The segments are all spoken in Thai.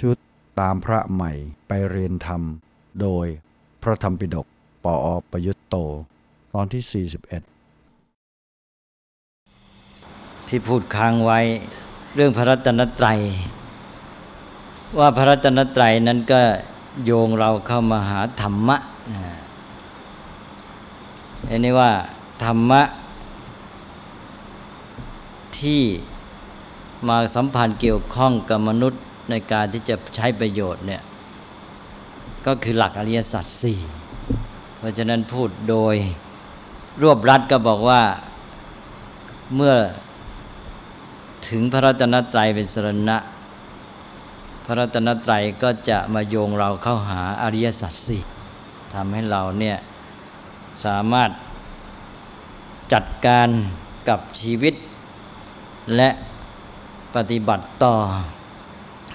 ชุดตามพระใหม่ไปเรียนธรรม โดยพระธรรมปิฎกปออประยุตโต ตอนที่ 41 ที่พูดค้างไว้เรื่องพระรัตนตรัย ว่าพระรัตนตรัยนั้นก็โยงเราเข้ามาหาธรรมะอันนี้ว่าธรรมะ ที่มาสัมพันธ์เกี่ยวข้องกับมนุษย์ ในการที่จะใช้ประโยชน์เนี่ยก็คือหลักอริยสัจสี่เพราะฉะนั้นพูดโดยรวบรัดก็บอกว่าเมื่อถึงพระรัตนตรัยเป็นสรณะ พระรัตนตรัยก็จะมาโยงเราเข้าหาอริยสัจสี่ทำให้เราเนี่ยสามารถจัดการกับชีวิต และปฏิบัติต่อ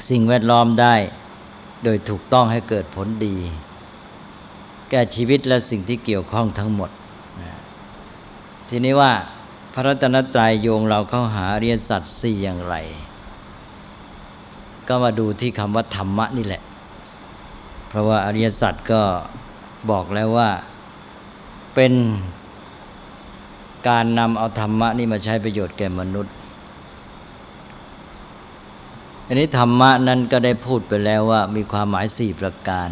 สิ่งแวดล้อมได้โดยถูกต้องให้เกิดผลดี แก่ชีวิตและสิ่งที่เกี่ยวข้องทั้งหมด ทีนี้ว่าพระรัตนตรัยโยงเราเข้าหาเรียนสัตว์สี่อย่างไร ก็มาดูที่คำว่าธรรมะนี่แหละ เพราะว่าอริยสัจก็บอกแล้วว่าเป็นการนำเอาธรรมะนี่มาใช้ประโยชน์แก่มนุษย์ อันนี้ธรรมะนั้นก็ได้พูดไปแล้วว่า มีความหมายสี่ประการ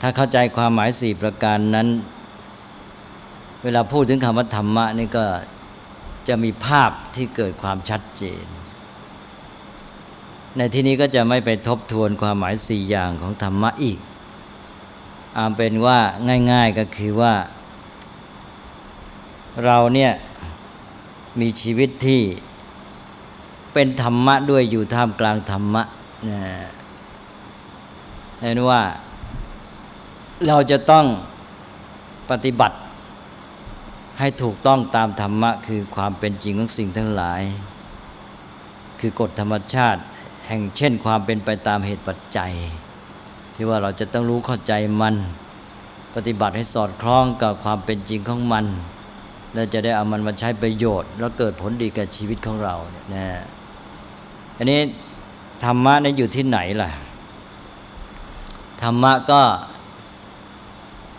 ถ้าเข้าใจความหมายสี่ประการนั้น เวลาพูดถึงคำว่าธรรมะนี่ก็จะมีภาพที่เกิดความชัดเจน ในที่นี้ก็จะไม่ไปทบทวนความหมายสี่อย่างของธรรมะอีกอามเป็นว่าง่าย ๆก็คือว่า เราเนี่ยมีชีวิตที่ เป็นธรรมะด้วยอยู่ท่ามกลางธรรมะนะเห็นว่าเราจะต้องปฏิบัติให้ถูกต้องตามธรรมะ คือความเป็นจริงของสิ่งทั้งหลาย คือกฎธรรมชาติ แห่งเช่นความเป็นไปตามเหตุปัจจัย ที่ว่าเราจะต้องรู้เข้าใจมัน ปฏิบัติให้สอดคล้องกับความเป็นจริงของมัน แล้วจะได้เอามันมาใช้ประโยชน์ แล้วเกิดผลดีกับชีวิตของเราเนี่ย อันนี้ธรรมะนี่อยู่ที่ไหนล่ะ ธรรมะก็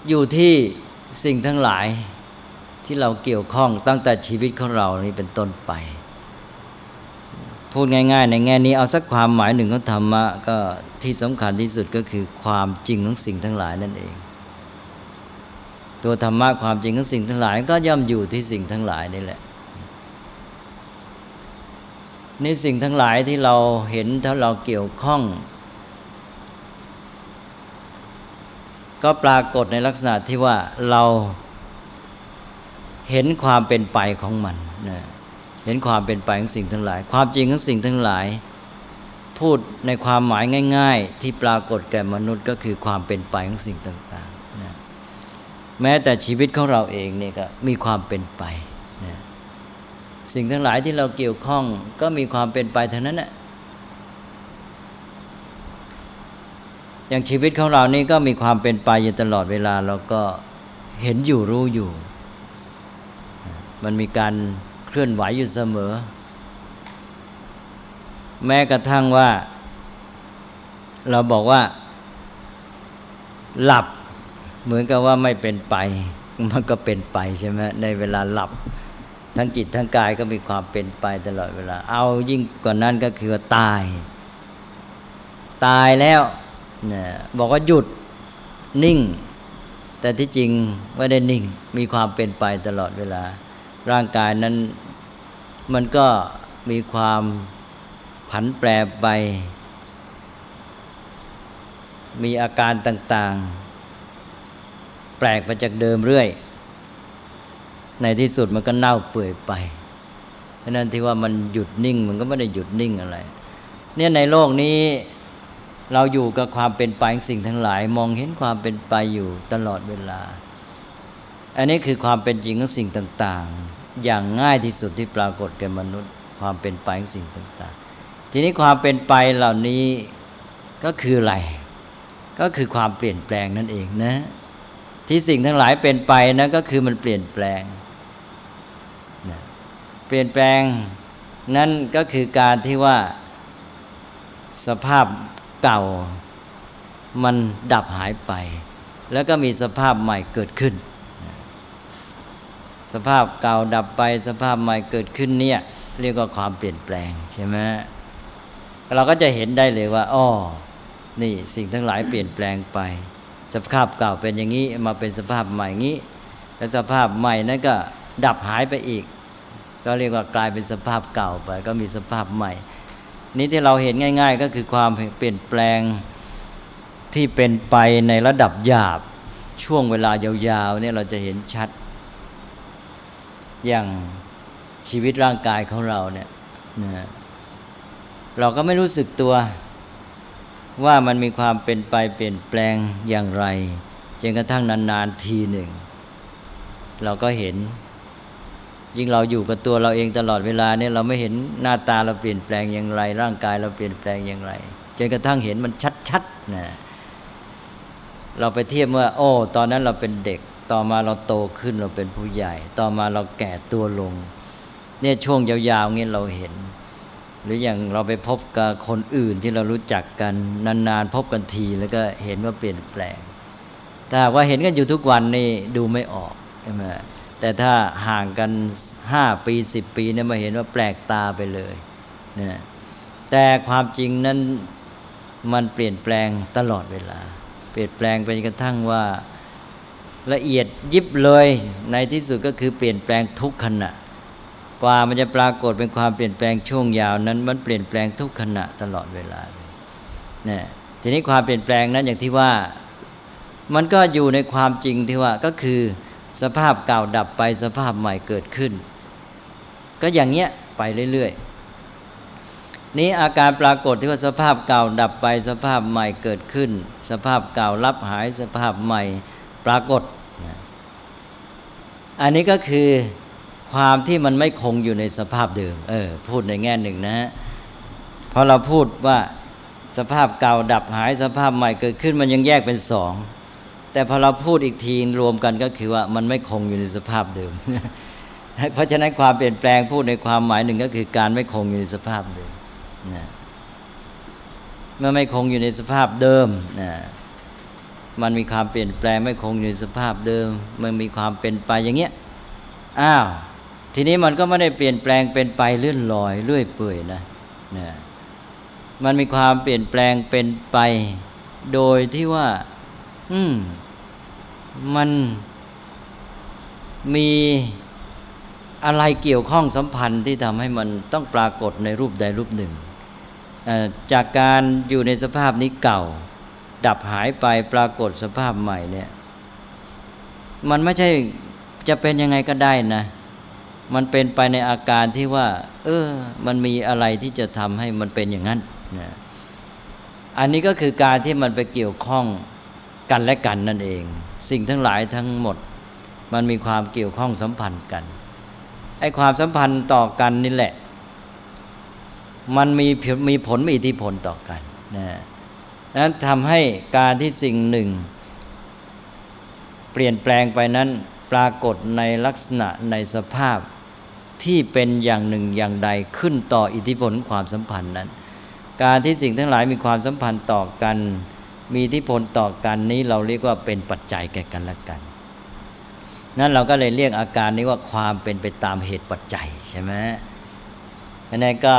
อยู่ที่สิ่งทั้งหลายที่เราเกี่ยวข้องตั้งแต่ชีวิตของเรานี้เป็นต้นไป พูดง่าย ๆ ในแง่นี้เอาสักความหมายหนึ่งของธรรมะก็ที่สำคัญที่สุดก็คือความจริงของสิ่งทั้งหลายนั่นเอง ตัวธรรมะความจริงของสิ่งทั้งหลาย ก็ย่อมอยู่ที่สิ่งทั้งหลายนี่แหละ นี่สิ่งทั้งหลายที่เราเห็นถ้าเราเกี่ยวข้อง ก็ปรากฏในลักษณะที่ว่าเราเห็นความเป็นไปของมันนะเห็นความเป็นไปของสิ่งทั้งหลาย ความจริงของสิ่งทั้งหลาย พูดในความหมายง่าย ๆ ที่ปรากฏแก่มนุษย์ก็คือความเป็นไปของสิ่งต่างๆนะแม้แต่ชีวิตของเราเองเนี่ยก็มีความเป็นไปนะ สิ่งทั้งหลายที่เราเกี่ยวข้องก็มีความเป็นไปเท่านั้นแหละอย่างชีวิตของเรานี่ก็มีความเป็นไปอยู่ตลอดเวลาเราก็เห็นอยู่รู้อยู่ มันมีการเคลื่อนไหวอยู่เสมอ แม้กระทั่งว่า เราบอกว่า หลับเหมือนกับว่าไม่เป็นไป มันก็เป็นไปใช่ไหมในเวลาหลับ ทั้งจิตทั้งกายก็มีความเป็นไปตลอดเวลา เอายิ่งกว่านั้นก็คือตาย ตายแล้วเนี่ยบอกว่าหยุดนิ่ง แต่ที่จริงไม่ได้นิ่ง มีความเป็นไปตลอดเวลา ร่างกายนั้นมันก็มีความผันแปรไป มีอาการต่าง ๆ แปลกไปจากเดิมเรื่อย ในที่สุดมันก็เน่าเปื่อยไป เพราะนั้นที่ว่ามันหยุดนิ่ง มันก็ไม่ได้หยุดนิ่งอะไร เนี่ยในโลกนี้เราอยู่กับความเป็นไปของสิ่งทั้งหลาย มองเห็นความเป็นไปอยู่ตลอดเวลา อันนี้คือความเป็นจริงของสิ่งต่าง ๆ อย่างง่ายที่สุดที่ปรากฏแก่มนุษย์ ความเป็นไปของสิ่งต่าง ๆ ทีนี้ความเป็นไปเหล่านี้ก็คืออะไร ก็คือความเปลี่ยนแปลงนั่นเองนะ ที่สิ่งทั้งหลายเป็นไปนะก็คือมันเปลี่ยนแปลง เปลี่ยนแปลง นั่นก็คือการที่ว่าสภาพเก่ามันดับหายไป แล้วก็มีสภาพใหม่เกิดขึ้น สภาพเก่าดับไป สภาพใหม่เกิดขึ้นเนี่ยเรียกว่าความเปลี่ยนแปลงใช่ไหมเราก็จะเห็นได้เลยว่าอ๋อนี่สิ่งทั้งหลายเปลี่ยนแปลงไป สภาพเก่าเป็นอย่างนี้มาเป็นสภาพใหม่งี้ แล้วสภาพใหม่นั้นก็ดับหายไปอีก ก็เรียกว่ากลายเป็นสภาพเก่าไป ก็มีสภาพใหม่ นี้ที่เราเห็นง่าย ๆ ก็คือความเปลี่ยนแปลงที่เป็นไปในระดับหยาบ ช่วงเวลายาวๆเนี่ยเราจะเห็นชัด อย่างชีวิตร่างกายของเราเนี่ยเราก็ไม่รู้สึกตัวว่ามันมีความเป็นไปเปลี่ยนแปลงอย่างไรจนกระทั่งนานๆทีหนึ่ง เราก็เห็น ยิ่งเราอยู่กับตัวเราเองตลอดเวลาเนี่ยเราไม่เห็นหน้าตาเราเปลี่ยนแปลงอย่างไร ร่างกายเราเปลี่ยนแปลงอย่างไรจนกระทั่งเห็นมันชัดๆนะเราไปเทียบว่า โอ้ ตอนนั้นเราเป็นเด็ก ต่อมาเราโตขึ้นเราเป็นผู้ใหญ่ ต่อมาเราแก่ตัวลง เนี่ยช่วงยาวๆเงี้ยเราเห็น หรืออย่างเราไปพบกับคนอื่นที่เรารู้จักกันนานๆพบกันทีแล้วก็เห็นว่าเปลี่ยนแปลง แต่ว่าเห็นกันอยู่ทุกวันนี่ดูไม่ออกใช่ไหม แต่ถ้าห่างกันห้าปีสิบปีเนี่ยมาเห็นว่าแปลกตาไปเลยนะแต่ความจริงนั้นมันเปลี่ยนแปลงตลอดเวลา เปลี่ยนแปลงไปกระทั่งว่าละเอียดยิบเลยในที่สุดก็คือเปลี่ยนแปลงทุกขณะ กว่ามันจะปรากฏเป็นความเปลี่ยนแปลงช่วงยาวนั้น มันเปลี่ยนแปลงทุกขณะตลอดเวลาเลยเนี่ยทีนี้ความเปลี่ยนแปลงนั้นอย่างที่ว่ามันก็อยู่ในความจริงที่ว่าก็คือ สภาพเก่าดับไปสภาพใหม่เกิดขึ้น ก็อย่างเงี้ยไปเรื่อยๆ นี้อาการปรากฏที่ว่าสภาพเก่าดับไปสภาพใหม่เกิดขึ้น สภาพเก่ารับหายสภาพใหม่ปรากฏ อันนี้ก็คือความที่มันไม่คงอยู่ในสภาพเดิม เออ พูดในแง่หนึ่งนะฮะพอเราพูดว่าสภาพเก่าดับหายสภาพใหม่เกิดขึ้นมันยังแยกเป็นสอง แต่พอเราพูดอีกทีรวมกันก็คือว่ามันไม่คงอยู่ในสภาพเดิม เพราะฉะนั้นความเปลี่ยนแปลงพูดในความหมายหนึ่งก็คือการไม่คงอยู่ในสภาพเดิมนะเมื่อไม่คงอยู่ในสภาพเดิมนะมันมีความเปลี่ยนแปลงไม่คงอยู่ในสภาพเดิม มันมีความเป็นไปอย่างเงี้ยอ้าวทีนี้มันก็ไม่ได้เปลี่ยนแปลงเป็นไปเลื่อนลอยเลื่อยเปื่อยนะนะมันมีความเปลี่ยนแปลงเป็นไป โดยที่ว่า อืม มันมีอะไรเกี่ยวข้องสัมพันธ์ที่ทำให้มันต้องปรากฏในรูปใดรูปหนึ่ง จากการอยู่ในสภาพนี้เก่า ดับหายไปปรากฏสภาพใหม่เนี่ย มันไม่ใช่จะเป็นยังไงก็ได้นะ มันเป็นไปในอาการที่ว่า เออ มันมีอะไรที่จะทำให้มันเป็นอย่างนั้นนะอันนี้ก็คือการที่มันไปเกี่ยวข้อง กันและกันนั่นเอง สิ่งทั้งหลายทั้งหมด มันมีความเกี่ยวข้องสัมพันธ์กันไอ้ความสัมพันธ์ต่อกันนี่แหละ มันมีมีผลมีอิทธิพลต่อกันนะนั้นทำให้การที่สิ่งหนึ่ง เปลี่ยนแปลงไปนั้นปรากฏในลักษณะในสภาพที่เป็นอย่างหนึ่งอย่างใดขึ้นต่ออิทธิพลความสัมพันธ์นั้น การที่สิ่งทั้งหลายมีความสัมพันธ์ต่อกัน มีอิทธิพลต่อกันนี้เราเรียกว่าเป็นปัจจัยแก่กันและกัน นั้นเราก็เลยเรียกอาการนี้ว่าความเป็นไปตามเหตุปัจจัยใช่ไหมอันนี้ก็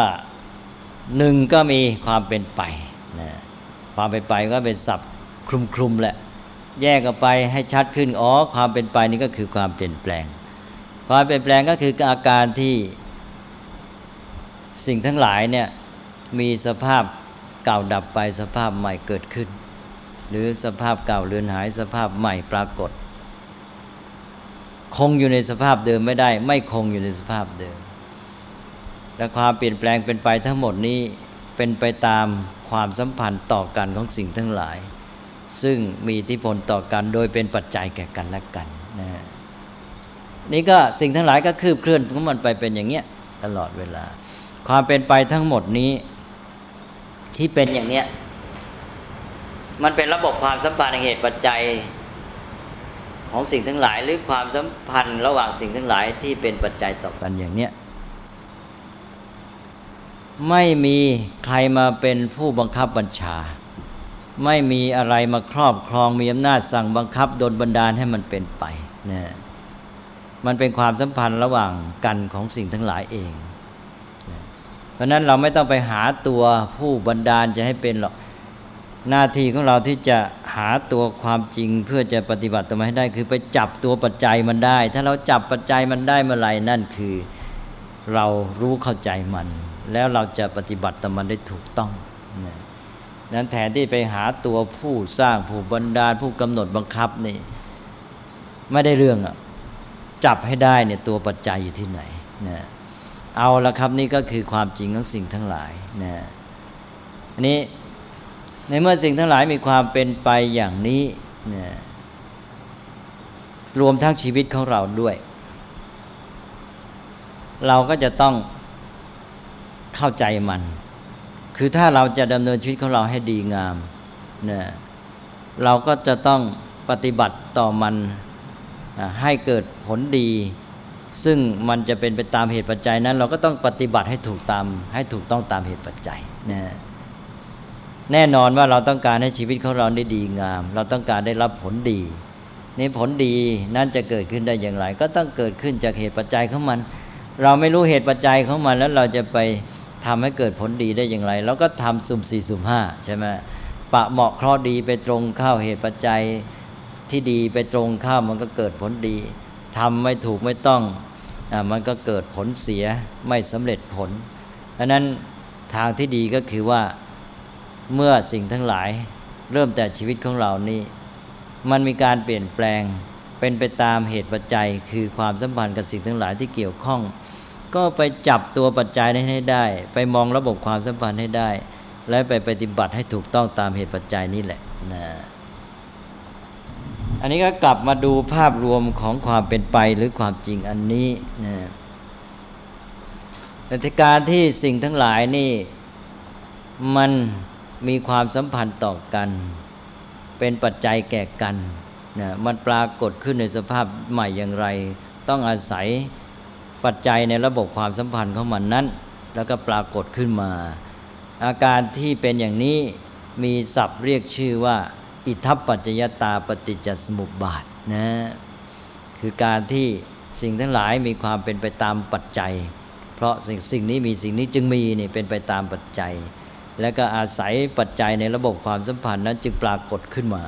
หนึ่งก็มีความเป็นไปนะความเป็นไปก็เป็นศัพท์คลุมคลุมแหละ แยกออกไปให้ชัดขึ้นอ๋อความเป็นไปนี่ก็คือความเปลี่ยนแปลง ความเปลี่ยนแปลงก็คืออาการที่สิ่งทั้งหลายเนี่ยมีสภาพเก่าดับไปสภาพใหม่เกิดขึ้น หรือสภาพเก่าเลือนหายสภาพใหม่ปรากฏ คงอยู่ในสภาพเดิมไม่ได้ ไม่คงอยู่ในสภาพเดิม และความเปลี่ยนแปลงเป็นไปทั้งหมดนี้เป็นไปตามความสัมพันธ์ต่อกันของสิ่งทั้งหลาย ซึ่งมีอิทธิพลต่อกันโดยเป็นปัจจัยแก่กันและกันนะนี่ก็สิ่งทั้งหลายก็คืบเคลื่อนของมันไปเป็นอย่างเงี้ยตลอดเวลา ความเป็นไปทั้งหมดนี้ที่เป็นอย่างเนี้ย มันเป็นระบบความสัมพันธ์เหตุปัจจัยของสิ่งทั้งหลาย หรือความสัมพันธ์ระหว่างสิ่งทั้งหลายที่เป็นปัจจัยต่อกันอย่างเนี้ยไม่มีใครมาเป็นผู้บังคับบัญชา ไม่มีอะไรมาครอบครองมีอำนาจสั่งบังคับโดนบันดาลให้มันเป็นไปนะมันเป็นความสัมพันธ์ระหว่างกันของสิ่งทั้งหลายเอง เพราะนั้นเราไม่ต้องไปหาตัวผู้บันดาลจะให้เป็นหรอก หน้าที่ของเราที่จะหาตัวความจริงเพื่อจะปฏิบัติตัวมาให้ได้ คือไปจับตัวปัจจัยมันได้ ถ้าเราจับปัจจัยมันได้เมื่อไหร่นั่นคือเรารู้เข้าใจมัน แล้วเราจะปฏิบัติต่อมันได้ถูกต้องนั้นแทนที่ไปหาตัวผู้สร้างผู้บันดาผู้กำหนดบังคับนี่ ไม่ได้เรื่องอะจับให้ได้เนี่ยตัวปัจจัยอยู่ที่ไหนนะเอาละครับนี่ก็คือความจริงของสิ่งทั้งหลายนะอันนี้ ในเมื่อสิ่งทั้งหลายมีความเป็นไปอย่างนี้นะรวมทั้งชีวิตของเราด้วย เราก็จะต้องเข้าใจมัน คือถ้าเราจะดำเนินชีวิตของเราให้ดีงามนะเราก็จะต้องปฏิบัติต่อมันให้เกิดผลดี ซึ่งมันจะเป็นไปตามเหตุปัจจัยนั้น เราก็ต้องปฏิบัติให้ถูกตามให้ถูกต้องตามเหตุปัจจัยนะ แน่นอนว่าเราต้องการให้ชีวิตของเราได้ดีงาม เราต้องการได้รับผลดีนี่ผลดีนั้นจะเกิดขึ้นได้อย่างไร ก็ต้องเกิดขึ้นจากเหตุปัจจัยของมัน เราไม่รู้เหตุปัจจัยของมัน แล้วเราจะไปทำให้เกิดผลดีได้อย่างไรเราก็ทำสุ่มสี่สุ่มห้าใช่ไหมปะเหมาะเคราะห์ดีไปตรงเข้าเหตุปัจจัยที่ดีไปตรงข้ามมันก็เกิดผลดีทำไม่ถูกไม่ต้องอมันก็เกิดผลเสียไม่สำเร็จผลดังนั้นทางที่ดีก็คือว่า เมื่อสิ่งทั้งหลายเริ่มแต่ชีวิตของเรานี่มันมีการเปลี่ยนแปลงเป็นไปตามเหตุปัจจัย คือความสัมพันธ์กับสิ่งทั้งหลายที่เกี่ยวข้อง ก็ไปจับตัวปัจจัยนั้นให้ได้ ไปมองระบบความสัมพันธ์ให้ได้ และไปปฏิบัติให้ถูกต้องตามเหตุปัจจัยนี้แหละนะอันนี้ก็กลับมาดูภาพรวมของความเป็นไปหรือความจริงอันนี้นะในการที่สิ่งทั้งหลายนี่มัน มีความสัมพันธ์ต่อกัน เป็นปัจจัยแก่กันนะมันปรากฏขึ้นในสภาพใหม่อย่างไร ต้องอาศัยปัจจัยในระบบความสัมพันธ์ของมันนั้น แล้วก็ปรากฏขึ้นมา อาการที่เป็นอย่างนี้มีศัพท์เรียกชื่อว่า อิทัปปัจจยตาปฏิจจสมุปบาทนะคือการที่สิ่งทั้งหลายมีความเป็นไปตามปัจจัย เพราะสิ่งสิ่งนี้มีสิ่งนี้จึงมีนี่เป็นไปตามปัจจัย แล้วก็อาศัยปัจจัยในระบบความสัมพันธ์นั้นจึงปรากฏขึ้นมา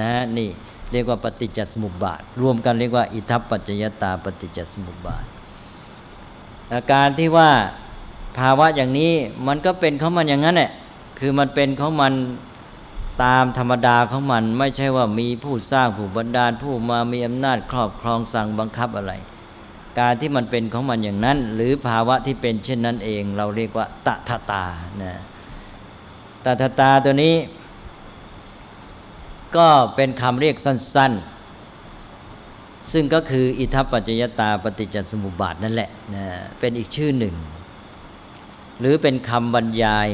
นะนี่เรียกว่าปฏิจจสมุปบาท รวมกันเรียกว่า อิทัปปัจจยตาปฏิจจสมุปบาท อาการที่ว่าภาวะอย่างนี้มันก็เป็นของมันอย่างนั้นแหละคือมันเป็นของมันตามธรรมดาของมัน ไม่ใช่ว่ามีผู้สร้างผู้บันดาลผู้มามีอำนาจครอบครองสั่งบังคับอะไร การที่มันเป็นของมันอย่างนั้น หรือภาวะที่เป็นเช่นนั้นเอง เราเรียกว่าตถาตานะ ตถาตาตัวนี้ ก็เป็นคำเรียกสั้น ๆ ซึ่งก็คืออิทัปปัจจยตาปฏิจจสมุปบาทนั่นแหละนะเป็นอีกชื่อหนึ่ง หรือเป็นคำบรรยาย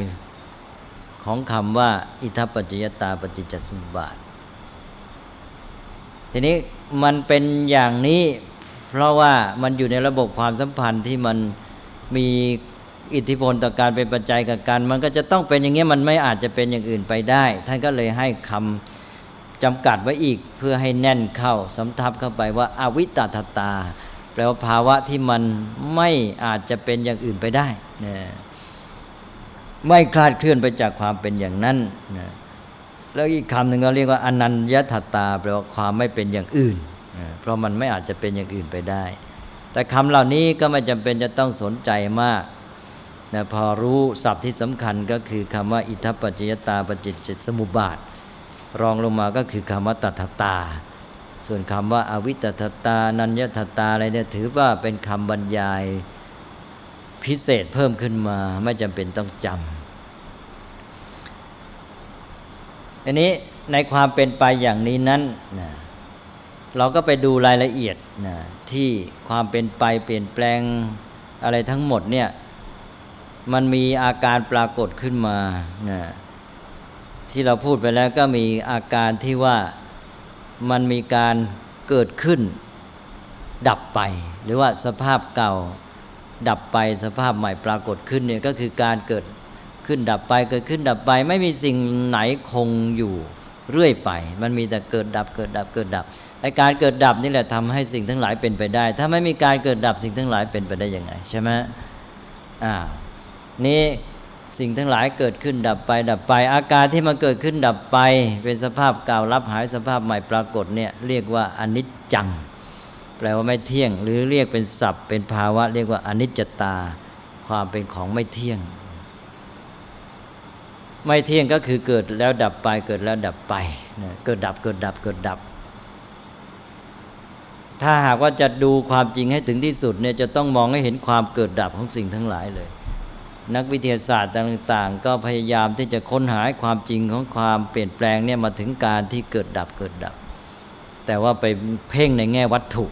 ของคำว่าอิทัปปัจจยตาปฏิจจสมุปบาท ทีนี้มันเป็นอย่างนี้ เพราะว่ามันอยู่ในระบบความสัมพันธ์ที่มันมี อิทธิพลต่อการเป็นปัจจัยกับกันมันก็จะต้องเป็นอย่างนี้มันไม่อาจจะเป็นอย่างอื่นไปได้ ท่านก็เลยให้คำจำกัดไว้อีกเพื่อให้แน่นเข้าสำทับเข้าไปว่าอาวิตาตตา แปลว่าภาวะที่มันไม่อาจจะเป็นอย่างอื่นไปได้นะไม่คลาดเคลื่อนไปจากความเป็นอย่างนั้นนะแล้วอีกคำหนึ่งก็เรียกว่าอนันยถตา แปลว่าความไม่เป็นอย่างอื่นนะเพราะมันไม่อาจจะเป็นอย่างอื่นไปได้ แต่คำเหล่านี้ก็ไม่จำเป็นจะต้องสนใจมาก นะพอรู้ศัพท์ที่สำคัญก็คือคำว่า อิทัปปัจจยตาปจิจสมุบาท รองลงมาก็คือคำว่าตัทตา ส่วนคำว่าอาวิตตตา นัญญตตาอะไรเนี่ยถือว่าเป็นคำบรรยายพิเศษเพิ่มขึ้นมาไม่จำเป็นต้องจำอันนี้ในความเป็นไปอย่างนี้นั้นนะเราก็ไปดูรายละเอียดนะที่ความเป็นไปเปลี่ยนแปลงอะไรทั้งหมดเนี่ย มันมีอาการปรากฏขึ้นมานะที่เราพูดไปแล้วก็มีอาการที่ว่ามันมีการเกิดขึ้น ดับไป หรือว่าสภาพเก่าดับไปสภาพใหม่ปรากฏขึ้นเนี่ยก็คือการเกิดขึ้นดับไปเกิดขึ้นดับไป ไม่มีสิ่งไหนคงอยู่เรื่อยไป มันมีแต่เกิดดับเกิดดับเกิดดับไอการเกิดดับนี่แหละทำให้สิ่งทั้งหลายเป็นไปได้ ถ้าไม่มีการเกิดดับสิ่งทั้งหลายเป็นไปได้ยังไง ใช่ไหมอ่า นี่สิ่งทั้งหลายเกิดขึ้นดับไป ดับไป อาการที่มันเกิดขึ้นดับไป เป็นสภาพเก่ารับหายสภาพใหม่ปรากฏเนี่ยเรียกว่าอนิจจัง แปลว่าไม่เที่ยง หรือเรียกเป็นศัพท์ เป็นภาวะ เรียกว่าอนิจจตา ความเป็นของไม่เที่ยง ไม่เที่ยงก็คือเกิดแล้วดับไป เกิดแล้วดับไปเกิดดับเกิดดับเกิดดับ ถ้าหากว่าจะดูความจริงให้ถึงที่สุดเนี่ยจะต้องมองให้เห็นความเกิดดับของสิ่งทั้งหลายเลย นักวิทยาศาสตร์ต่างๆ ก็พยายามที่จะค้นหาความจริงของความเปลี่ยนแปลงเนี่ยมาถึงการที่เกิดดับเกิดดับ แต่ว่าไปเพ่งในแง่วัตถุ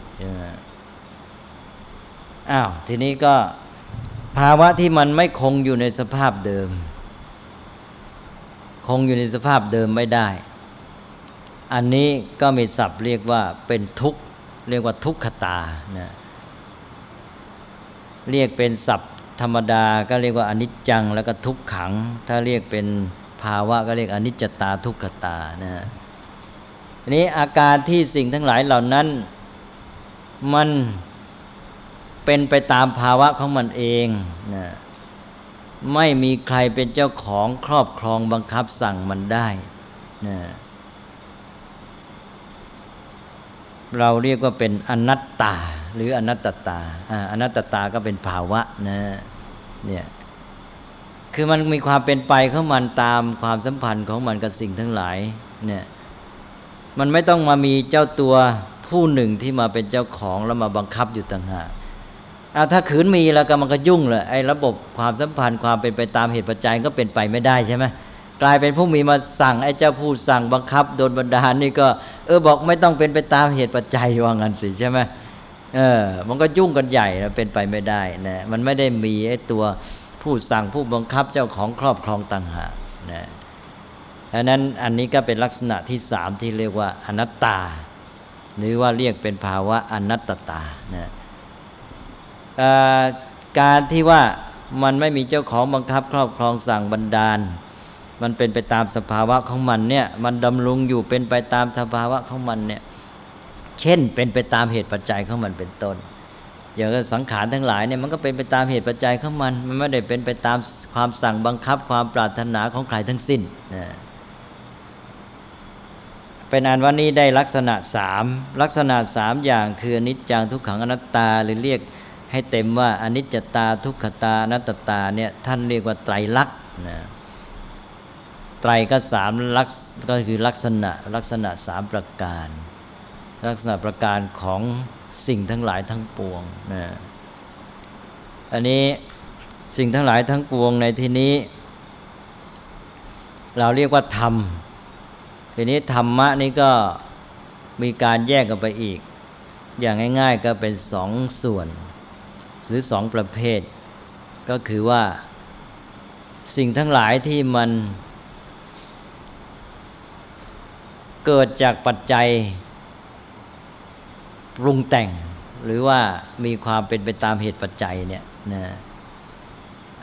อ้าวทีนี้ก็ภาวะที่มันไม่คงอยู่ในสภาพเดิม คงอยู่ในสภาพเดิมไม่ได้ อันนี้ก็มีศัพท์เรียกว่าเป็นทุกข์เรียกว่าทุกขตานะเรียกเป็นศัพท์ ธรรมดาก็เรียกว่าอนิจจังแล้วก็ทุกขัง ถ้าเรียกเป็นภาวะก็เรียกอนิจจตาทุกขตานะฮะนี้อาการที่สิ่งทั้งหลายเหล่านั้นมันเป็นไปตามภาวะของมันเองนะไม่มีใครเป็นเจ้าของครอบครองบังคับสั่งมันได้นะเราเรียกว่าเป็นอนัตตา หรืออนัตตาอนัตตตาก็เป็นภาวะนะเนี่ยคือมันมีความเป็นไปของมันตามความสัมพันธ์ของมันกับสิ่งทั้งหลายเนี่ยมันไม่ต้องมามีเจ้าตัวผู้หนึ่งที่มาเป็นเจ้าของแล้วมาบังคับอยู่ต่างหากถ้าขืนมีแล้วก็มันก็ยุ่งเลยไอ้ระบบความสัมพันธ์ความเป็นไปตามเหตุปัจจัยก็เป็นไปไม่ได้ใช่ไหมกลายเป็นผู้มีมาสั่งไอ้เจ้าผู้สั่งบังคับโดนบันดาลนี่ก็ เออบอกไม่ต้องเป็นไปตามเหตุปัจจัยว่างั้นสิใช่ไหม เออ มันก็ยุ่งกันใหญ่นะเป็นไปไม่ได้นะมันไม่ได้มีไอ้ตัวผู้สั่งผู้บังคับเจ้าของครอบครองต่างหากนะดังนั้นอันนี้ก็เป็นลักษณะที่สามที่เรียกว่าอนัตตา หรือว่าเรียกเป็นภาวะอนัตตตานะการที่ว่ามันไม่มีเจ้าของบังคับ ครอบครองสั่งบันดาล มันเป็นไปตามสภาวะของมันเนี่ย มันดำรงอยู่เป็นไปตามสภาวะของมันเนี่ย เช่น เป็นไปตามเหตุปัจจัยของมันเป็นต้น อย่างสังขารทั้งหลายเนี่ยมันก็เป็นไปตามเหตุปัจจัยของมัน มันไม่ได้เป็นไปตามความสั่งบังคับความปรารถนาของใครทั้งสิ้นนะเป็นอันว่านี้ได้ลักษณะสามลักษณะสามอย่างคืออนิจจังทุกขังอนัตตาหรือเรียกให้เต็มว่าอนิจจตาทุกขตาอนัตตาเนี่ยท่านเรียกว่าไตรลักษณ์นะไตรก็สามลักษก็คือลักษณะลักษณะสามประการ ลักษณะประการของสิ่งทั้งหลายทั้งปวงนะอันนี้สิ่งทั้งหลายทั้งปวงในที่นี้ เราเรียกว่าธรรม ทีนี้ธรรมะนี่ก็มีการแยกกันไปอีก อย่างง่าย ๆก็เป็นสองส่วน หรือสองประเภท ก็คือว่าสิ่งทั้งหลายที่มัน เกิดจากปัจจัย ปรุงแต่ง หรือว่ามีความเป็นไปตามเหตุปัจจัยเนี่ยนะ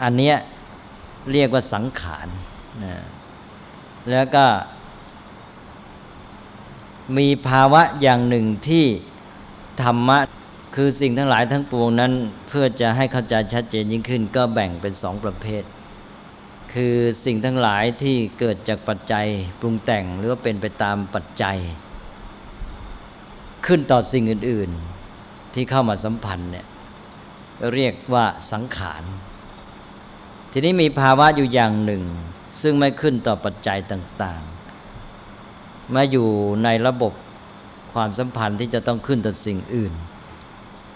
อันเนี้ยเรียกว่าสังขารนะแล้วก็ มีภาวะอย่างหนึ่งที่ธรรมะคือสิ่งทั้งหลายทั้งปวงนั้น เพื่อจะให้เข้าใจชัดเจนยิ่งขึ้น ก็แบ่งเป็นสองประเภท คือสิ่งทั้งหลายที่เกิดจากปัจจัยปรุงแต่งหรือว่าเป็นไปตามปัจจัย ขึ้นต่อสิ่งอื่น ๆ ที่เข้ามาสัมพันธ์เนี่ยเรียกว่าสังขารทีนี้มีภาวะอยู่อย่างหนึ่ง ซึ่งไม่ขึ้นต่อปัจจัยต่างๆ มาอยู่ในระบบความสัมพันธ์ที่จะต้องขึ้นต่อสิ่งอื่น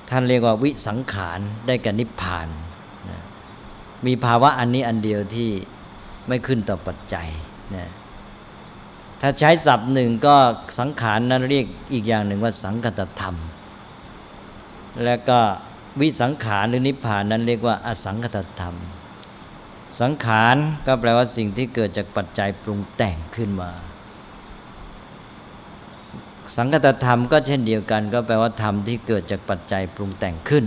ท่านเรียกว่าวิสังขารได้แกับนิพพานนะมีภาวะอันนี้อันเดียวที่ไม่ขึ้นต่อปัจจัยนะ ถ้าใช้ศัพท์หนึ่งก็สังขารนั้นเรียกอีกอย่างหนึ่งว่าสังคตธรรม แล้วก็วิสังขารหรือนิพพานนั้นเรียกว่าอสังคตธรรม สังขารก็แปลว่าสิ่งที่เกิดจากปัจจัยปรุงแต่งขึ้นมา สังคตธรรมก็เช่นเดียวกัน ก็แปลว่าธรรมที่เกิดจากปัจจัยปรุงแต่งขึ้น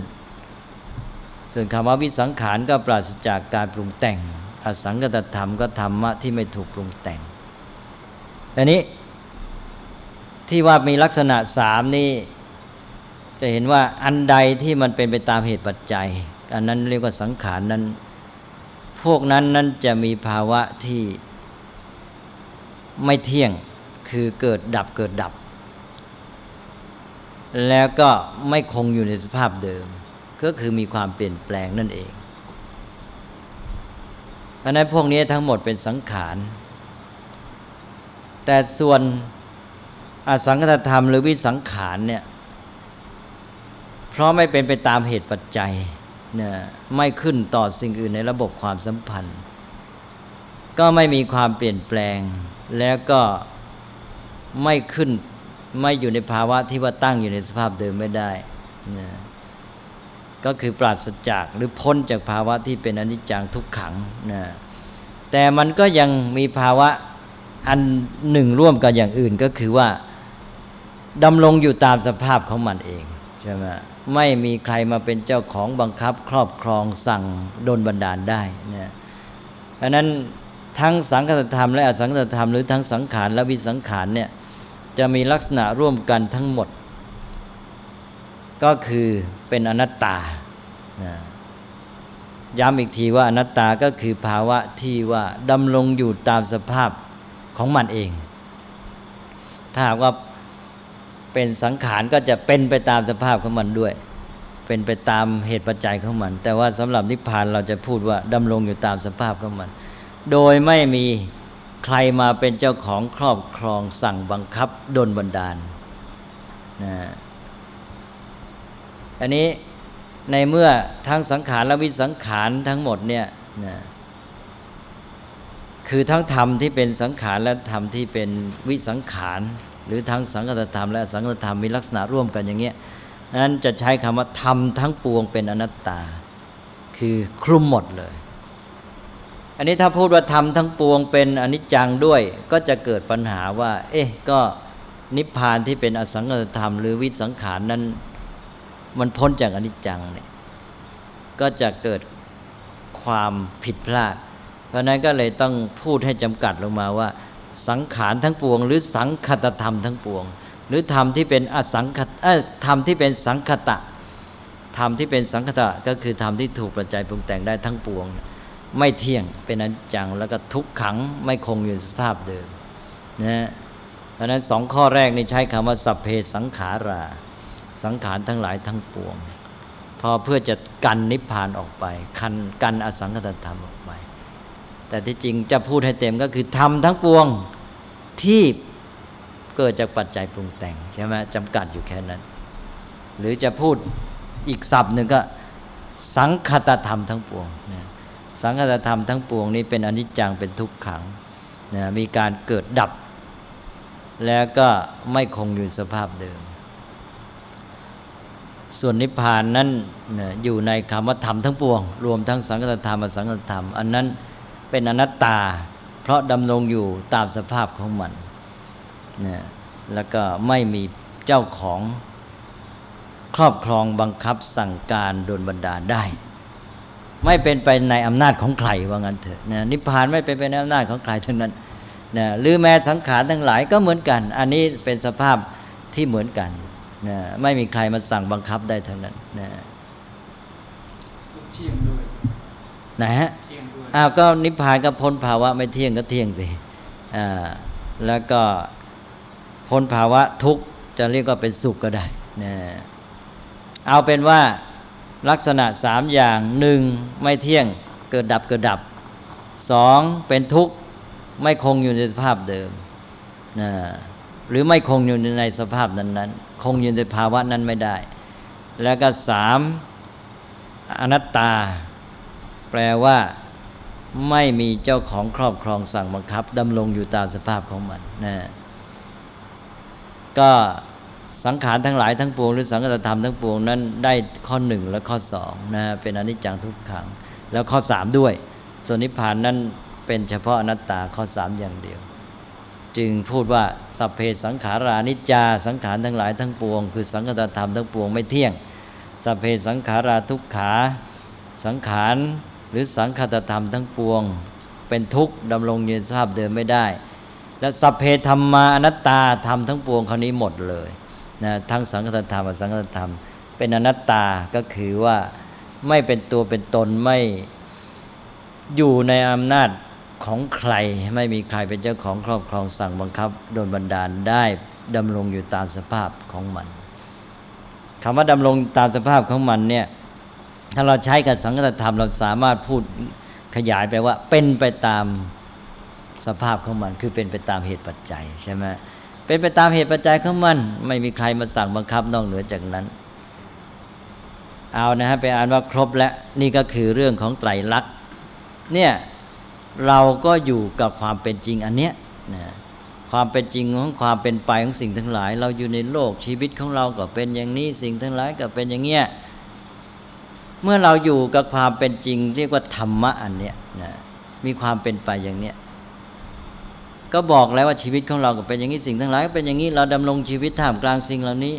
ส่วนคำว่าวิสังขารก็ปราศจากการปรุงแต่ง อสังกตธรรมก็ธรรมะที่ไม่ถูกปรุงแต่ง อันนี้ที่ว่ามีลักษณะสามนี่จะเห็นว่าอันใดที่มันเป็นไปตามเหตุปัจจัย อันนั้นเรียกว่าสังขารนั้น พวกนั้นนั้นจะมีภาวะที่ไม่เที่ยงคือเกิดดับเกิดดับ แล้วก็ไม่คงอยู่ในสภาพเดิม ก็คือมีความเปลี่ยนแปลงนั่นเองเพราะนั้นพวกนี้ทั้งหมดเป็นสังขาร แต่ส่วนอสังคตธรรมหรือวิสังขารเนี่ยเพราะไม่เป็นไปตามเหตุปัจจัยเนี่ยไม่ขึ้นต่อสิ่งอื่นในระบบความสัมพันธ์ ก็ไม่มีความเปลี่ยนแปลง แล้วก็ไม่ขึ้นไม่อยู่ในภาวะที่ว่าตั้งอยู่ในสภาพเดิมไม่ได้นยก็คือปราศจากหรือพ้นจากภาวะที่เป็นอนิจจังทุกขังนะแต่มันก็ยังมีภาวะ อันหนึ่งร่วมกับอย่างอื่นก็คือว่าดำรงอยู่ตามสภาพของมันเองใช่ไหมไม่มีใครมาเป็นเจ้าของบังคับ ครอบครองสั่งโดนบันดาลได้เนี่ยเพราะนั้นทั้งสังคตธรรมและอสังคตธรรมหรือทั้งสังขารและวิสังขารเนี่ยจะมีลักษณะร่วมกันทั้งหมด ก็คือเป็นอนัตตา ย้ำอีกทีว่าอนัตตาก็คือภาวะที่ว่าดำรงอยู่ตามสภาพ ของมันเอง ถ้าหากว่าเป็นสังขารก็จะเป็นไปตามสภาพของมันด้วย เป็นไปตามเหตุปัจจัยของมัน แต่ว่าสำหรับนิพพานเราจะพูดว่าดำรงอยู่ตามสภาพของมัน โดยไม่มีใครมาเป็นเจ้าของครอบครองสั่งบังคับดนบันดาลนะอันนี้ในเมื่อทั้งสังขารและวิสังขารทั้งหมดเนี่ยนะ คือทั้งธรรมที่เป็นสังขารและธรรมที่เป็นวิสังขารหรือทั้งสังคตธรรมและสังคตธรรมมีลักษณะร่วมกันอย่างเงี้ยนั้นจะใช้คำว่าธรรมทั้งปวงเป็นอนัตตา คือคลุมหมดเลย อันนี้ถ้าพูดว่าธรรมทั้งปวงเป็นอนิจจังด้วย ก็จะเกิดปัญหาว่า เอ๊ะก็นิพพานที่เป็นอสังคตธรรมหรือวิสังขารนั้น มันพ้นจากอนิจจังเนี่ยก็จะเกิดความผิดพลาด เพราะนั้นก็เลยต้องพูดให้จำกัดลงมาว่า สังขารทั้งปวง หรือสังคตธรรมทั้งปวง หรือธรรมที่เป็นอสังคตธรรมที่เป็นสังคตะธรรมที่เป็นสังคตะก็คือธรรมที่ถูกปัจจัยปรุงแต่งได้ทั้งปวง ไม่เที่ยงเป็นอนิจจังแล้วก็ทุกขังไม่คงอยู่สภาพเดิมนะเพราะนั้นสองข้อแรกนี่ใช้คำว่าสัพเพสังขารา สังขารทั้งหลายทั้งปวง พอเพื่อจะกันนิพพานออกไปคันกันอสังคตธรรมออก แต่ที่จริงจะพูดให้เต็มก็คือทำทั้งปวงที่เกิดจากปัจจัยปรุงแต่งใช่ไหมจำกัดอยู่แค่นั้น หรือจะพูดอีกศัพท์หนึ่งก็สังคตธรรมทั้งปวงนะสังคตธรรมทั้งปวงนี้เป็นอนิจจังเป็นทุกขังนะมีการเกิดดับ แล้วก็ไม่คงอยู่สภาพเดิม ส่วนนิพพานนั้นอยู่ในคำว่าธรรมทั้งปวง รวมทั้งสังคตธรรมและสังคตธรรม อันนั้น เป็นอนัตตา เพราะดำรงอยู่ตามสภาพของมันนะแล้วก็ไม่มีเจ้าของครอบครองบังคับสั่งการโดนบันดาลได้ ไม่เป็นไปในอำนาจของใครว่างั้นเถอะนะนิพพานไม่เป็นไปในอำนาจของใครทั้งนั้นนะหรือแม้สังขารทั้งหลายก็เหมือนกัน อันนี้เป็นสภาพที่เหมือนกันนะไม่มีใครมาสั่งบังคับได้ทั้งนั้นนะเที่ยงด้วย นะฮะอ้าวก็นิพพานก็พ้นภาวะไม่เที่ยงก็เที่ยงสิอ่าแล้วก็พ้นภาวะทุกข์จะเรียกว่าเป็นสุขก็ได้นะเอาเป็นว่าลักษณะสามอย่างหนึ่งไม่เที่ยงเกิดดับเกิดดับสองเป็นทุกข์ไม่คงอยู่ในสภาพเดิมนะหรือไม่คงอยู่ในสภาพนั้นๆ คงอยู่ในภาวะนั้นไม่ได้ แล้วก็สามอนัตตา แปลว่าไม่มีเจ้าของครอบครองสั่งบังคับดำรงอยู่ตามสภาพของมันนะก็สังขารทั้งหลายทั้งปวงหรือสังกัตธรรมทั้งปวงนั้นได้ข้อหนึ่งและข้อสองนะเป็นอนิจจังทุกขัง แล้วข้อสามด้วย ส่วนนิพพานนั้นเป็นเฉพาะอนัตตาข้อสามอย่างเดียว จึงพูดว่าสัพเพสังขารานิจจา สังขารทั้งหลายทั้งปวง คือสังกัตธรรมทั้งปวงไม่เที่ยงสัพเพสังขาราทุกขาสังขาร หรือสังคตธรรมทั้งปวง เป็นทุกข์ดำรงอยู่ในสภาพเดิมไม่ได้ และสัพเพธรรมาอนัตตาธรรมทั้งปวงคราวนี้หมดเลยนะทั้งสังคตธรรมสังคตธรรม เป็นอนัตตาก็คือว่าไม่เป็นตัวเป็นตนไม่อยู่ในอำนาจของใครไม่มีใครเป็นเจ้าของครอบครองสั่งบังคับโดนบันดาลได้ดำรงอยู่ตามสภาพของมันคำว่าดำรงตามสภาพของมันเนี่ย ถ้าเราใช้กับสังคตธรรมเราสามารถพูดขยายไปว่า เป็นไปตามสภาพของมัน คือเป็นไปตามเหตุปัจจัยใช่ไหมเป็นไปตามเหตุปัจจัยของมัน ไม่มีใครมาสั่งบังคับนอกเหนือจากนั้น เอานะฮะไปอ่านว่าครบแล้วนี่ก็คือเรื่องของไตรลักษณ์เนี่ยเราก็อยู่กับความเป็นจริงอันเนี้ยนะความเป็นจริงของความเป็นไปของสิ่งทั้งหลาย เราอยู่ในโลกชีวิตของเราก็เป็นอย่างนี้สิ่งทั้งหลายก็เป็นอย่างเงี้ย เมื่อเราอยู่กับความเป็นจริง เรียกว่าธรรมะอันเนี้ยนะมีความเป็นไปอย่างเนี้ยก็บอกแล้วว่าชีวิตของเราก็เป็นอย่างนี้สิ่งทั้งหลายก็เป็นอย่างนี้เราดำรงชีวิตท่ามกลางสิ่งเหล่านี้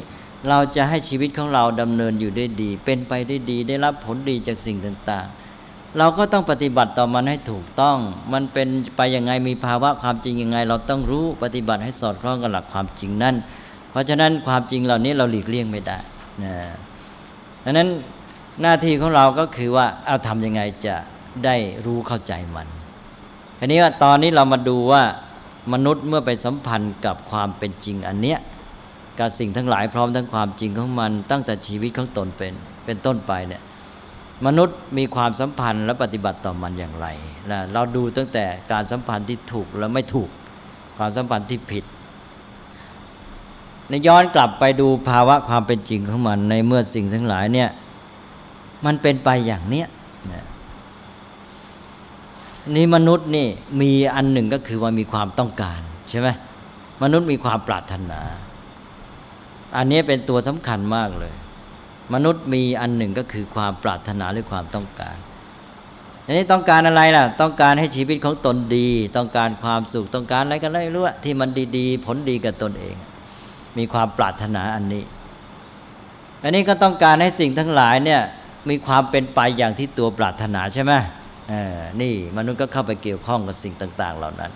เราจะให้ชีวิตของเราดำเนินอยู่ได้ดี เป็นไปได้ดี ได้รับผลดีจากสิ่งต่าง ๆ เราก็ต้องปฏิบัติต่อมันให้ถูกต้อง มันเป็นไปยังไงมีภาวะความจริงยังไง เราต้องรู้ปฏิบัติให้สอดคล้องกับหลักความจริงนั้นเพราะฉะนั้นความจริงเหล่านี้เราหลีกเลี่ยงไม่ได้นะดังนั้น หน้าที่ของเราก็คือว่าเอาทำยังไงจะได้รู้เข้าใจมันทีนี้ว่าตอนนี้เรามาดูว่ามนุษย์เมื่อไปสัมพันธ์กับความเป็นจริงอันเนี้ยกับสิ่งทั้งหลายพร้อมทั้งความจริงของมันตั้งแต่ชีวิตของตนเป็นเป็นต้นไปเนี่ยมนุษย์มีความสัมพันธ์และปฏิบัติต่อมันอย่างไรนะเราดูตั้งแต่การสัมพันธ์ที่ถูกและไม่ถูก ความสัมพันธ์ที่ผิดในย้อนกลับไปดูภาวะความเป็นจริงของมันในเมื่อสิ่งทั้งหลายเนี่ย มันเป็นไปอย่างเนี้ยนี่มนุษย์นี่มีอันหนึ่งก็คือว่ามีความต้องการใช่ไหมมนุษย์มีความปรารถนา อันนี้เป็นตัวสำคัญมากเลย มนุษย์มีอันหนึ่งก็คือความปรารถนาหรือความต้องการอันนี้ต้องการอะไรล่ะ ต้องการให้ชีวิตของตนดี ต้องการความสุขต้องการอะไรกันไม่รู้ที่มันดีๆ ผลดีกับตนเอง มีความปรารถนาอันนี้ อันนี้ก็ต้องการให้สิ่งทั้งหลายเนี่ย มีความเป็นไปอย่างที่ตัวปรารถนาใช่ไหมนี่มนุษย์ก็เข้าไปเกี่ยวข้องกับสิ่งต่าง ๆ เหล่านั้น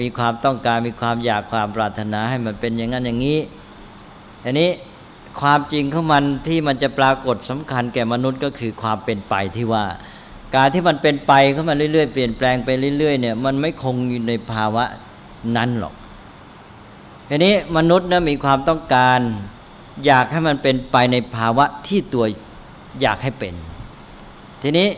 มีความต้องการมีความอยากความปรารถนาให้มันเป็นอย่างนั้นอย่างนี้อันนี้ความจริงของมันที่มันจะปรากฏสำคัญแก่มนุษย์ก็คือความเป็นไปที่ว่า การที่มันเป็นไปเข้ามาเรื่อยๆเปลี่ยนแปลงไปเรื่อยๆเนี่ยมันไม่คงอยู่ในภาวะนั้นหรอกทีนี้มนุษย์นะมีความต้องการ อยากให้มันเป็นไปในภาวะที่ตัวอยากให้เป็น ทีนี้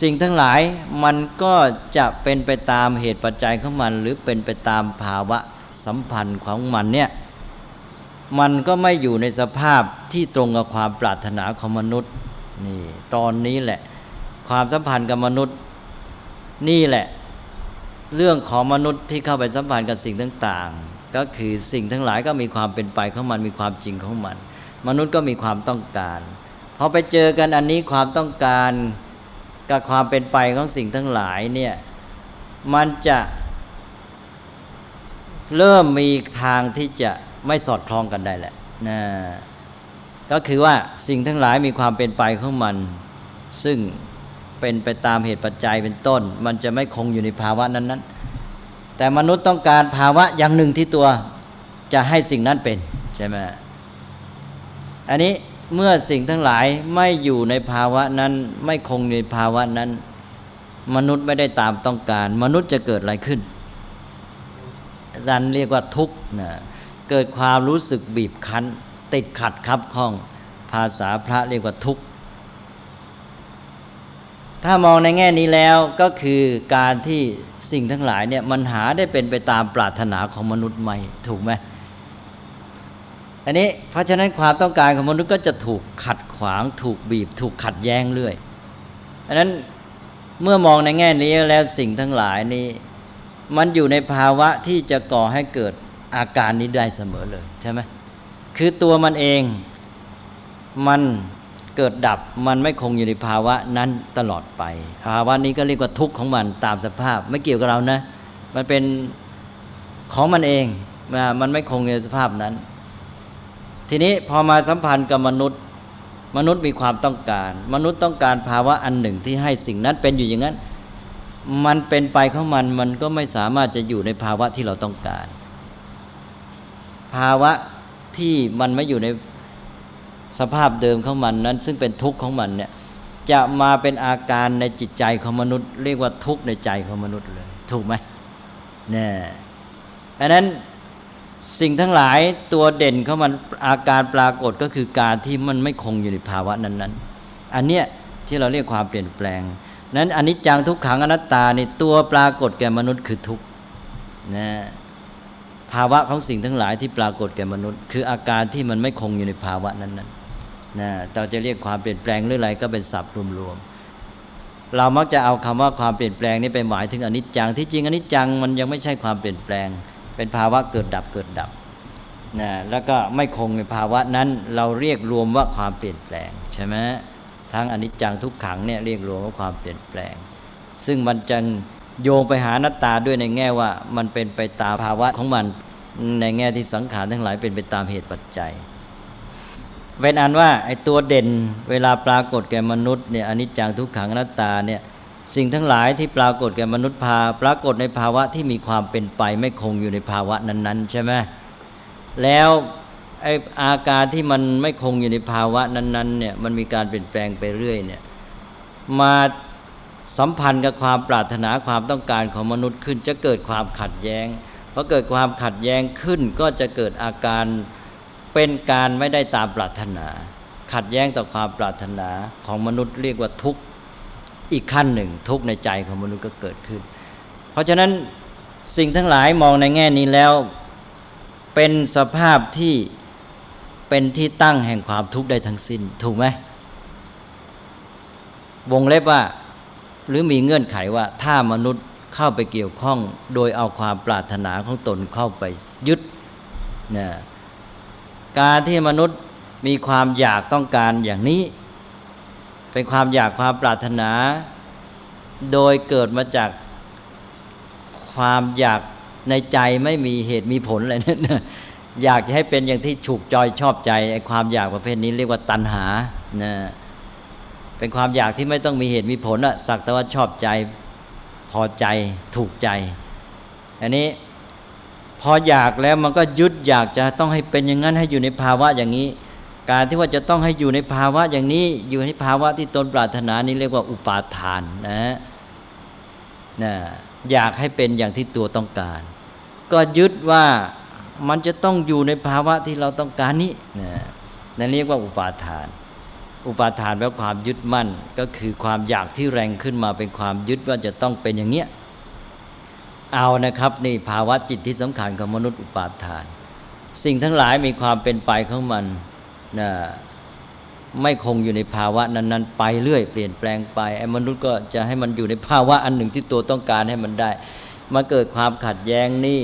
สิ่งทั้งหลายมันก็จะเป็นไปตามเหตุปัจจัยของมัน หรือเป็นไปตามภาวะสัมพันธ์ของมันเนี่ยมันก็ไม่อยู่ในสภาพที่ตรงกับความปรารถนาของมนุษย์นี่ตอนนี้แหละ ความสัมพันธ์กับมนุษย์นี่แหละ เรื่องของมนุษย์ที่เข้าไปสัมพันธ์กับสิ่งต่างๆ ก็คือสิ่งทั้งหลายก็มีความเป็นไปของมันมีความจริงของมัน มนุษย์ก็มีความต้องการพอไปเจอกันอันนี้ความต้องการกับความเป็นไปของสิ่งทั้งหลายเนี่ยมันจะเริ่มมีทางที่จะไม่สอดคล้องกันได้แหละนะก็คือว่าสิ่งทั้งหลายมีความเป็นไปของมัน ซึ่งเป็นไปตามเหตุปัจจัยเป็นต้น มันจะไม่คงอยู่ในภาวะนั้นๆ แต่มนุษย์ต้องการภาวะอย่างหนึ่งที่ตัวจะให้สิ่งนั้นเป็นใช่ไหมอันนี้เมื่อสิ่งทั้งหลายไม่อยู่ในภาวะนั้น ไม่คงในภาวะนั้น มนุษย์ไม่ได้ตามต้องการ มนุษย์จะเกิดอะไรขึ้นดันเรียกว่าทุกข์นะเกิดความรู้สึกบีบคั้น ติดขัดครับข้องภาษาพระเรียกว่าทุกข์ถ้ามองในแง่นี้แล้วก็คือการที่ สิ่งทั้งหลายเนี่ยมันหาได้เป็นไปตามปรารถนาของมนุษย์ไหมถูกไหมอันนี้เพราะฉะนั้นความต้องการของมนุษย์ก็จะถูกขัดขวาง ถูกบีบ ถูกขัดแย้งเรื่อยอันนั้นเมื่อมองในแง่นี้แล้วสิ่งทั้งหลายนี้ มันอยู่ในภาวะที่จะก่อให้เกิดอาการนี้ได้เสมอเลยใช่ไหมคือตัวมันเองมัน เกิดดับมันไม่คงอยู่ในภาวะนั้นตลอดไป ภาวะนี้ก็เรียกว่าทุกข์ของมันตามสภาพ ไม่เกี่ยวกับเรานะ มันเป็นของมันเองมันไม่คงในสภาพนั้น ทีนี้พอมาสัมพันธ์กับมนุษย์ มนุษย์มีความต้องการ มนุษย์ต้องการภาวะอันหนึ่งที่ให้สิ่งนั้นเป็นอยู่อย่างนั้น มันเป็นไปของมันมันก็ไม่สามารถจะอยู่ในภาวะที่เราต้องการ ภาวะที่มันไม่อยู่ใน สภาพเดิมของมันนั้น ซึ่งเป็นทุกข์ของมันเนี่ยจะมาเป็นอาการในจิตใจของมนุษย์ เรียกว่าทุกข์ในใจของมนุษย์เลย ถูกไหมเนี่ยอันนั้นสิ่งทั้งหลายตัวเด่นเขามันอาการปรากฏก็คือการที่มันไม่คงอยู่ในภาวะนั้นๆ อันเนี้ยที่เราเรียกความเปลี่ยนแปลง นั้นอันนี้จังทุกขังอนัตตาในตัวปรากฏแก่มนุษย์คือทุกข์นะภาวะของสิ่งทั้งหลายที่ปรากฏแก่มนุษย์ คืออาการที่มันไม่คงอยู่ในภาวะนั้นๆ นะเราจะเรียกความเปลี่ยนแปลงหรืออะไรก็เป็นศัพท์รวมๆเรามักจะเอาคำว่าความเปลี่ยนแปลงนี้ไปหมายถึงอนิจจังที่จริงอนิจจังมันยังไม่ใช่ความเปลี่ยนแปลง เป็นภาวะเกิดดับเกิดดับนะแล้วก็ไม่คงในภาวะนั้นเราเรียกรวมว่าความเปลี่ยนแปลงใช่ไหมทั้งอนิจจังทุกขังเนี่ยเรียกรวมว่าความเปลี่ยนแปลง ซึ่งมันจะโยงไปหาหนัตตาด้วยในแง่ว่ามันเป็นไปตามภาวะของมันในแง่ที่สังขารทั้งหลายเป็นไปตามเหตุปัจจัย เป็นอันว่าไอ้ตัวเด่นเวลาปรากฏแก่มนุษย์เนี่ยอนิจจังทุกขังนัตตาเนี่ยสิ่งทั้งหลายที่ปรากฏแก่มนุษย์พา ปรากฏในภาวะที่มีความเป็นไปไม่คงอยู่ในภาวะนั้น ๆ ใช่ไหมแล้วไออาการที่มันไม่คงอยู่ในภาวะนั้นๆเนี่ยมันมีการเปลี่ยนแปลงไปเรื่อยเนี่ยมาสัมพันธ์กับความปรารถนาความต้องการของมนุษย์ขึ้นจะเกิดความขัดแย้งพอเกิดความขัดแย้งขึ้นก็จะเกิดอาการ เป็นการไม่ได้ตามปรารถนา ขัดแย้งต่อความปรารถนาของมนุษย์เรียกว่าทุกข์อีกขั้นหนึ่ง ทุกข์ในใจของมนุษย์ก็เกิดขึ้น เพราะฉะนั้นสิ่งทั้งหลายมองในแง่นี้แล้ว เป็นสภาพที่เป็นที่ตั้งแห่งความทุกข์ได้ทั้งสิ้น ถูกไหมวงเล็บว่า หรือมีเงื่อนไขว่า ถ้ามนุษย์เข้าไปเกี่ยวข้อง โดยเอาความปรารถนาของตนเข้าไปยึดนะ การที่มนุษย์มีความอยากต้องการอย่างนี้ เป็นความอยากความปรารถนา โดยเกิดมาจากความอยากในใจไม่มีเหตุมีผลอะไรนั่นอยากจะให้เป็นอย่างที่ฉุกจอยชอบใจไอ้ความอยากประเภทนี้เรียกว่าตัณหานะเป็นความอยากที่ไม่ต้องมีเหตุมีผลอะสักแต่ว่าชอบใจพอใจถูกใจ อันนี้ พออยากแล้วมันก็ยึดอยากจะต้องให้เป็นอย่างนั้นให้อยู่ในภาวะอย่างนี้ การที่ว่าจะต้องให้อยู่ในภาวะอย่างนี้ อยู่ในภาวะที่ตนปรารถนานี้เรียกว่าอุปาทานนะนะอยากให้เป็นอย่างที่ตัวต้องการ ก็ยึดว่ามันจะต้องอยู่ในภาวะที่เราต้องการนี้นะนั่นเรียกว่าอุปาทาน อุปาทานแปลว่าความยึดมั่นก็คือความอยากที่แรงขึ้นมาเป็นความยึดว่าจะต้องเป็นอย่างเนี้ย เอานะครับนี่ภาวะจิตที่สำคัญของมนุษย์อุปาทาน สิ่งทั้งหลายมีความเป็นไปของมันนะไม่คงอยู่ในภาวะนั้นๆ ไปเรื่อยเปลี่ยนแปลงไปไอ้มนุษย์ก็จะให้มันอยู่ในภาวะอันหนึ่งที่ตัวต้องการให้มันได้มาเกิดความขัดแย้งนี่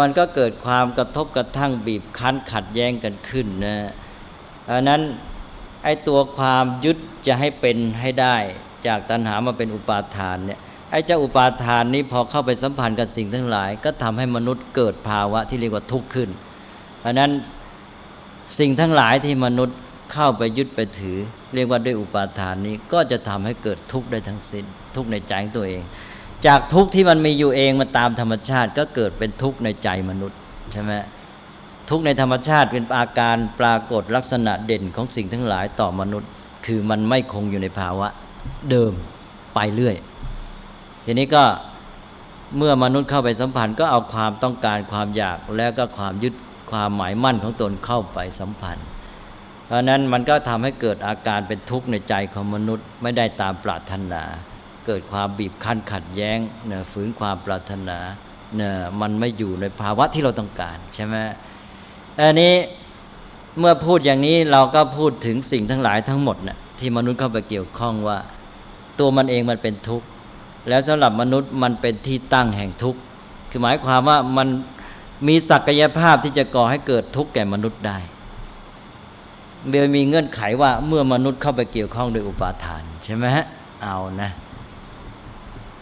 มันก็เกิดความกระทบกระทั่งบีบคั้นขัดแย้งกันขึ้นนะอันนั้นไอ้ตัวความยึดจะให้เป็นให้ได้จากตัณหามาเป็นอุปาทานเนี่ย ไอ้เจ้าอุปาทานนี้พอเข้าไปสัมพันธ์กับสิ่งทั้งหลาย ก็ทำให้มนุษย์เกิดภาวะที่เรียกว่าทุกข์ขึ้น เพราะนั้นสิ่งทั้งหลายที่มนุษย์เข้าไปยึดไปถือ เรียกว่าด้วยอุปาทานนี้ก็จะทำให้เกิดทุกข์ได้ทั้งสิ้น ทุกข์ในใจของตัวเอง จากทุกข์ที่มันมีอยู่เองมาตามธรรมชาติ ก็เกิดเป็นทุกข์ในใจมนุษย์ใช่ไหมทุกข์ในธรรมชาติเป็นอาการปรากฏลักษณะเด่นของสิ่งทั้งหลายต่อมนุษย์ คือมันไม่คงอยู่ในภาวะเดิมไปเรื่อย ทีนี้ก็เมื่อมนุษย์เข้าไปสัมพันธ์ก็เอาความต้องการความอยากแล้วก็ความยึดความหมายมั่นของตนเข้าไปสัมพันธ์ เพราะนั้นมันก็ทำให้เกิดอาการเป็นทุกข์ในใจของมนุษย์ไม่ได้ตามปรารถนา เกิดความบีบคั้นขัดแย้งเนี่ยฝืนความปรารถนาเนี่ยมันไม่อยู่ในภาวะที่เราต้องการใช่ไหมอันนี้เมื่อพูดอย่างนี้เราก็พูดถึงสิ่งทั้งหลายทั้งหมดเนี่ยที่มนุษย์เข้าไปเกี่ยวข้องว่า ตัวมันเองมันเป็นทุกข์ แล้วสำหรับมนุษย์มันเป็นที่ตั้งแห่งทุกข์คือหมายความว่ามันมีศักยภาพที่จะก่อให้เกิดทุกข์แก่มนุษย์ได้เบลมีเงื่อนไขว่าเมื่อมนุษย์เข้าไปเกี่ยวข้องโดยอุปาทาน ใช่ไหมฮะเอานะ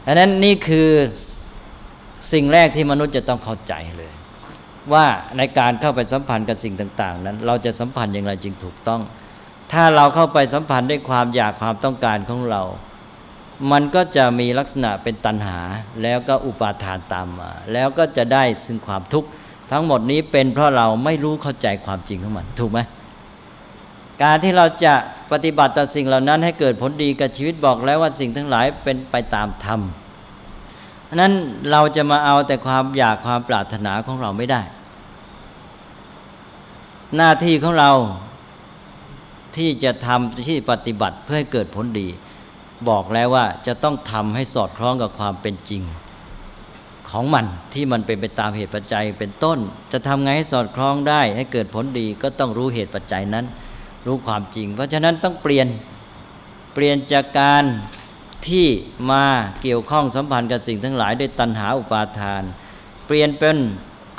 อันนั้นนี่คือสิ่งแรกที่มนุษย์จะต้องเข้าใจเลย ว่าในการเข้าไปสัมพันธ์กับสิ่งต่าง ๆ นั้น เราจะสัมพันธ์อย่างไรจึงถูกต้อง ถ้าเราเข้าไปสัมพันธ์ด้วยความอยากความต้องการของเรา มันก็จะมีลักษณะเป็นตัณหา แล้วก็อุปาทานตามมา แล้วก็จะได้ซึ่งความทุกข์ ทั้งหมดนี้เป็นเพราะเราไม่รู้เข้าใจความจริงของมัน ถูกไหมการที่เราจะปฏิบัติต่อสิ่งเหล่านั้นให้เกิดผลดีกับชีวิตบอกแล้วว่าสิ่งทั้งหลายเป็นไปตามธรรมนั้นเราจะมาเอาแต่ความอยากความปรารถนาของเราไม่ได้ หน้าที่ของเราที่จะทำที่ปฏิบัติเพื่อให้เกิดผลดี บอกแล้วว่าจะต้องทำให้สอดคล้องกับความเป็นจริง ของมันที่มันเป็นไปตามเหตุปัจจัยเป็นต้น จะทำไงให้สอดคล้องได้ ให้เกิดผลดีก็ต้องรู้เหตุปัจจัยนั้น รู้ความจริง เพราะฉะนั้นต้องเปลี่ยนเปลี่ยนจากการที่มาเกี่ยวข้องสัมพันธ์กับสิ่งทั้งหลายด้วยตัณหาอุปาทาน เปลี่ยนเป็น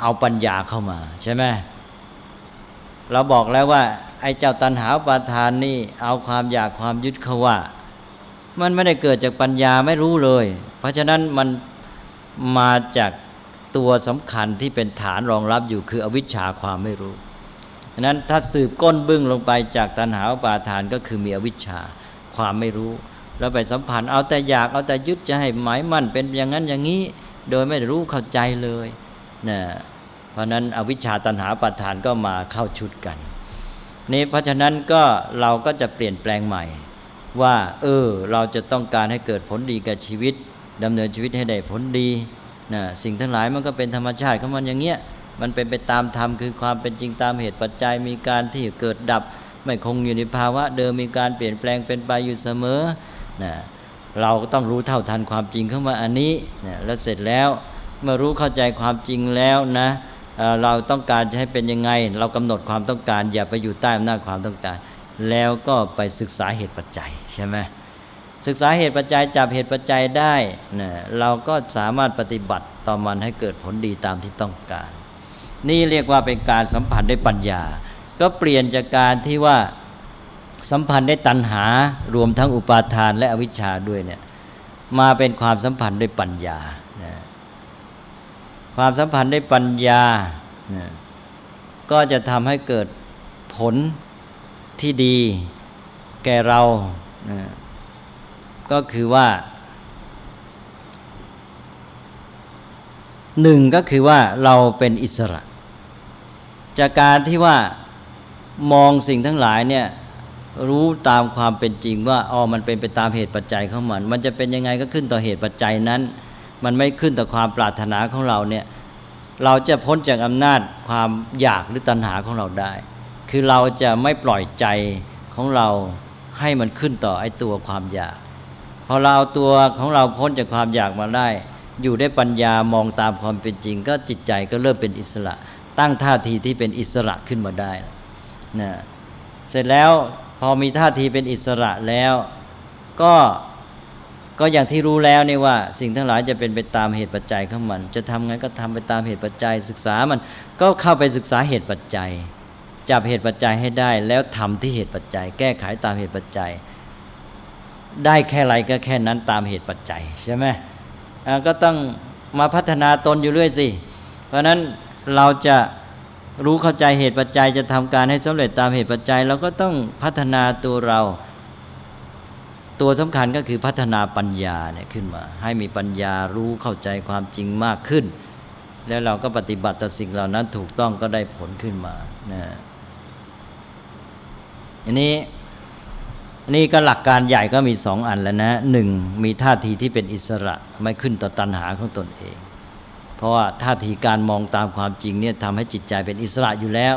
เอาปัญญาเข้ามาใช่ไหมเราบอกแล้วว่าไอ้เจ้าตัณหาอุปาทานนี่เอาความอยากความยึดเขาว่า มันไม่ได้เกิดจากปัญญาไม่รู้เลย เพราะฉะนั้นมันมาจากตัวสำคัญที่เป็นฐานรองรับอยู่คืออวิชชาความไม่รู้ฉะนั้นถ้าสืบก้นบึ้งลงไปจากตัณหาปาทานก็คือมีอวิชชาความไม่รู้ แล้วไปสัมพันธ์เอาแต่อยากเอาแต่ยึดจะให้หมายมั่นเป็นอย่างนั้นอย่างนี้ โดยไม่รู้เข้าใจเลยนะเพราะนั้นอวิชชาตัณหาปัฏฐานก็มาเข้าชุดกันนี่เพราะฉะนั้นก็เราก็จะเปลี่ยนแปลงใหม่ ว่า เออ เราจะต้องการให้เกิดผลดีกับชีวิตดำเนินชีวิตให้ได้ผลดีนะสิ่งทั้งหลายมันก็เป็นธรรมชาติของมันอย่างเงี้ยมันเป็นไปตามธรรมคือความเป็นจริงตามเหตุปัจจัยมีการที่เกิดดับ ไม่คงอยู่ในภาวะเดิมมีการเปลี่ยนแปลงเป็นไปอยู่เสมอนะเราก็ต้องรู้เท่าทันความจริงเข้ามาอันนี้นะแล้วเสร็จแล้วเมื่อรู้เข้าใจความจริงแล้วนะเราต้องการจะให้เป็นยังไง เรากำหนดความต้องการ อย่าไปอยู่ใต้อำนาจความต้องการ แล้วก็ไปศึกษาเหตุปัจจัย ช่ไหมศึกษาเหตุปัจจัยจับเหตุปัจจัยได้นะเราก็สามารถปฏิบัติต่อมันให้เกิดผลดีตามที่ต้องการ นี่เรียกว่าเป็นการสัมผัสด้วยปัญญา ก็เปลี่ยนจากการที่ว่าสัมพันธ์ได้ตัณหารวมทั้งอุปาทานและอวิชชาด้วยเนี่ยมาเป็นความสัมพันธ์ด้วยปัญญา ความสัมพันธ์ด้วยปัญญา ก็จะทำให้เกิดผลที่ดีแก่เรา ก็คือว่าหนึ่งก็คือว่าเราเป็นอิสระ จากการที่ว่ามองสิ่งทั้งหลายเนี่ยรู้ตามความเป็นจริงว่าอ๋อมันเป็นไปตามเหตุปัจจัยของมัน มันจะเป็นยังไงก็ขึ้นต่อเหตุปัจจัยนั้น มันไม่ขึ้นต่อความปรารถนาของเราเนี่ยเราจะพ้นจากอำนาจความอยากหรือตัณหาของเราได้ คือเราจะไม่ปล่อยใจของเรา ให้มันขึ้นต่อไอ้ตัวความอยาก พอเราเอาตัวของเราพ้นจากความอยากมาได้ อยู่ได้ปัญญามองตามความเป็นจริง ก็จิตใจก็เริ่มเป็นอิสระ ตั้งท่าทีที่เป็นอิสระขึ้นมาได้นะเสร็จแล้วพอมีท่าทีเป็นอิสระแล้วก็ก็อย่างที่รู้แล้วนี่ว่า สิ่งทั้งหลายจะเป็นไปตามเหตุปัจจัยของมัน จะทำไงก็ทำไปตามเหตุปัจจัย ศึกษามันก็เข้าไปศึกษาเหตุปัจจัย จับเหตุปัจจัยให้ได้ แล้วทำที่เหตุปัจจัย แก้ไขตามเหตุปัจจัย ได้แค่ไรก็แค่นั้นตามเหตุปัจจัยใช่ไหมก็ต้องมาพัฒนาตนอยู่เรื่อยสิ เพราะนั้นเราจะรู้เข้าใจเหตุปัจจัยจะทำการให้สำเร็จตามเหตุปัจจัย เราก็ต้องพัฒนาตัวเรา ตัวสำคัญก็คือพัฒนาปัญญาเนี่ยขึ้นมา ให้มีปัญญารู้เข้าใจความจริงมากขึ้น แล้วเราก็ปฏิบัติต่อสิ่งเหล่านั้นถูกต้องก็ได้ผลขึ้นมานะ อันนี้นี่ก็หลักการใหญ่ก็มีสองอันแล้วนะหนึ่งมีท่าทีที่เป็นอิสระไม่ขึ้นต่อตัณหาของตนเอง เพราะว่าท่าทีการมองตามความจริงเนี่ยทำให้จิตใจเป็นอิสระอยู่แล้ว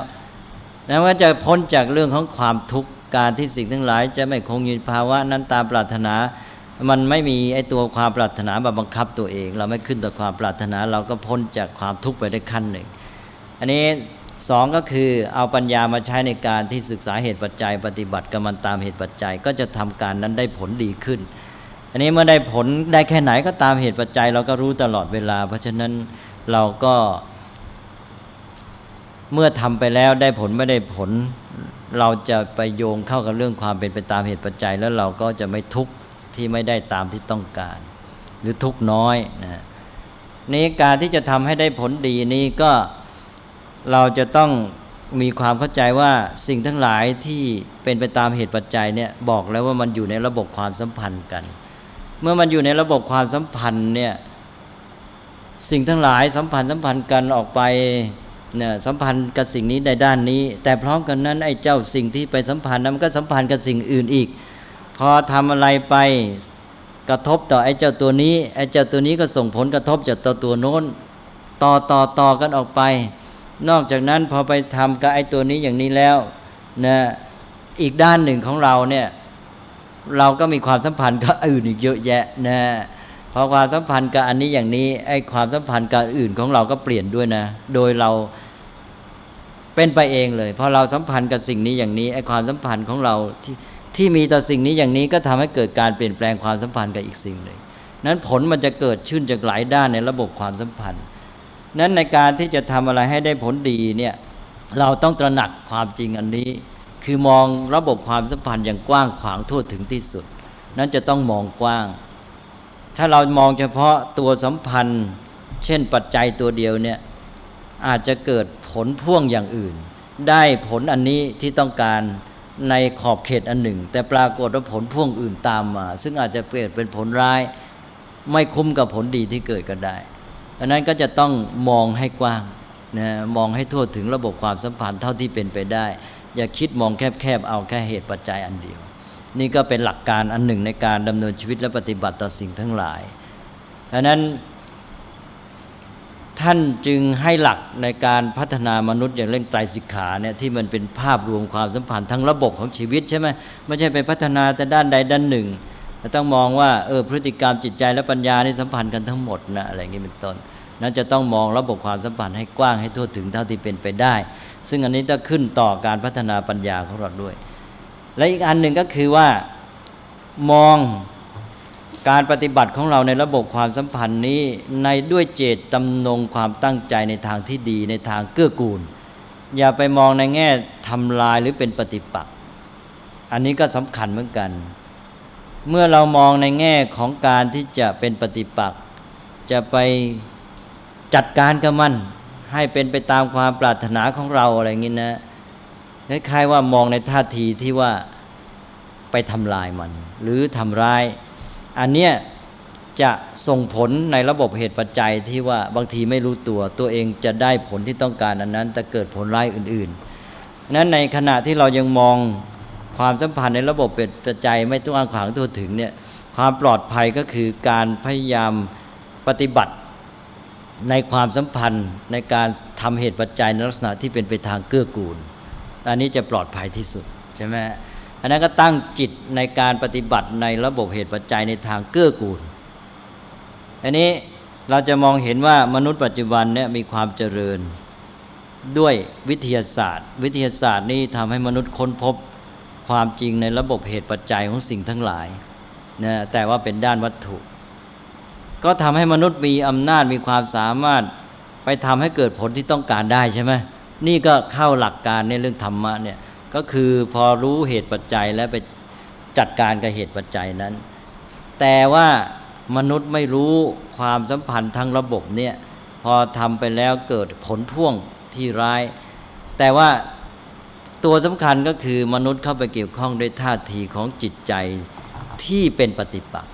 แล้วก็จะพ้นจากเรื่องของความทุกข์การที่สิ่งทั้งหลาย จะไม่คงอยู่ภาวะนั้นตามปรารถนามันไม่มีไอตัวความปรารถนามาบังคับตัวเอง เราไม่ขึ้นต่อความปรารถนา เราก็พ้นจากความทุกข์ไปได้ขั้นหนึ่ง อันนี้ สองก็คือเอาปัญญามาใช้ในการที่ศึกษาเหตุปัจจัย ปฏิบัติกับมันตามเหตุปัจจัย ก็จะทำการนั้นได้ผลดีขึ้น อันนี้เมื่อได้ผลได้แค่ไหนก็ตามเหตุปัจจัย เราก็รู้ตลอดเวลา เพราะฉะนั้นเราก็เมื่อทำไปแล้วได้ผลไม่ได้ผล เราจะไปโยงเข้ากับเรื่องความเป็นไปตามเหตุปัจจัย แล้วเราก็จะไม่ทุกข์ที่ไม่ได้ตามที่ต้องการ หรือทุกข์น้อยนะนี้การที่จะทำให้ได้ผลดีนี้ก็ เราจะต้องมีความเข้าใจว่าสิ่งทั้งหลายที่เป็นไปตามเหตุปัจจัยเนี่ยบอกแล้วว่ามันอยู่ในระบบความสัมพันธ์กัน เมื่อมันอยู่ในระบบความสัมพันธ์เนี่ยสิ่งทั้งหลายสัมพันธ์สัมพันธ์กันออกไปเนี่ยสัมพันธ์กับสิ่งนี้ในด้านนี้ แต่พร้อมกันนั้นไอ้เจ้าสิ่งที่ไปสัมพันธ์นั้นมันก็สัมพันธ์กับสิ่งอื่นอีก พอทำอะไรไปกระทบต่อไอ้เจ้าตัวนี้ไอ้เจ้าตัวนี้ก็ส่งผลกระทบจากตัวตัวโน้น ต่อต่อต่อกันออกไป นอกจากนั้นพอไปทำกับไอ้ตัวนี้อย่างนี้แล้วนะอีกด้านหนึ่งของเราเนี่ยเราก็มีความสัมพันธ์กับอื่นอีกเยอะแยะนะพอความสัมพันธ์กับอันนี้อย่างนี้ไอ้ความสัมพันธ์กับอื่นของเราก็เปลี่ยนด้วยนะ โดยเราเป็นไปเองเลยพอเราสัมพันธ์กับสิ่งนี้อย่างนี้ไอ้ความสัมพันธ์ของเราที่ที่มีต่อสิ่งนี้อย่างนี้ก็ทำให้เกิดการเปลี่ยนแปลงความสัมพันธ์กับอีกสิ่งหนึ่งนั้นผลมันจะเกิดขึ้นจากหลายด้านในระบบความสัมพันธ์ นั้นในการที่จะทำอะไรให้ได้ผลดีเนี่ยเราต้องตระหนักความจริงอันนี้ คือมองระบบความสัมพันธ์อย่างกว้างขวางทั่วถึงที่สุด นั้นจะต้องมองกว้าง ถ้าเรามองเฉพาะตัวสัมพันธ์ เช่นปัจจัยตัวเดียวเนี่ยอาจจะเกิดผลพ่วงอย่างอื่น ได้ผลอันนี้ที่ต้องการในขอบเขตอันหนึ่ง แต่ปรากฏว่าผลพ่วงอื่นตามมา ซึ่งอาจจะเกิดเป็นผลร้าย ไม่คุ้มกับผลดีที่เกิดก็ได้ ดังนั้นก็จะต้องมองให้กว้างนะมองให้ทั่วถึงระบบความสัมพันธ์เท่าที่เป็นไปได้ อย่าคิดมองแคบๆเอาแค่เหตุปัจจัยอันเดียว นี่ก็เป็นหลักการอันหนึ่งในการดำเนินชีวิตและปฏิบัติต่อสิ่งทั้งหลายดังนั้นท่านจึงให้หลักในการพัฒนามนุษย์อย่างเร่งไตรสิกขาเนี่ยที่มันเป็นภาพรวมความสัมพันธ์ทั้งระบบของชีวิตใช่ไหมไม่ใช่ไปพัฒนาแต่ด้านใดด้านหนึ่ง ต้องมองว่าเออพฤติกรรมจิตใจและปัญญานี่สัมพันธ์กันทั้งหมดนะอะไรอย่างนี้เป็นต้นนั้นจะต้องมองระบบความสัมพันธ์ให้กว้างให้ทั่วถึงเท่าที่เป็นไปได้ ซึ่งอันนี้จะขึ้นต่อการพัฒนาปัญญาของเราด้วย และอีกอันหนึ่งก็คือว่ามองการปฏิบัติของเราในระบบความสัมพันธ์นี้ในด้วยเจตจำนงความตั้งใจในทางที่ดีในทางเกื้อกูล อย่าไปมองในแง่ทำลายหรือเป็นปฏิปักษ์อันนี้ก็สำคัญเหมือนกัน เมื่อเรามองในแง่ของการที่จะเป็นปฏิปักษ์จะไปจัดการกับมัน ให้เป็นไปตามความปรารถนาของเราอะไรอย่างนี้นะคล้ายๆว่ามองในท่าทีที่ว่าไปทำลายมัน หรือทำร้าย อันเนี้ยจะส่งผลในระบบเหตุปัจจัยที่ว่าบางทีไม่รู้ตัว ตัวเองจะได้ผลที่ต้องการอันนั้น แต่เกิดผลร้ายอื่น ๆ นั้นในขณะที่เรายังมอง ความสัมพันธ์ในระบบเหตุปัจจัยไม่ต้องขวางตัวถึงเนี่ยความปลอดภัยก็คือการพยายามปฏิบัติในความสัมพันธ์ในการทำเหตุปัจจัยในลักษณะที่เป็นไปทางเกื้อกูล อันนี้จะปลอดภัยที่สุดใช่ไหมอันนั้นก็ตั้งจิตในการปฏิบัติในระบบเหตุปัจจัยในทางเกื้อกูล อันนี้เราจะมองเห็นว่ามนุษย์ปัจจุบันเนี่ยมีความเจริญด้วยวิทยาศาสตร์ วิทยาศาสตร์นี้ทำให้มนุษย์ค้นพบ ความจริงในระบบเหตุปัจจัยของสิ่งทั้งหลายนะแต่ว่าเป็นด้านวัตถุ ก็ทำให้มนุษย์มีอำนาจมีความสามารถไปทำให้เกิดผลที่ต้องการได้ใช่ไหมนี่ก็เข้าหลักการในเรื่องธรรมะเนี่ยก็คือพอรู้เหตุปัจจัยแล้วไปจัดการกับเหตุปัจจัยนั้น แต่ว่ามนุษย์ไม่รู้ความสัมพันธ์ทั้งระบบเนี่ยพอทำไปแล้วเกิดผลพ่วงที่ร้าย แต่ว่า ตัวสำคัญก็คือมนุษย์เข้าไปเกี่ยวข้องด้วยท่าทีของจิตใจที่เป็นปฏิปักษ์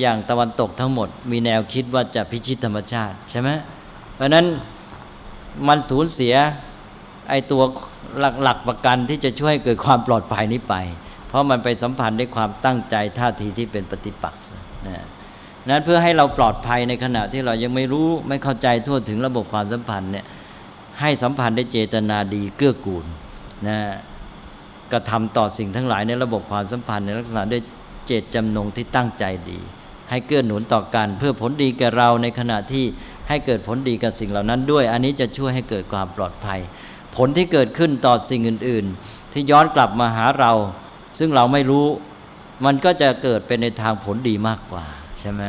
อย่างตะวันตกทั้งหมด มีแนวคิดว่าจะพิชิตธรรมชาติใช่ไหมเพราะนั้นมันสูญเสียไอตัวหลักๆประกันที่จะช่วยเกิดความปลอดภัยนี้ไป เพราะมันไปสัมพันธ์ด้วยความตั้งใจท่าทีที่เป็นปฏิปักษ์นะนั้นเพื่อให้เราปลอดภัยในขณะที่เรายังไม่รู้ไม่เข้าใจทั่วถึงระบบความสัมพันธ์เนี่ยให้สัมพันธ์ได้เจตนาดีเกื้อกูล นะกระทำต่อสิ่งทั้งหลายในระบบความสัมพันธ์ในลักษณะด้วยเจตจำนงที่ตั้งใจดี ให้เกื้อหนุนต่อกันเพื่อผลดีแก่เราในขณะที่ให้เกิดผลดีกับสิ่งเหล่านั้นด้วย อันนี้จะช่วยให้เกิดความปลอดภัย ผลที่เกิดขึ้นต่อสิ่งอื่น ๆ ที่ย้อนกลับมาหาเรา ซึ่งเราไม่รู้ มันก็จะเกิดเป็นในทางผลดีมากกว่าใช่ไหม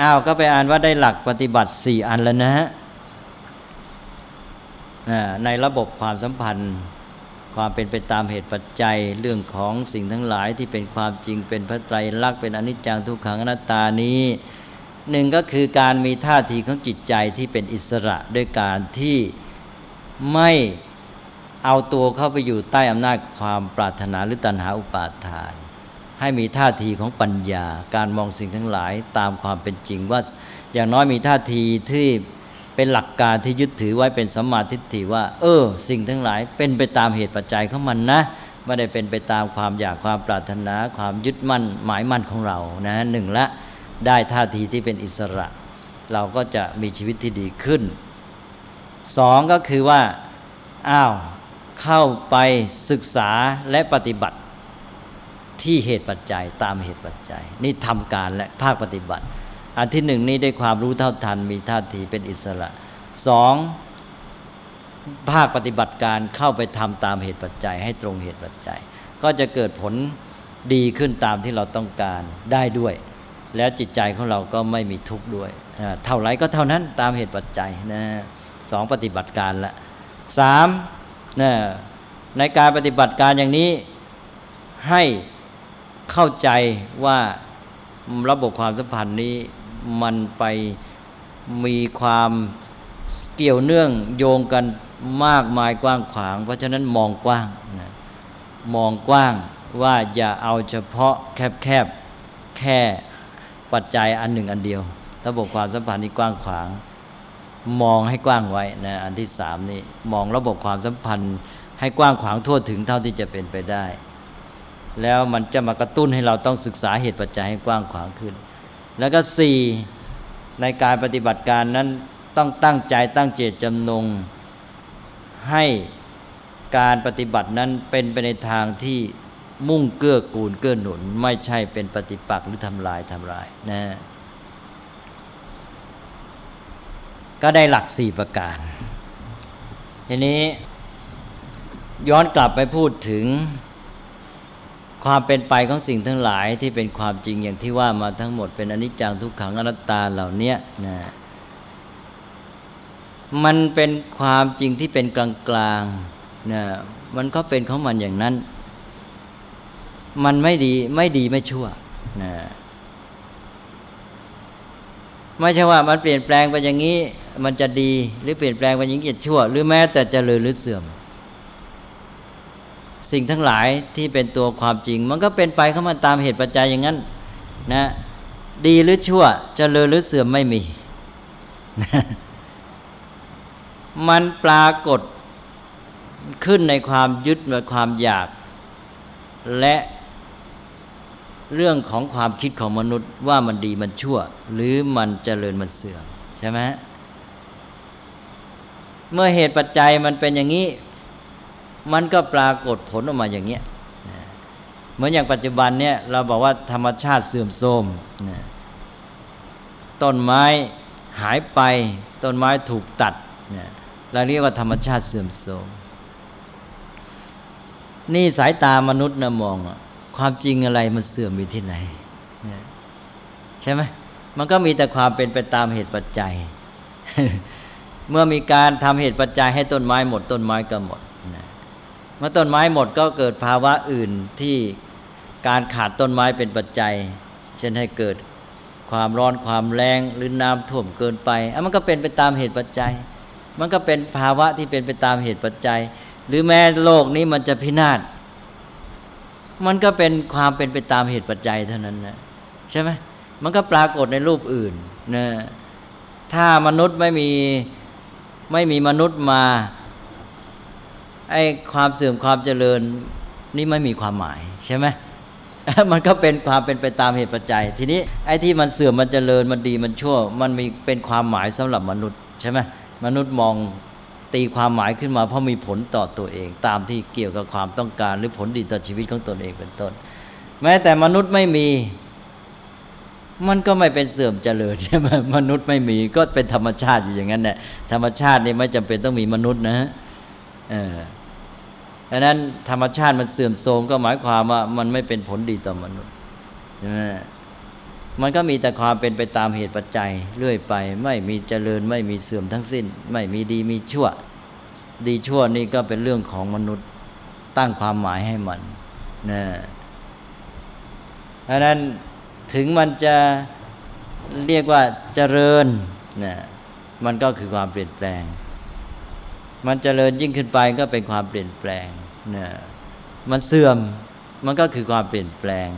อ้าวก็ไปอ่านว่าได้หลักปฏิบัติสี่อันแล้วนะฮะ ในระบบความสัมพันธ์ ความเป็นไปตามเหตุปัจจัยเรื่องของสิ่งทั้งหลายที่เป็นความจริงเป็นพระไตรลักษณ์เป็นอนิจจังทุกขังอนัตตานี้หนึ่งก็คือการมีท่าทีของจิตใจที่เป็นอิสระด้วยการที่ไม่เอาตัวเข้าไปอยู่ใต้อำนาจความปรารถนาหรือตัณหาอุปาทาน ให้มีท่าทีของปัญญา การมองสิ่งทั้งหลายตามความเป็นจริงว่าอย่างน้อยมีท่าทีที่ เป็นหลักการที่ยึดถือไว้เป็นสัมมาทิฏฐิว่า เออ สิ่งทั้งหลายเป็นไปตามเหตุปัจจัยของมันนะไม่ได้เป็นไปตามความอยากความปรารถนา ความยึดมั่นหมายมั่นของเรานะหนึ่งละได้ท่าทีที่เป็นอิสระ เราก็จะมีชีวิตที่ดีขึ้นสองก็คือว่าอ้าวเข้าไปศึกษาและปฏิบัติที่เหตุปัจจัยตามเหตุปัจจัย นี่ทำการและภาคปฏิบัติ อันที่หนึ่งนี่ได้ความรู้เท่าทัน มีท่าทีเป็นอิสระสองภาคปฏิบัติการเข้าไปทำตามเหตุปัจจัย ให้ตรงเหตุปัจจัย ก็จะเกิดผลดีขึ้นตามที่เราต้องการได้ด้วย แล้วจิตใจของเราก็ไม่มีทุกข์ด้วย เท่าไรก็เท่านั้นตามเหตุปัจจัยนะสองปฏิบัติการละสามนะในการปฏิบัติการอย่างนี้ให้เข้าใจว่าระบบความสัมพันธ์นี้ มันไปมีความเกี่ยวเนื่องโยงกันมากมายกว้างขวาง เพราะฉะนั้นมองกว้างนะมองกว้างว่าอย่าเอาเฉพาะแคบแคบแค่ปัจจัยอันหนึ่งอันเดียว ระบบความสัมพันธ์นี้กว้างขวาง มองให้กว้างไว้นะอันที่สามนี่มองระบบความสัมพันธ์ให้กว้างขวางทั่วถึงเท่าที่จะเป็นไปได้ แล้วมันจะมากระตุ้นให้เราต้องศึกษาเหตุปัจจัยให้กว้างขวางขึ้น แล้วก็สี่ในการปฏิบัติการนั้นต้องตั้งใจตั้งเจตจำนง ให้การปฏิบัตินั้นเป็นไปในทางที่มุ่งเกื้อกูลเกื้อหนุน ไม่ใช่เป็นปฏิปักษ์หรือทำลายทำลายนะก็ได้หลักสี่ประการ ทีนี้ย้อนกลับไปพูดถึง ความเป็นไปของสิ่งทั้งหลายที่เป็นความจริงอย่างที่ว่ามาทั้งหมดเป็นอนิจจังทุกขังอนัตตาเหล่านี้นะมันเป็นความจริงที่เป็นกลางกลางนะมันก็เป็นของมันอย่างนั้น มันไม่ดีไม่ดีไม่ชั่วนะไม่ใช่ว่ามันเปลี่ยนแปลงไปอย่างนี้ มันจะดีหรือเปลี่ยนแปลงไปอย่างนี้จะชั่ว หรือแม้แต่จะเลยหรือเสื่อม สิ่งทั้งหลายที่เป็นตัวความจริง มันก็เป็นไปเข้ามาตามเหตุปัจจัยอย่างนั้นนะดีหรือชั่วจะเลยหรือเสื่อมไม่มี มันปรากฏขึ้นในความยึดและความอยาก และเรื่องของความคิดของมนุษย์ว่ามันดีมันชั่ว หรือมันเจริญมันเสื่อมใช่ไหมเมื่อเหตุปัจจัยมันเป็นอย่างนี้ มันก็ปรากฏผลออกมาอย่างเนี้ยเหมือนอย่างปัจจุบันเนี่ยเราบอกว่าธรรมชาติเสื่อมโทรมต้นไม้หายไปต้นไม้ถูกตัดเราเรียกว่าธรรมชาติเสื่อมโทรมนี่สายตามนุษย์นะมองความจริงอะไรมันเสื่อมอยู่ที่ไหนใช่ไหมมันก็มีแต่ความเป็นไปตามเหตุปัจจัย เมื่อมีการทำเหตุปัจจัยให้ต้นไม้หมดต้นไม้ก็หมด เมื่อต้นไม้หมดก็เกิดภาวะอื่นที่การขาดต้นไม้เป็นปัจจัย เช่นให้เกิดความร้อนความแรงหรือน้ำท่วมเกินไปอะมันก็เป็นไปตามเหตุปัจจัย มันก็เป็นภาวะที่เป็นไปตามเหตุปัจจัย หรือแม้โลกนี้มันจะพินาศมันก็เป็นความเป็นไปตามเหตุปัจจัยเท่านั้นนะใช่ไหมมันก็ปรากฏในรูปอื่นนะถ้ามนุษย์ไม่มีไม่มีมนุษย์มา ไอ้ความเสื่อมความเจริญนี่ไม่มีความหมายใช่ไหมมันก็เป็นความเป็นไปตามเหตุปัจจัย ทีนี้ไอ้ที่มันเสื่อมมันเจริญมันดีมันชั่ว มันมีเป็นความหมายสำหรับมนุษย์ใช่ไหมมนุษย์มองตีความหมายขึ้นมาเพราะมีผลต่อตัวเอง ตามที่เกี่ยวกับความต้องการ หรือผลดีต่อชีวิตของตนเองเป็นต้น แม้แต่มนุษย์ไม่มี มันก็ไม่เป็นเสื่อมเจริญใช่ไหมมนุษย์ไม่มีก็เป็นธรรมชาติอยู่อย่างนั้นแหละธรรมชาตินี่ไม่จำเป็นต้องมีมนุษย์นะฮะ ดังนั้นธรรมชาติมันเสื่อมโทรมก็หมายความว่ามันไม่เป็นผลดีต่อมนุษย์ใช่ไหมมันก็มีแต่ความเป็นไปตามเหตุปัจจัยเรื่อยไป ไม่มีเจริญไม่มีเสื่อมทั้งสิ้น ไม่มีดีมีชั่ว ดีชั่วนี่ก็เป็นเรื่องของมนุษย์ตั้งความหมายให้มันนะเพราะนั้นถึงมันจะเรียกว่าเจริญนะมันก็คือความเปลี่ยนแปลง มันเจริญยิ่งขึ้นไปก็เป็นความเปลี่ยนแปลง นะมันเสื่อมมันก็คือความเปลี่ยนแปลง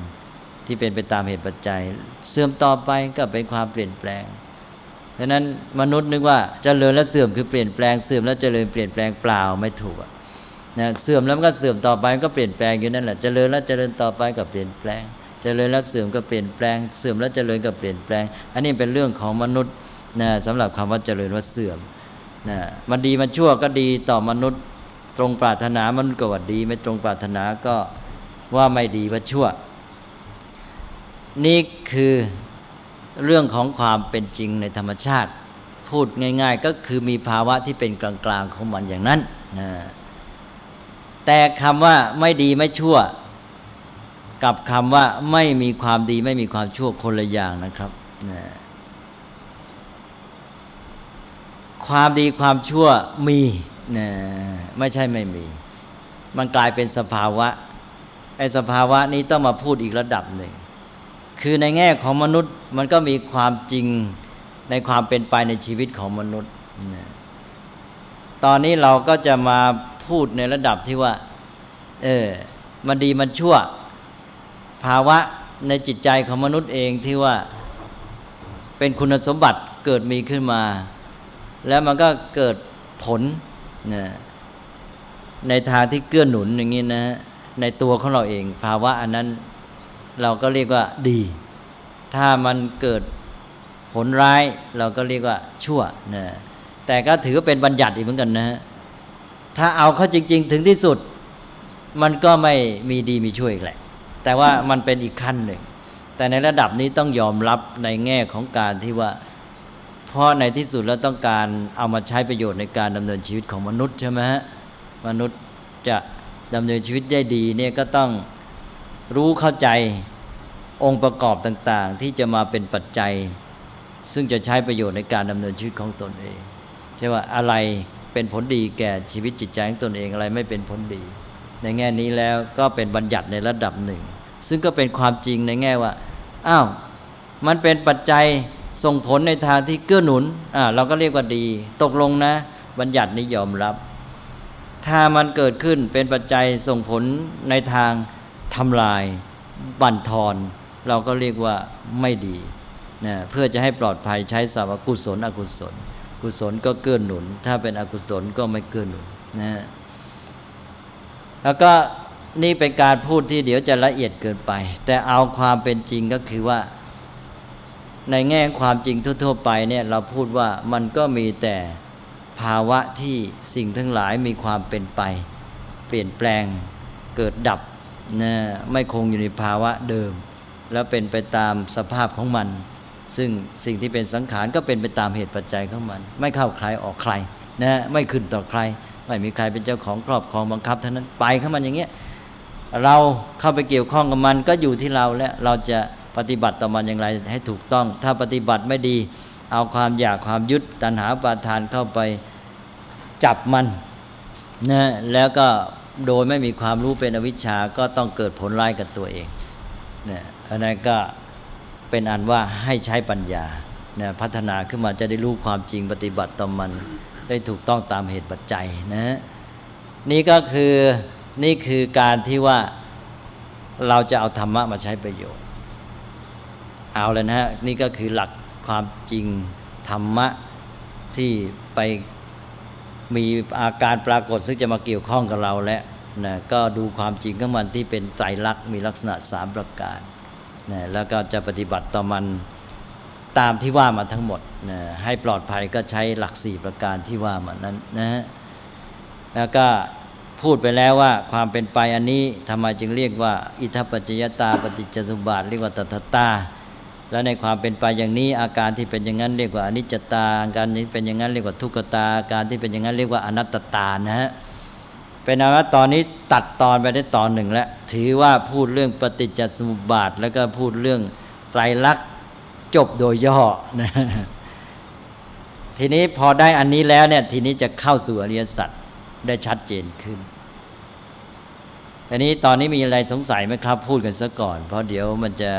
ที่เป็นไปตามเหตุปัจจัย เสื่อมต่อไปก็เป็นความเปลี่ยนแปลงดังนั้นมนุษย์นึกว่าเจริญแล้วเสื่อมคือเปลี่ยนแปลงเสื่อมแล้วเจริญเปลี่ยนแปลงเปล่าไม่ถูกนะเสื่อมแล้วก็เสื่อมต่อไปก็เปลี่ยนแปลงอยู่นั่นแหละเจริญแล้วเจริญต่อไปก็เปลี่ยนแปลงเจริญแล้วเสื่อมก็เปลี่ยนแปลงเสื่อมแล้วเจริญก็เปลี่ยนแปลง อันนี้เป็นเรื่องของมนุษย์นะสำหรับคำว่าเจริญว่าเสื่อมนะมันดีมันชั่วก็ดีต่อมนุษย์ ตรงปรารถนามันก็ว่าดี ไม่ตรงปรารถนาก็ว่าไม่ดีว่าชั่ว นี่คือเรื่องของความเป็นจริงในธรรมชาติ พูดง่าย ๆ ก็คือมีภาวะที่เป็นกลางๆของมันอย่างนั้นนะแต่คำว่าไม่ดีไม่ชั่ว กับคำว่าไม่มีความดีไม่มีความชั่วคนละอย่างนะครับนะความดีความชั่วมี นะไม่ใช่ไม่มี มันกลายเป็นสภาวะไอ้สภาวะนี้ต้องมาพูดอีกระดับหนึ่งคือในแง่ของมนุษย์มันก็มีความจริงในความเป็นไปในชีวิตของมนุษย์นะตอนนี้เราก็จะมาพูดในระดับที่ว่า เออ มันดีมันชั่ว ภาวะในจิตใจของมนุษย์เองที่ว่าเป็นคุณสมบัติเกิดมีขึ้นมา แล้วมันก็เกิดผล นะในทางที่เกื้อหนุนอย่างนี้นะในตัวของเราเอง ภาวะอันนั้นเราก็เรียกว่าดี ถ้ามันเกิดผลร้ายเราก็เรียกว่าชั่วนะแต่ก็ถือว่าเป็นบัญญัติอีกเหมือนกันนะ ถ้าเอาเข้าจริง ๆ ถึงที่สุด มันก็ไม่มีดีมีช่วยอีกแหละ แต่ว่ามันเป็นอีกขั้นหนึ่ง แต่ในระดับนี้ต้องยอมรับในแง่ของการที่ว่า เพราะในที่สุดแล้วต้องการเอามาใช้ประโยชน์ในการดำเนินชีวิตของมนุษย์ใช่ไหมฮะมนุษย์จะดำเนินชีวิตได้ดีเนี่ยก็ต้องรู้เข้าใจองค์ประกอบต่าง ๆ ที่จะมาเป็นปัจจัย ซึ่งจะใช้ประโยชน์ในการดำเนินชีวิตของตนเองใช่ว่าอะไรเป็นผลดีแก่ชีวิตจิตใจของตนเองอะไรไม่เป็นผลดี ในแง่นี้แล้วก็เป็นบัญญัติในระดับหนึ่ง ซึ่งก็เป็นความจริงในแง่ว่าอ้าวมันเป็นปัจจัย ส่งผลในทางที่เกื้อหนุนอ่าเราก็เรียกว่าดี ตกลงนะ บัญญัตินี้ยอมรับ ถ้ามันเกิดขึ้นเป็นปัจจัยส่งผลในทางทำลาย บั่นทอน เราก็เรียกว่าไม่ดีนะเพื่อจะให้ปลอดภัยใช้สาวกุศล อกุศล กุศลก็เกื้อหนุน ถ้าเป็นอกุศลก็ไม่เกื้อหนุนนะแล้วก็นี่เป็นการพูดที่เดี๋ยวจะละเอียดเกินไป แต่เอาความเป็นจริงก็คือว่า ในแง่ความจริงทั่ว ๆ ไปเนี่ยเราพูดว่ามันก็มีแต่ภาวะที่สิ่งทั้งหลายมีความเป็นไป เปลี่ยนแปลงเกิดดับนะไม่คงอยู่ในภาวะเดิม แล้วเป็นไปตามสภาพของมัน ซึ่งสิ่งที่เป็นสังขารก็เป็นไปตามเหตุปัจจัยของมัน ไม่เข้าใครออกใครนะไม่ขึ้นต่อใคร ไม่มีใครเป็นเจ้าของครอบครองบังคับเท่านั้นไปของมันอย่างเงี้ยเราเข้าไปเกี่ยวข้องกับมันก็อยู่ที่เราและเราจะ ปฏิบัติต่อมันอย่างไรให้ถูกต้อง ถ้าปฏิบัติไม่ดี เอาความอยากความยึดตัณหาปาทานเข้าไปจับมันนะแล้วก็โดยไม่มีความรู้เป็นอวิชชาก็ต้องเกิดผลร้ายกับตัวเองเนี่ยอันนั้นก็เป็นอันว่าให้ใช้ปัญญานี่ยพัฒนาขึ้นมาจะได้รู้ความจริงปฏิบัติต่อมันได้ถูกต้องตามเหตุปัจจัยนะนี่ก็คือนี่คือการที่ว่าเราจะเอาธรรมะมาใช้ประโยชน์ เอาเลยนะฮะนี่ก็คือหลักความจริงธรรมะที่ไปมีอาการปรากฏซึ่งจะมาเกี่ยวข้องกับเราแล้วนะก็ดูความจริงของมันที่เป็นไตรลักษณ์มีลักษณะสามประการนะแล้วก็จะปฏิบัติต่อมันตามที่ว่ามาทั้งหมดนะให้ปลอดภัยก็ใช้หลักสี่ประการที่ว่ามานั้นนะฮะแล้วก็พูดไปแล้วว่าความเป็นไปอันนี้ทำไมจึงเรียกว่า อิทัปปัจจยตาปฏิจจสุบาทเรียกว่าตถตา แล้วในความเป็นไปอย่างนี้อาการที่เป็นอย่างนั้นเรียกว่าอนิจจตาอาการที่เป็นอย่างนั้นเรียกว่าทุกขตาอาการที่เป็นอย่างนั้นเรียกว่าอนัตตานะฮะเป็นนว่าตอนนี้ตัดตอนไปได้ตอนหนึ่งแล้วถือว่าพูดเรื่องปฏิจจสมุปบาท แล้วก็พูดเรื่องไตรลักษณ์จบโดยย่อนะทีนี้พอได้อันนี้แล้วเนี่ยทีนี้จะเข้าสู่อริยสัจได้ชัดเจนขึ้นอันนี้ตอนนี้มีอะไรสงสัยไหมครับ พูดกันซะก่อน เพราะเดี๋ยวมันจะ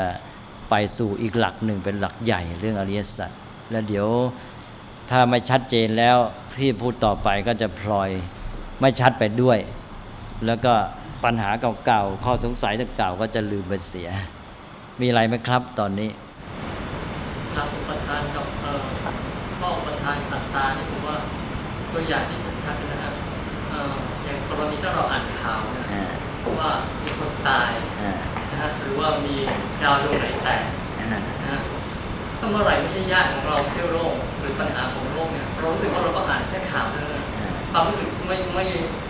ไปสู่อีกหลักหนึ่งเป็นหลักใหญ่เรื่องอริยสัจแล้วเดี๋ยวถ้าไม่ชัดเจนแล้วพี่พูดต่อไปก็จะพลอยไม่ชัดไปด้วย แล้วก็ปัญหาเก่าๆข้อสงสัยเก่าๆก็จะลืมไปเสีย มีอะไรไหมครับตอนนี้หลักอุปทานกับข้ออุปทานตัตานี่ผมว่าตัวอย่างที่ชัดๆนะครับอย่างกรณีถ้าเราอ่านข่าวนะว่ามีคนตายนะ ฮะหรือว่ามีดาวดวงไหนแตกนะฮะถ้าเมื่อไหร่ไม่ใช่ญาติของเราเที่ยวโลกหรือปัญหาของโลกเนี่ยเรารู้สึกว่าเราก็อ่านแค่ข่าวเท่านั้นความรู้สึกไม่ไม่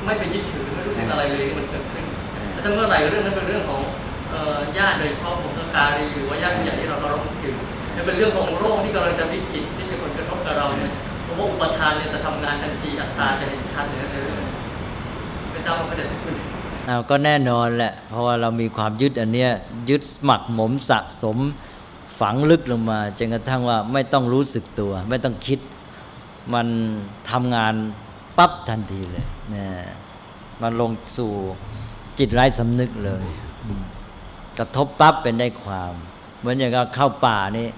ไม่ไปยึดถือไม่รู้สึกอะไรเลยที่มันเกิดขึ้นแต่ถ้าเมื่อไหร่เรื่องนั้นเป็นเรื่องของญาติโดยเฉพาะผมก็การีหรือว่าญาติผู้ใหญ่ที่เราเคารพถือจะเป็นเรื่องของโรคที่กำลังจะวิกฤตที่จะผลกระทบกับเราเนี่ยผมว่าอุปทานเนี่ยจะทำงานทันทีอัตราจะเห็นชัดเลยในเรื่องไม่ทราบว่าประเด็นคุณ เอาก็แน่นอนแหละเพราะว่าเรามีความยึดอันเนี้ยยึดหมักหมมสะสมฝังลึกลงมาจนกระทั่งว่าไม่ต้องรู้สึกตัว ไม่ต้องคิด มันทำงานปั๊บทันทีเลยนะมันลงสู่จิตไร้สำนึกเลย กระทบปั๊บเป็นได้ความ เหมือนอย่างกับเข้าป่านี่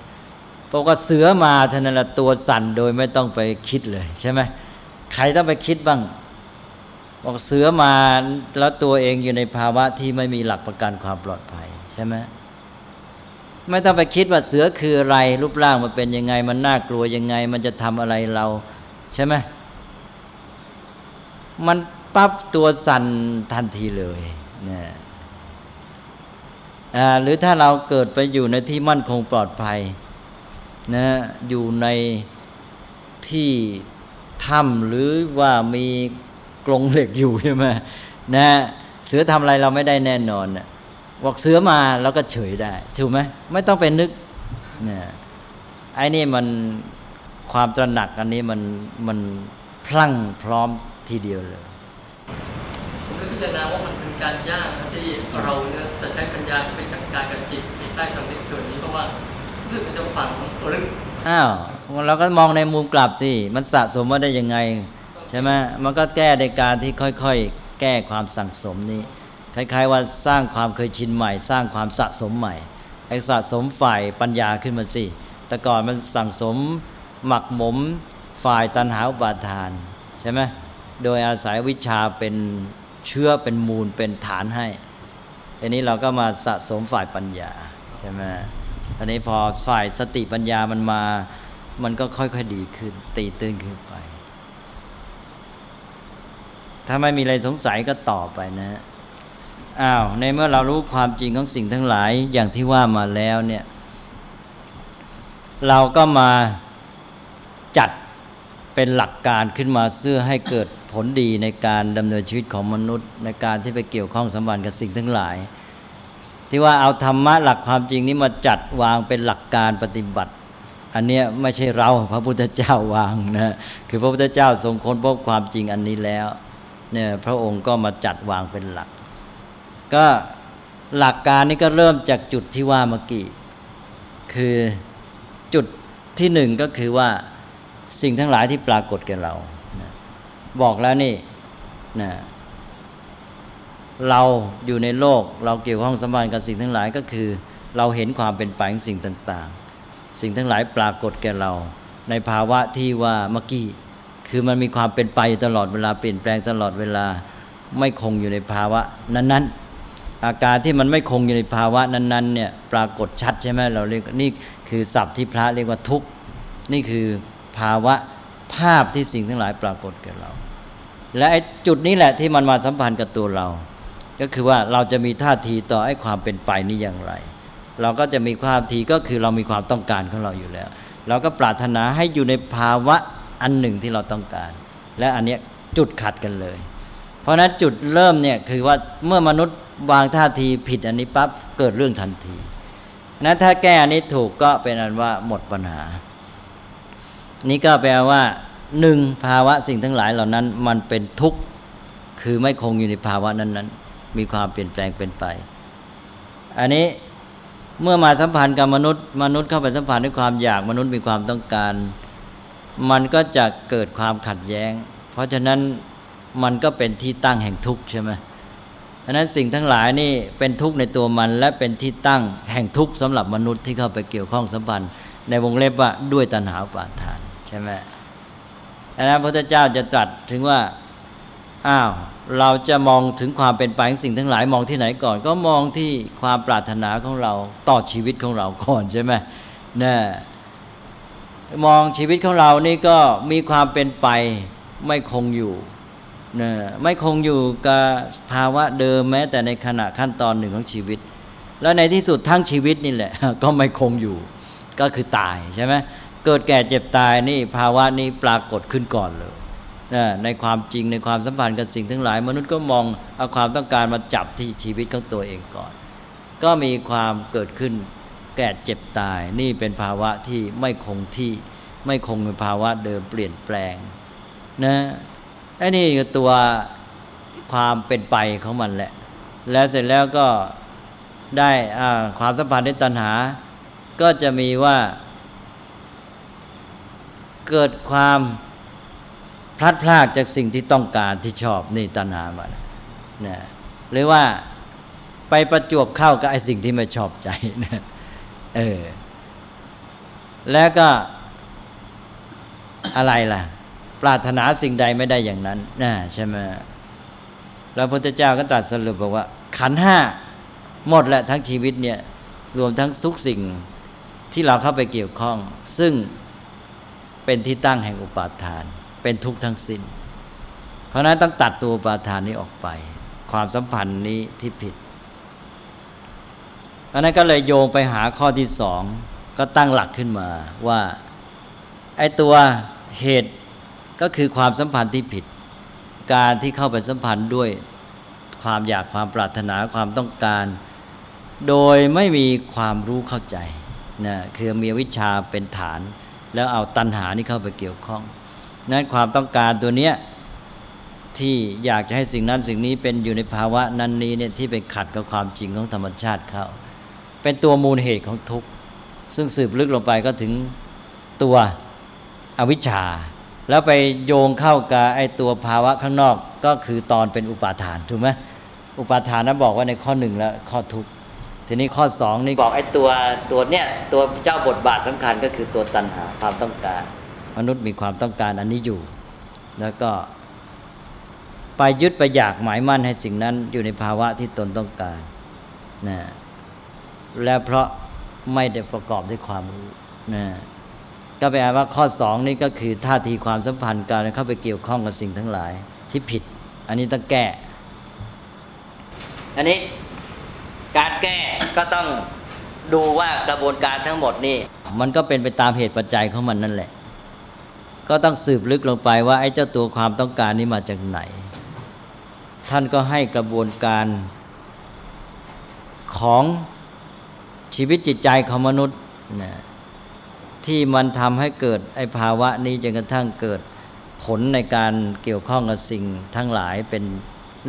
พราะว่าเสือมาท่านั้นละตัวสั่นโดยไม่ต้องไปคิดเลยใช่ไหมใครต้องไปคิดบ้าง บอกเสือมาแล้วตัวเองอยู่ในภาวะที่ไม่มีหลักประกันความปลอดภัยใช่ไหมไม่ต้องไปคิดว่าเสือคืออะไร รูปร่างมันเป็นยังไง มันน่ากลัวยังไง มันจะทำอะไรเรา ใช่ไหมมันปั๊บตัวสั่นทันทีเลยเนี่ยหรือถ้าเราเกิดไปอยู่ในที่มั่นคงปลอดภัยนะอยู่ในที่ถ้ำหรือว่ามี กรงเหล็กอยู่ใช่ไหมนะเสือทำอะไรเราไม่ได้แน่นอนนะบอกเสือมาเราก็เฉยได้ถูกไหมไม่ต้องไปนึกเนี่ยไอ้นี่มันความตระหนักอันนี้มันมันพลั่งพร้อมทีเดียวเลยผมก็พิจารณาว่ามันเป็นการยากที่เราเนี่ยจะใช้ปัญญาไปจัดการกับจิตใต้สำนึกส่วนนี้เพราะว่าเรื่องมันจะฝังลึกอ้าวเราก็มองในมุมกลับสิมันสะสมมาได้ยังไงใช่ไหมมันก็แก้ในการที่ค่อยๆ แก้ความสั่งสมนี้ คล้ายๆว่าสร้างความเคยชินใหม่ สร้างความสะสมใหม่ไอ้สะสมฝ่ายปัญญาขึ้นมาสิ แต่ก่อนมันสั่งสมหมักหมมฝ่ายตันหาอุปาทานใช่ไหมโดยอาศัยวิชาเป็นเชื้อเป็นมูลเป็นฐานให้อันนี้เราก็มาสะสมฝ่ายปัญญาใช่ไหมอันนี้พอฝ่ายสติปัญญามันมา มันก็ค่อยๆดีขึ้น ตีตื้นขึ้นไป ถ้าไม่มีอะไรสงสัยก็ต่อไปนะอ้าวในเมื่อเรารู้ความจริงของสิ่งทั้งหลายอย่างที่ว่ามาแล้วเนี่ย เราก็มาจัดเป็นหลักการขึ้นมาเพื่อให้เกิดผลดีในการดำเนินชีวิตของมนุษย์ ในการที่ไปเกี่ยวข้องสัมพันธ์กับสิ่งทั้งหลาย ที่ว่าเอาธรรมะหลักความจริงนี้มาจัดวางเป็นหลักการปฏิบัติ อันเนี้ยไม่ใช่เราพระพุทธเจ้าวางนะคือพระพุทธเจ้าทรงค้นพบความจริงอันนี้แล้ว เนี่ยพระองค์ก็มาจัดวางเป็นหลัก ก็หลักการนี้ก็เริ่มจากจุดที่ว่าเมื่อกี้คือจุดที่หนึ่งก็คือว่าสิ่งทั้งหลายที่ปรากฏแก่เรานะบอกแล้วนี่นะเราอยู่ในโลกเราเกี่ยวข้องสัมพันธ์กับสิ่งทั้งหลายก็คือ เราเห็นความเป็นไปของสิ่งต่าง ๆ สิ่งทั้งหลายปรากฏแก่เรา ในภาวะที่ว่าเมื่อกี้ คือมันมีความเป็นไปตลอดเวลาเปลี่ยนแปลงตลอดเวลาไม่คงอยู่ในภาวะ นั้นๆ อาการที่มันไม่คงอยู่ในภาวะนั้นๆเนี่ยปรากฏชัดใช่ไหมเราเรียกนี่คือศัพท์ที่พระเรียกว่าทุกข์นี่คือภาวะภาพที่สิ่งทั้งหลายปรากฏแก่เรา และไอ้จุดนี้แหละที่มันมาสัมพันธ์กับตัวเรา ก็คือว่าเราจะมีท่าทีต่อไอ้ความเป็นไปนี้อย่างไร เราก็จะมีความทีก็คือเรามีความต้องการของเราอยู่แล้ว เราก็ปรารถนาให้อยู่ในภาวะ อันหนึ่งที่เราต้องการ และอันนี้จุดขัดกันเลย เพราะนั้นจุดเริ่มเนี่ยคือว่าเมื่อมนุษย์วางท่าทีผิดอันนี้ปั๊บเกิดเรื่องทันทีนะถ้าแก้อันนี้ถูกก็เป็นอันว่าหมดปัญหา นี่ก็แปลว่าหนึ่งภาวะสิ่งทั้งหลายเหล่านั้น มันเป็นทุกข์คือไม่คงอยู่ในภาวะนั้นๆ มีความเปลี่ยนแปลงเป็นไป อันนี้เมื่อมาสัมพันธ์กับมนุษย์ มนุษย์เข้าไปสัมพันธ์ด้วยความอยากมนุษย์มีความต้องการ มันก็จะเกิดความขัดแย้ง เพราะฉะนั้นมันก็เป็นที่ตั้งแห่งทุกข์ใช่ไหมอันนั้นสิ่งทั้งหลายนี่เป็นทุกข์ในตัวมัน และเป็นที่ตั้งแห่งทุกข์สำหรับมนุษย์ที่เข้าไปเกี่ยวข้องสัมพันธ์ ในวงเล็บว่าด้วยตัณหาปาทานใช่ไหมดังนั้นพระเจ้าจะตรัสถึงว่าอ้าวเราจะมองถึงความเป็นไปของสิ่งทั้งหลายมองที่ไหนก่อน ก็มองที่ความปรารถนาของเราต่อชีวิตของเราก่อนใช่ไหมเนี่ย มองชีวิตของเรานี่ก็มีความเป็นไปไม่คงอยู่นี่ยไม่คงอยู่กับภาวะเดิมแม้ แต่ในขณะขั้นตอนหนึ่งของชีวิต แล้วในที่สุดทั้งชีวิตนี่แหละ ก็ไม่คงอยู่ก็คือตายใช่ไหมเกิดแก่เจ็บตายนี่ภาวะนี้ปรากฏขึ้นก่อนเลยในความจริงในความสัมพันธ์กับสิ่งทั้งหลาย มนุษย์ก็มองเอาความต้องการมาจับที่ชีวิตของตัวเองก่อน ก็มีความเกิดขึ้น แก่เจ็บตาย นี่เป็นภาวะที่ไม่คงที่ ไม่คงเป็นภาวะเดิมเปลี่ยนแปลงนะไอ้นี่คือตัวความเป็นไปของมันแหละ แล้วเสร็จแล้วก็ได้ความสัมพันธ์ในตัณหา ก็จะมีว่าเกิดความพลัดพรากจากสิ่งที่ต้องการที่ชอบนี่ตัณหามานะหรือว่าไปประจวบเข้ากับไอ้สิ่งที่ไม่ชอบใจนะ เออ แล้วก็อะไรล่ะ ปรารถนาสิ่งใดไม่ได้อย่างนั้นนะใช่ไหมแล้วพระพุทธเจ้าก็ตรัสสรุปบอกว่า ขันห้าหมดแหละทั้งชีวิตเนี่ย รวมทั้งทุกสิ่งที่เราเข้าไปเกี่ยวข้อง ซึ่งเป็นที่ตั้งแห่งอุปาทาน เป็นทุกข์ทั้งสิน้น เพราะนั้นต้องตัดตัวอุปาทานนี้ออกไป ความสัมพันธ์นี้ที่ผิด เพราะนั้นก็เลยโยงไปหาข้อที่สองก็ตั้งหลักขึ้นมาว่าไอ้ตัวเหตุก็คือความสัมพันธ์ที่ผิด การที่เข้าไปสัมพันธ์ด้วยความอยากความปรารถนาความต้องการ โดยไม่มีความรู้เข้าใจนะคือมีวิชาเป็นฐาน แล้วเอาตัณหานี่เข้าไปเกี่ยวข้อง นั้นความต้องการตัวเนี้ยที่อยากจะให้สิ่งนั้นสิ่งนี้เป็นอยู่ในภาวะนั้นนี้เนี่ยที่เป็นขัดกับความจริงของธรรมชาติเขา เป็นตัวมูลเหตุของทุกข์ ซึ่งสืบลึกลงไปก็ถึงตัวอวิชชา แล้วไปโยงเข้ากับไอ้ตัวภาวะข้างนอกก็คือตอนเป็นอุปาทานถูกไหมอุปาทานนั้นบอกว่าในข้อหนึ่งแล้วข้อทุกข์ทีนี้ข้อสองนี่บอกไอ้ตัวตัวเนี้ยตัวเจ้าบทบาทสำคัญก็คือตัวตัณหาความต้องการ มนุษย์มีความต้องการอันนี้อยู่ แล้วก็ ไปยึดไปอยากหมายมั่นให้สิ่งนั้นอยู่ในภาวะที่ตนต้องการนะ และเพราะไม่ได้ประกอบด้วยความรู้นะก็แปลว่าข้อสองนี่ก็คือท่าทีความสัมพันธ์การเข้าไปเกี่ยวข้องกับสิ่งทั้งหลายที่ผิด อันนี้ต้องแก้ อันนี้การแก้ก็ต้องดูว่ากระบวนการทั้งหมดนี่ มันก็เป็นไปตามเหตุปัจจัยของมันนั่นแหละ ก็ต้องสืบลึกลงไปว่าไอ้เจ้าตัวความต้องการนี้มาจากไหน ท่านก็ให้กระบวนการของ ชีวิตจิตใจของมนุษย์นะที่มันทำให้เกิดไอ้ภาวะนี้จนกระทั่งเกิดผลในการเกี่ยวข้องกับสิ่งทั้งหลายเป็น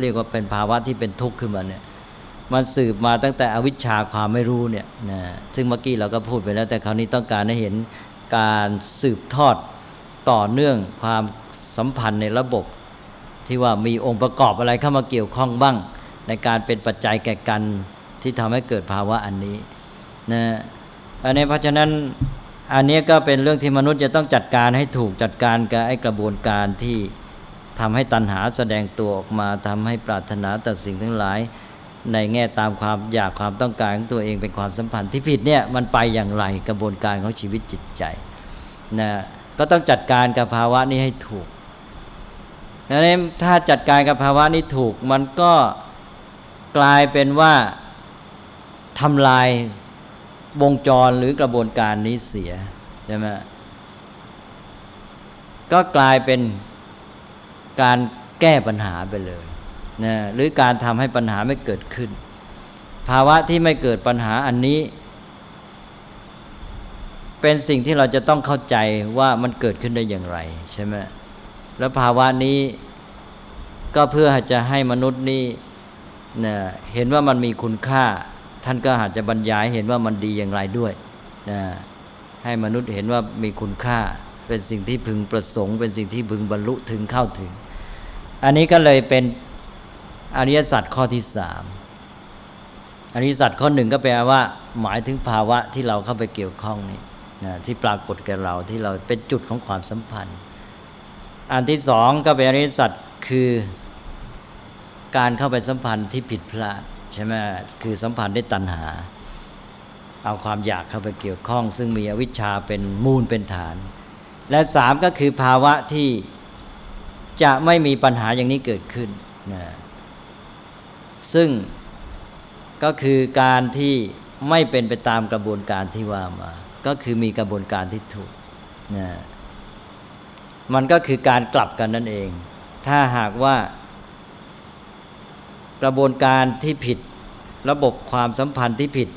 เรียกว่าเป็นภาวะที่เป็นทุกข์ขึ้นมาเนี่ยมันสืบมาตั้งแต่อวิชชาความไม่รู้เนี่ยนะซึ่งเมื่อกี้เราก็พูดไปแล้ว แต่คราวนี้ต้องการให้เห็นการสืบทอดต่อเนื่องความสัมพันธ์ในระบบ ที่ว่ามีองค์ประกอบอะไรเข้ามาเกี่ยวข้องบ้าง ในการเป็นปัจจัยแก่กันที่ทำให้เกิดภาวะอันนี้ นะอันนี้เพราะฉะนั้นอันนี้ก็เป็นเรื่องที่มนุษย์จะต้องจัดการให้ถูกจัดการกับไอ้กระบวนการที่ทำให้ตัณหาแสดงตัวออกมาทำให้ปรารถนาแต่สิ่งทั้งหลาย ในแง่ตามความอยากความต้องการของตัวเองเป็นความสัมพันธ์ที่ผิดเนี่ยมันไปอย่างไรกระบวนการของชีวิตจิตใจนะก็ต้องจัดการกับภาวะนี้ให้ถูกดังนั้นถ้าจัดการกับภาวะนี้ถูกมันก็กลายเป็นว่าทำลาย วงจรหรือกระบวนการนี้เสียใช่ไหมก็กลายเป็นการแก้ปัญหาไปเลยนะหรือการทำให้ปัญหาไม่เกิดขึ้น ภาวะที่ไม่เกิดปัญหาอันนี้ เป็นสิ่งที่เราจะต้องเข้าใจว่ามันเกิดขึ้นได้อย่างไรใช่ไหมแล้วภาวะนี้ก็เพื่อจะให้มนุษย์นี่นะเห็นว่ามันมีคุณค่า ท่านก็อาจจะบรรยายเห็นว่ามันดีอย่างไรด้วยนะให้มนุษย์เห็นว่ามีคุณค่าเป็นสิ่งที่พึงประสงค์ เป็นสิ่งที่พึงบรรลุถึงเข้าถึง อันนี้ก็เลยเป็นอริยสัจข้อที่สามอริยสัจข้อหนึ่งก็แปลว่า หมายถึงภาวะที่เราเข้าไปเกี่ยวข้องนี่นะที่ปรากฏแก่เราที่เราเป็นจุดของความสัมพันธ์ อันที่สองก็เป็นอริยสัจคือการเข้าไปสัมพันธ์ที่ผิดพลาด ใช่ไหมคือสัมพันธ์ได้ตัณหา เอาความอยากเข้าไปเกี่ยวข้อง ซึ่งมีอวิชชาเป็นมูลเป็นฐาน และสามก็คือภาวะที่จะไม่มีปัญหาอย่างนี้เกิดขึ้นนะซึ่งก็คือการที่ไม่เป็นไปตามกระบวนการที่ว่ามา ก็คือมีกระบวนการที่ถูกนะมันก็คือการกลับกันนั่นเอง ถ้าหากว่า กระบวนการที่ผิด ระบบความสัมพันธ์ที่ผิด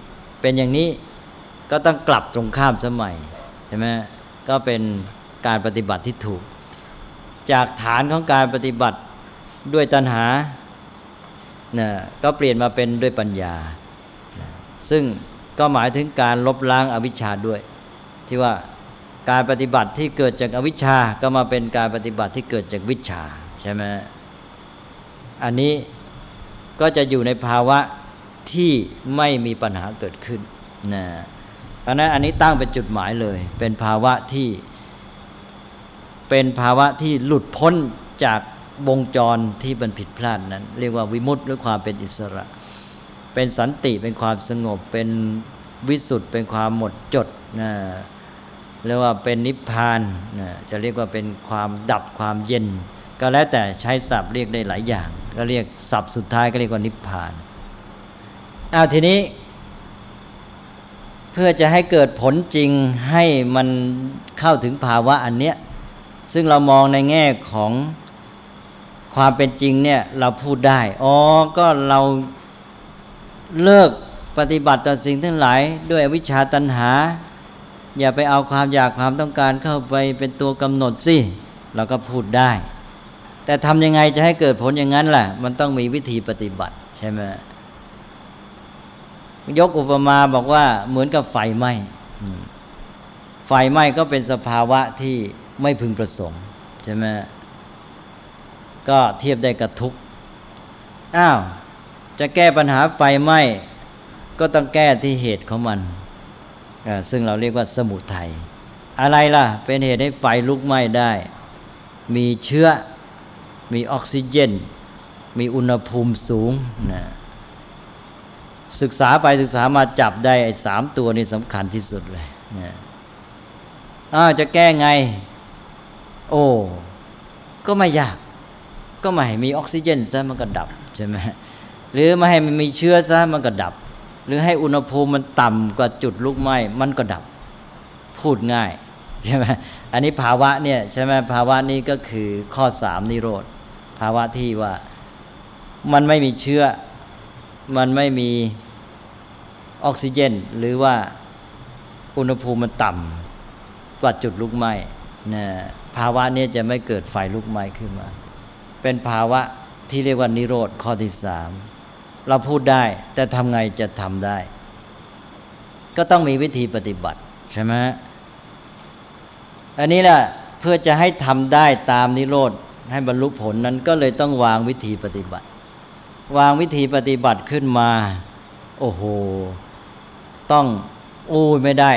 เป็นอย่างนี้ก็ต้องกลับตรงข้ามสมัยใช่ไหมก็เป็นการปฏิบัติที่ถูก จากฐานของการปฏิบัติด้วยตัณหาเนี่ยก็เปลี่ยนมาเป็นด้วยปัญญา ซึ่งก็หมายถึงการลบล้างอาวิชชาด้วย ที่ว่าการปฏิบัติที่เกิดจากอวิชชาก็มาเป็นการปฏิบัติที่เกิดจากวิชาใช่ไหมอันนี้ ก็จะอยู่ในภาวะที่ไม่มีปัญหาเกิดขึ้นนะเพราะนั้นอันนี้ตั้งเป็นจุดหมายเลย เป็นภาวะที่ เป็นภาวะที่หลุดพ้นจากวงจรที่มันผิดพลาดนั้น เรียกว่าวิมุตติหรือความเป็นอิสระ เป็นสันติเป็นความสงบ เป็นวิสุทธ์เป็นความหมดจดนะเรียกว่าเป็นนิพพานนะจะเรียกว่าเป็นความดับความเย็น ก็แล้วแต่ใช้ศัพท์เรียกได้หลายอย่าง ก็เรียกศัพท์สุดท้ายก็เรียกว่านิพพานเอาทีนี้ เพื่อจะให้เกิดผลจริงให้มันเข้าถึงภาวะอันเนี้ยซึ่งเรามองในแง่ของความเป็นจริงเนี่ยเราพูดได้อ๋อก็เราเลิกปฏิบัติต่อสิ่งทั้งหลาย ด้วยวิชาตัณหา อย่าไปเอาความอยากความต้องการเข้าไปเป็นตัวกำหนดสิเราก็พูดได้ แต่ทำยังไงจะให้เกิดผลอย่างนั้นล่ะ มันต้องมีวิธีปฏิบัติใช่ไหมยกอุปมาบอกว่าเหมือนกับไฟไหม้ไฟไหม้ก็เป็นสภาวะที่ไม่พึงประสงค์ใช่ไหมก็เทียบได้กับทุกอ้าว จะแก้ปัญหาไฟไหม้ก็ต้องแก้ที่เหตุของมันซึ่งเราเรียกว่าสมุทยัยอะไรล่ะ เป็นเหตุให้ไฟลุกไหม้ได้ มีเชื้อ มีออกซิเจน มีอุณหภูมิสูงนะศึกษาไปศึกษามาจับได้ไอ้สามตัวนี่สำคัญที่สุดเลยนะอ้าวจะแก้ไง โอ้ ก็ไม่ยาก ก็ไม่ให้มีออกซิเจนซะมันก็ดับใช่ไหมหรือไม่ให้มันมีเชื้อซะมันก็ดับ หรือให้อุณหภูมิมันต่ำกว่าจุดลุกไหม้มันก็ดับ พูดง่ายใช่ไหมอันนี้ภาวะเนี่ยใช่ไหมภาวะนี้ก็คือข้อสามนิโรธ ภาวะที่ว่ามันไม่มีเชื้อ มันไม่มีออกซิเจน หรือว่าอุณหภูมิมันต่ำกว่าจุดลุกไหม้นะภาวะนี้จะไม่เกิดไฟลุกไหม้ขึ้นมา เป็นภาวะที่เรียกว่านิโรธข้อที่สามเราพูดได้แต่ทำไงจะทำได้ ก็ต้องมีวิธีปฏิบัติใช่ไหมอันนี้แหละเพื่อจะให้ทำได้ตามนิโรธ ให้บรรลุผลนั้นก็เลยต้องวางวิธีปฏิบัติ วางวิธีปฏิบัติขึ้นมา โอ้โห ต้องอู้ไม่ได้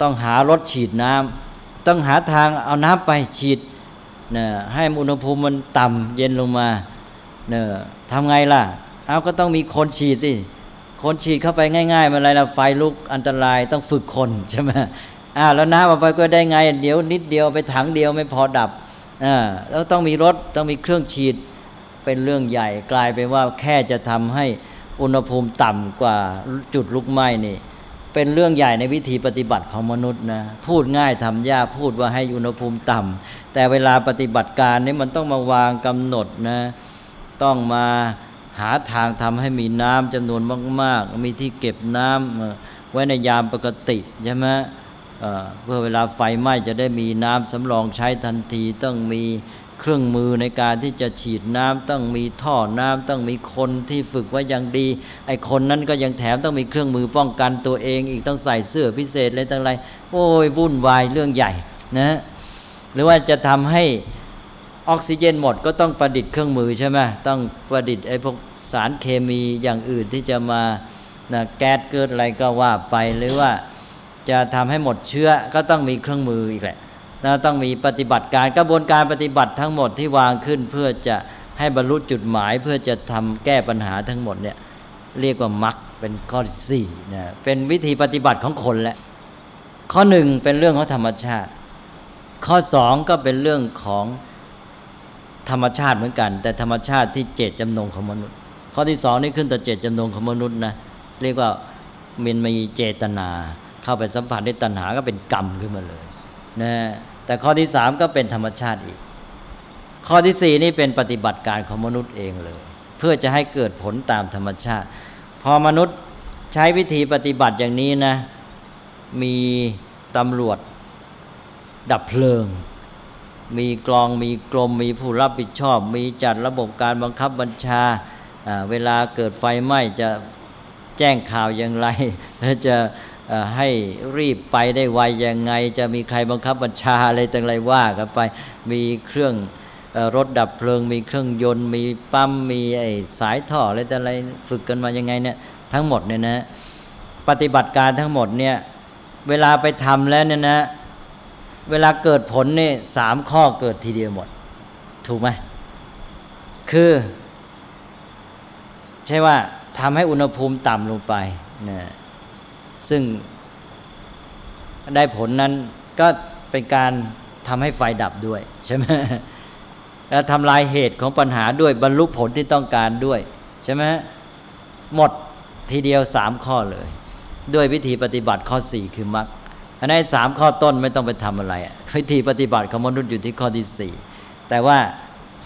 ต้องหารถฉีดน้ำต้องหาทางเอาน้ำไปฉีดเนี่ยให้อุณหภูมิมันต่ำเย็นลงมาเนี่ยทำไงล่ะ เอาก็ต้องมีคนฉีดสิคนฉีดเข้าไปง่ายๆมันอะไรละไฟลุกอันตรายต้องฝึกคนใช่ไหมอ่าแล้วน้ำเอาไปก็ได้ไง เดี๋ยวนิดเดียวไปถังเดียวไม่พอดับ แล้วต้องมีรถต้องมีเครื่องฉีดเป็นเรื่องใหญ่ กลายเป็นว่าแค่จะทำให้อุณหภูมิต่ำกว่าจุดลุกไหม้นี่ เป็นเรื่องใหญ่ในวิธีปฏิบัติของมนุษย์นะพูดง่ายทำยากพูดว่าให้อุณหภูมิต่ำแต่เวลาปฏิบัติการนี่มันต้องมาวางกำหนดนะต้องมาหาทางทำให้มีน้ำจำนวนมาก ๆ มีที่เก็บน้ำไว้ในยามปกติใช่ไหม เพื่อเวลาไฟไหม้จะได้มีน้ำสำรองใช้ทันที ต้องมีเครื่องมือในการที่จะฉีดน้ำต้องมีท่อน้ำต้องมีคนที่ฝึกไว้อย่างดี ไอ้คนนั้นก็ยังแถมต้องมีเครื่องมือป้องกันตัวเอง อีกต้องใส่เสื้อพิเศษอะไรต่างไรโอ้ยวุ่นวายเรื่องใหญ่นะหรือว่าจะทำให้ออกซิเจนหมดก็ต้องประดิษฐ์เครื่องมือใช่ไหมต้องประดิษฐ์ไอ้พวกสารเคมีอย่างอื่นที่จะมานะแก๊สเกิดอะไรก็ว่าไปหรือว่า จะทำให้หมดเชื้อก็ต้องมีเครื่องมืออีกแหละนะต้องมีปฏิบัติการกระบวนการปฏิบัติทั้งหมดที่วางขึ้นเพื่อจะให้บรรลุจุดหมาย เพื่อจะทำแก้ปัญหาทั้งหมดเนี่ยเรียกว่ามรรคเป็นข้อสี่นะเป็นวิธีปฏิบัติของคนแหละข้อหนึ่งเป็นเรื่องของธรรมชาติ ข้อสองก็เป็นเรื่องของธรรมชาติเหมือนกัน แต่ธรรมชาติที่เจตจำนงของมนุษย์ ข้อที่สองนี่ขึ้นแต่เจตจำนงของมนุษย์นะเรียกว่ามันมีเจตนา เข้าไปสัมผัสด้ตัณหาก็เป็นกรรมขึ้นมาเลยนะแต่ข้อที่สามก็เป็นธรรมชาติอีก ข้อที่สี่นี่เป็นปฏิบัติการของมนุษย์เองเลย เพื่อจะให้เกิดผลตามธรรมชาติ พอมนุษย์ใช้วิธีปฏิบัติอย่างนี้นะ มีตำรวจดับเพลิง มีกลองมีกรมมีผู้รับผิดชอบ มีจัดระบบการบังคับบัญชา เวลาเกิดไฟไหม้จะแจ้งข่าวอย่างไร และจะ ให้รีบไปได้ไวยังไง จะมีใครบังคับบัญชาอะไรต่างไรว่ากันไปมีเครื่องรถดับเพลิง มีเครื่องยนต์ มีปั๊มมีไอ้สายท่ออะไรแต่อะไรฝึกกันมายังไงเนี่ยทั้งหมดเนี่ยนะปฏิบัติการทั้งหมดเนี่ยเวลาไปทำแล้วเนี่ยนะเวลาเกิดผลเนี่ยสามข้อเกิดทีเดียวหมด ถูกไหมคือ ใช่ว่าทำให้อุณหภูมิต่ำลงไปนะ ซึ่งได้ผลนั้นก็เป็นการทำให้ไฟดับด้วยใช่ไหมแล้วทำลายเหตุของปัญหาด้วยบรรลุผลที่ต้องการด้วยใช่ไหมหมดทีเดียวสามข้อเลย ด้วยวิธีปฏิบัติข้อสี่คือมรรคอันนี้สามข้อต้นไม่ต้องไปทำอะไรวิธีปฏิบัติของมนุษย์อยู่ที่ข้อที่สี่แต่ว่า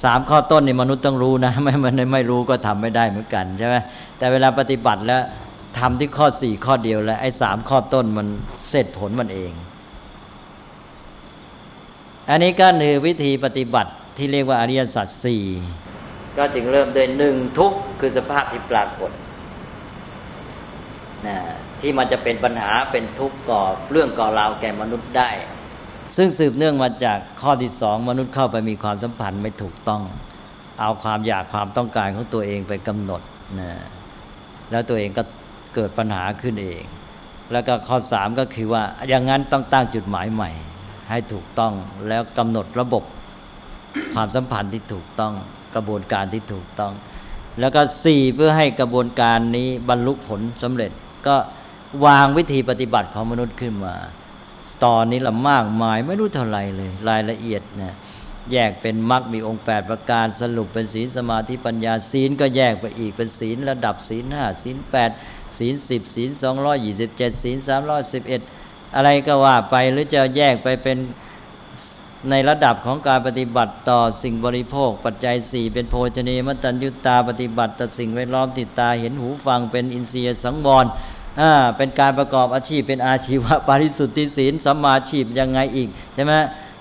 สามข้อต้นนี่มนุษย์ต้องรู้นะ ไม่มันไม่รู้ก็ทำไม่ได้เหมือนกันใช่ไหมแต่เวลาปฏิบัติแล้ว ทำที่ข้อสี่ข้อเดียวแล้วไอ้สามข้อต้นมันเสร็จผลมันเอง อันนี้ก็คือวิธีปฏิบัติที่เรียกว่าอริยสัจสี่ก็จึงเริ่มด้วยหนึ่งทุกคือสภาพที่ปรากฏนะที่มันจะเป็นปัญหาเป็นทุกข์ก่อเรื่องก่อราวแก่มนุษย์ได้ ซึ่งสืบเนื่องมาจากข้อที่สองมนุษย์เข้าไปมีความสัมพันธ์ไม่ถูกต้อง เอาความอยากความต้องการของตัวเองไปกำหนดนะแล้วตัวเองก็ เกิดปัญหาขึ้นเอง แล้วก็ข้อสามก็คือว่าอย่างนั้นต้องตั้งจุดหมายใหม่ ให้ถูกต้องแล้วกำหนดระบบความสัมพันธ์ที่ถูกต้องกระบวนการที่ถูกต้อง แล้วก็สี่เพื่อให้กระบวนการนี้บรรลุผลสำเร็จ ก็วางวิธีปฏิบัติของมนุษย์ขึ้นมา ตอนนี้ละมากมายไม่รู้เท่าไรเลย รายละเอียดนะแยกเป็นมรรคมีองค์ 8 ประการสรุปเป็นศีลสมาธิปัญญาศีลก็แยกไปอีกเป็นศีลระดับศีลห้าศีลแปด ศีลสิบศีลสองร้อยยี่สิบเจ็ดศีลสามร้อยสิบเอ็ดอะไรก็ว่าไปหรือจะแยกไปเป็นในระดับของการปฏิบัติต่อสิ่งบริโภค ปัจจัยสี่เป็นโภชเนมตัญยุตาปฏิบัติต่อสิ่งแวดล้อมติดตาเห็นหูฟังเป็นอินทรียสังวรอ่าเป็นการประกอบอาชีพเป็นอาชีวะปาริสุทธิศีลสัมมาชีพยังไงอีกใช่ไหม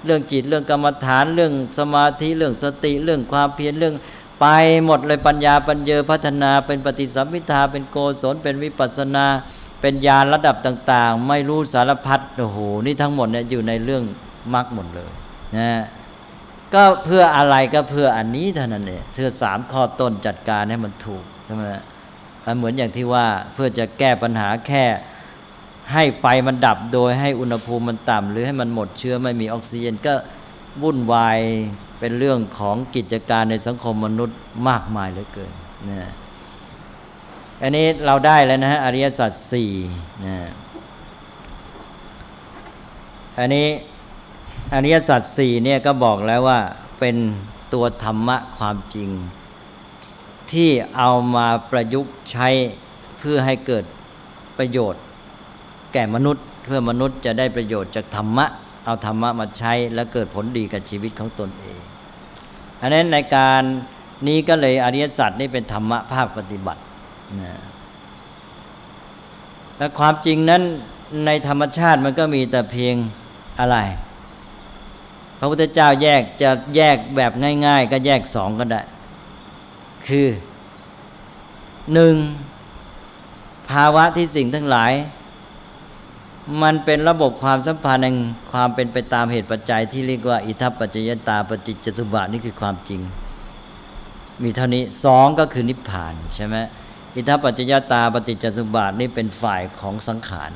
เรื่องจิตเรื่องกรรมฐานเรื่องสมาธิเรื่องสติเรื่องความเพียรเรื่อง ไปหมดเลยปัญญาปัญเยพัฒนาเป็นปฏิสัมพิทาเป็นโกศลเป็นวิปัสนา เป็นญาณระดับต่าง ๆ ไม่รู้สารพัดโอ้โหนี่ทั้งหมดเนี่ยอยู่ในเรื่องมรรคหมดเลยนะก็เพื่ออะไรก็เพื่ออันนี้เท่านั้นเองเสื้อสามข้อต้นจัดการให้มันถูกใช่ไหมมันเหมือนอย่างที่ว่าเพื่อจะแก้ปัญหาแค่ให้ไฟมันดับโดยให้อุณหภูมิมันต่ำหรือให้มันหมดเชื้อไม่มีออกซิเจนก็ วุ่นวายเป็นเรื่องของกิจการในสังคมมนุษย์มากมายเหลือเกินนะอันนี้เราได้แล้วนะฮะอริยสัจสี่นะอันนี้อริยสัจสี่เนี่ยก็บอกแล้วว่าเป็นตัวธรรมะความจริง ที่เอามาประยุกต์ใช้เพื่อให้เกิดประโยชน์ แก่มนุษย์ เพื่อมนุษย์จะได้ประโยชน์จากธรรมะ เอาธรรมะมาใช้แล้วเกิดผลดีกับชีวิตของตนเอง อันนั้นในการนี้ก็เลยอริยสัจนี่เป็นธรรมะภาคปฏิบัตินะและความจริงนั้นในธรรมชาติมันก็มีแต่เพียงอะไร พระพุทธเจ้าแยกจะแยกแบบง่าย ๆ ก็แยกสองก็ได้ คือหนึ่งภาวะที่สิ่งทั้งหลาย มันเป็นระบบความสัมพันธ์แห่งความเป็นไปตามเหตุปัจจัยที่เรียกว่าอิทัปปัจจยตาปฏิจจสุบะนี่คือความจริง มีเท่านี้สองก็คือนิพพานใช่ไหมอิทัปปัจจยตาปฏิจจสุบะนี่เป็นฝ่ายของสังขาร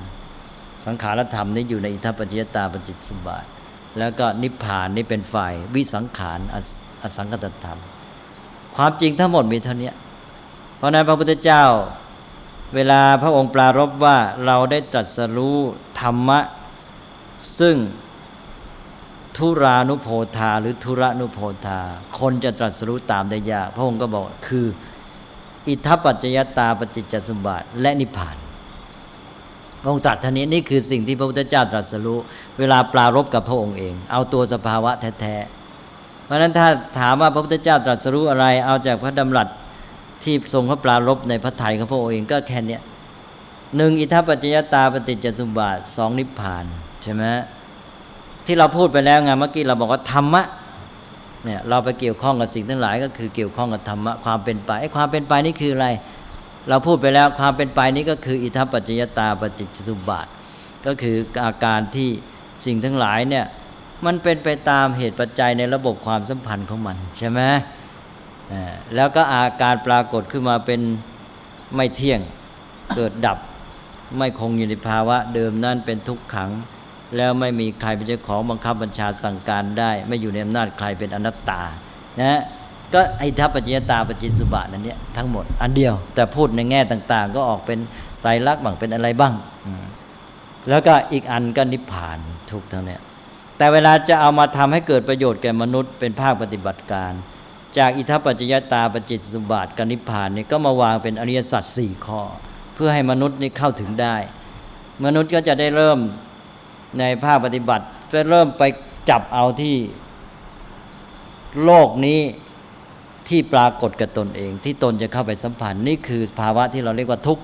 สังขารธรรมนี่อยู่ในอิทัปปัจจยตาปฏิจจสุบะแล้วก็นิพพานนี่เป็นฝ่ายวิสังขารอสังกตธรรม ความจริงทั้งหมดมีเท่านี้เพราะนั้นพระพุทธเจ้า เวลาพระองค์ปรารบว่าเราได้ตรัสรู้ธรรมะ ซึ่งทุรานุโพธาหรือทุระนุโพธา คนจะตรัสรู้ตามได้ยาก พระองค์ก็บอกคือ อิทัปปัจจยตาปฏิจจสมบัติและนิพพานพระองค์ตรัสท่านี้นี่คือสิ่งที่พระพุทธเจ้าตรัสรู้ เวลาปรารบกับพระองค์เอง เอาตัวสภาวะแท้ๆเพราะฉะนั้นถ้าถามว่าพระพุทธเจ้าตรัสรู้อะไร เอาจากพระดำรัส ที่ทรงพระปรารบในพระไถ่ของพระองค์เองก็แค่นี้หนึ่งอิทัปปัจจยตาปฏิจจสมบัติสองนิพพานใช่ไหมที่เราพูดไปแล้วไงเมื่อกี้เราบอกว่าธรรมะเนี่ยเราไปเกี่ยวข้องกับสิ่งทั้งหลาย ก็คือเกี่ยวข้องกับธรรมะความเป็นไปไอความเป็นไปนี่คืออะไร เราพูดไปแล้วความเป็นไปนี้ก็คืออิทัปปัจจยตาปฏิจจสุบาท ก็คืออาการที่สิ่งทั้งหลายเนี่ยมันเป็นไปตามเหตุปัจจัยในระบบความสัมพันธ์ของมันใช่ไหม แล้วก็อาการปรากฏขึ้นมาเป็นไม่เที่ยงเกิดดับ ไม่คงอยู่ในภาวะเดิมนั่นเป็นทุกขัง แล้วไม่มีใครเป็นเจ้าของบังคับบัญชาสั่งการได้ ไม่อยู่ในอำนาจใครเป็นอนัตตานะก็ไอ้ทัพปัจจยตาปัจจิสุบะนั่นเนี่ยทั้งหมดอันเดียว แต่พูดในแง่ต่าง ๆ ก็ออกเป็นไตรลักษณ์บ้างเป็นอะไรบ้าง แล้วก็อีกอันก็นิพพานทุกทั้งเนี้ยแต่เวลาจะเอามาทำให้เกิดประโยชน์แก่มนุษย์เป็นภาคปฏิบัติการ จากอิทัปปัจจยตาปจิตสุบาทกนิพพานเนี่ยก็มาวางเป็นอริยสัจสี่ข้อ เพื่อให้มนุษย์นี่เข้าถึงได้ มนุษย์ก็จะได้เริ่มในภาคปฏิบัติจะเริ่มไปจับเอาที่โลกนี้ที่ปรากฏกับตนเอง ที่ตนจะเข้าไปสัมพันธ์นี่คือภาวะที่เราเรียกว่าทุกข์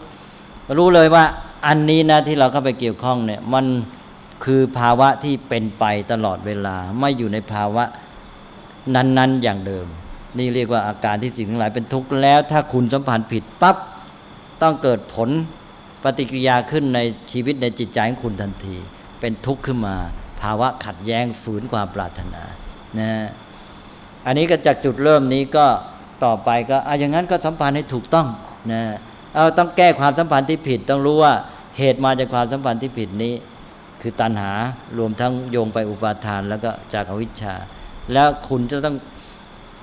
รู้เลยว่าอันนี้นะที่เราเข้าไปเกี่ยวข้องเนี่ยมันคือภาวะที่เป็นไปตลอดเวลาไม่อยู่ในภาวะนั้น ๆ อย่างเดิม นี่เรียกว่าอาการที่สิ่งทั้งหลายเป็นทุกข์แล้ว ถ้าคุณสัมพันธ์ผิดปับ๊บต้องเกิดผลปฏิกิริยาขึ้นในชีวิตในจิตใจของคุณทันที เป็นทุกข์ขึ้นมา ภาวะขัดแย้งฝืนความปรารถนานะอันนี้ก็จากจุดเริ่มนี้ก็ต่อไปก็อะอย่างนั้นก็สัมพันธ์ให้ถูกต้องนะเอาต้องแก้ความสัมพันธ์ที่ผิด ต้องรู้ว่าเหตุมาจากความสัมพันธ์ที่ผิดนี้ คือตัณหารวมทั้งโยงไปอุปาทาน แล้วก็จากอวิชชา แล้วคุณจะต้อง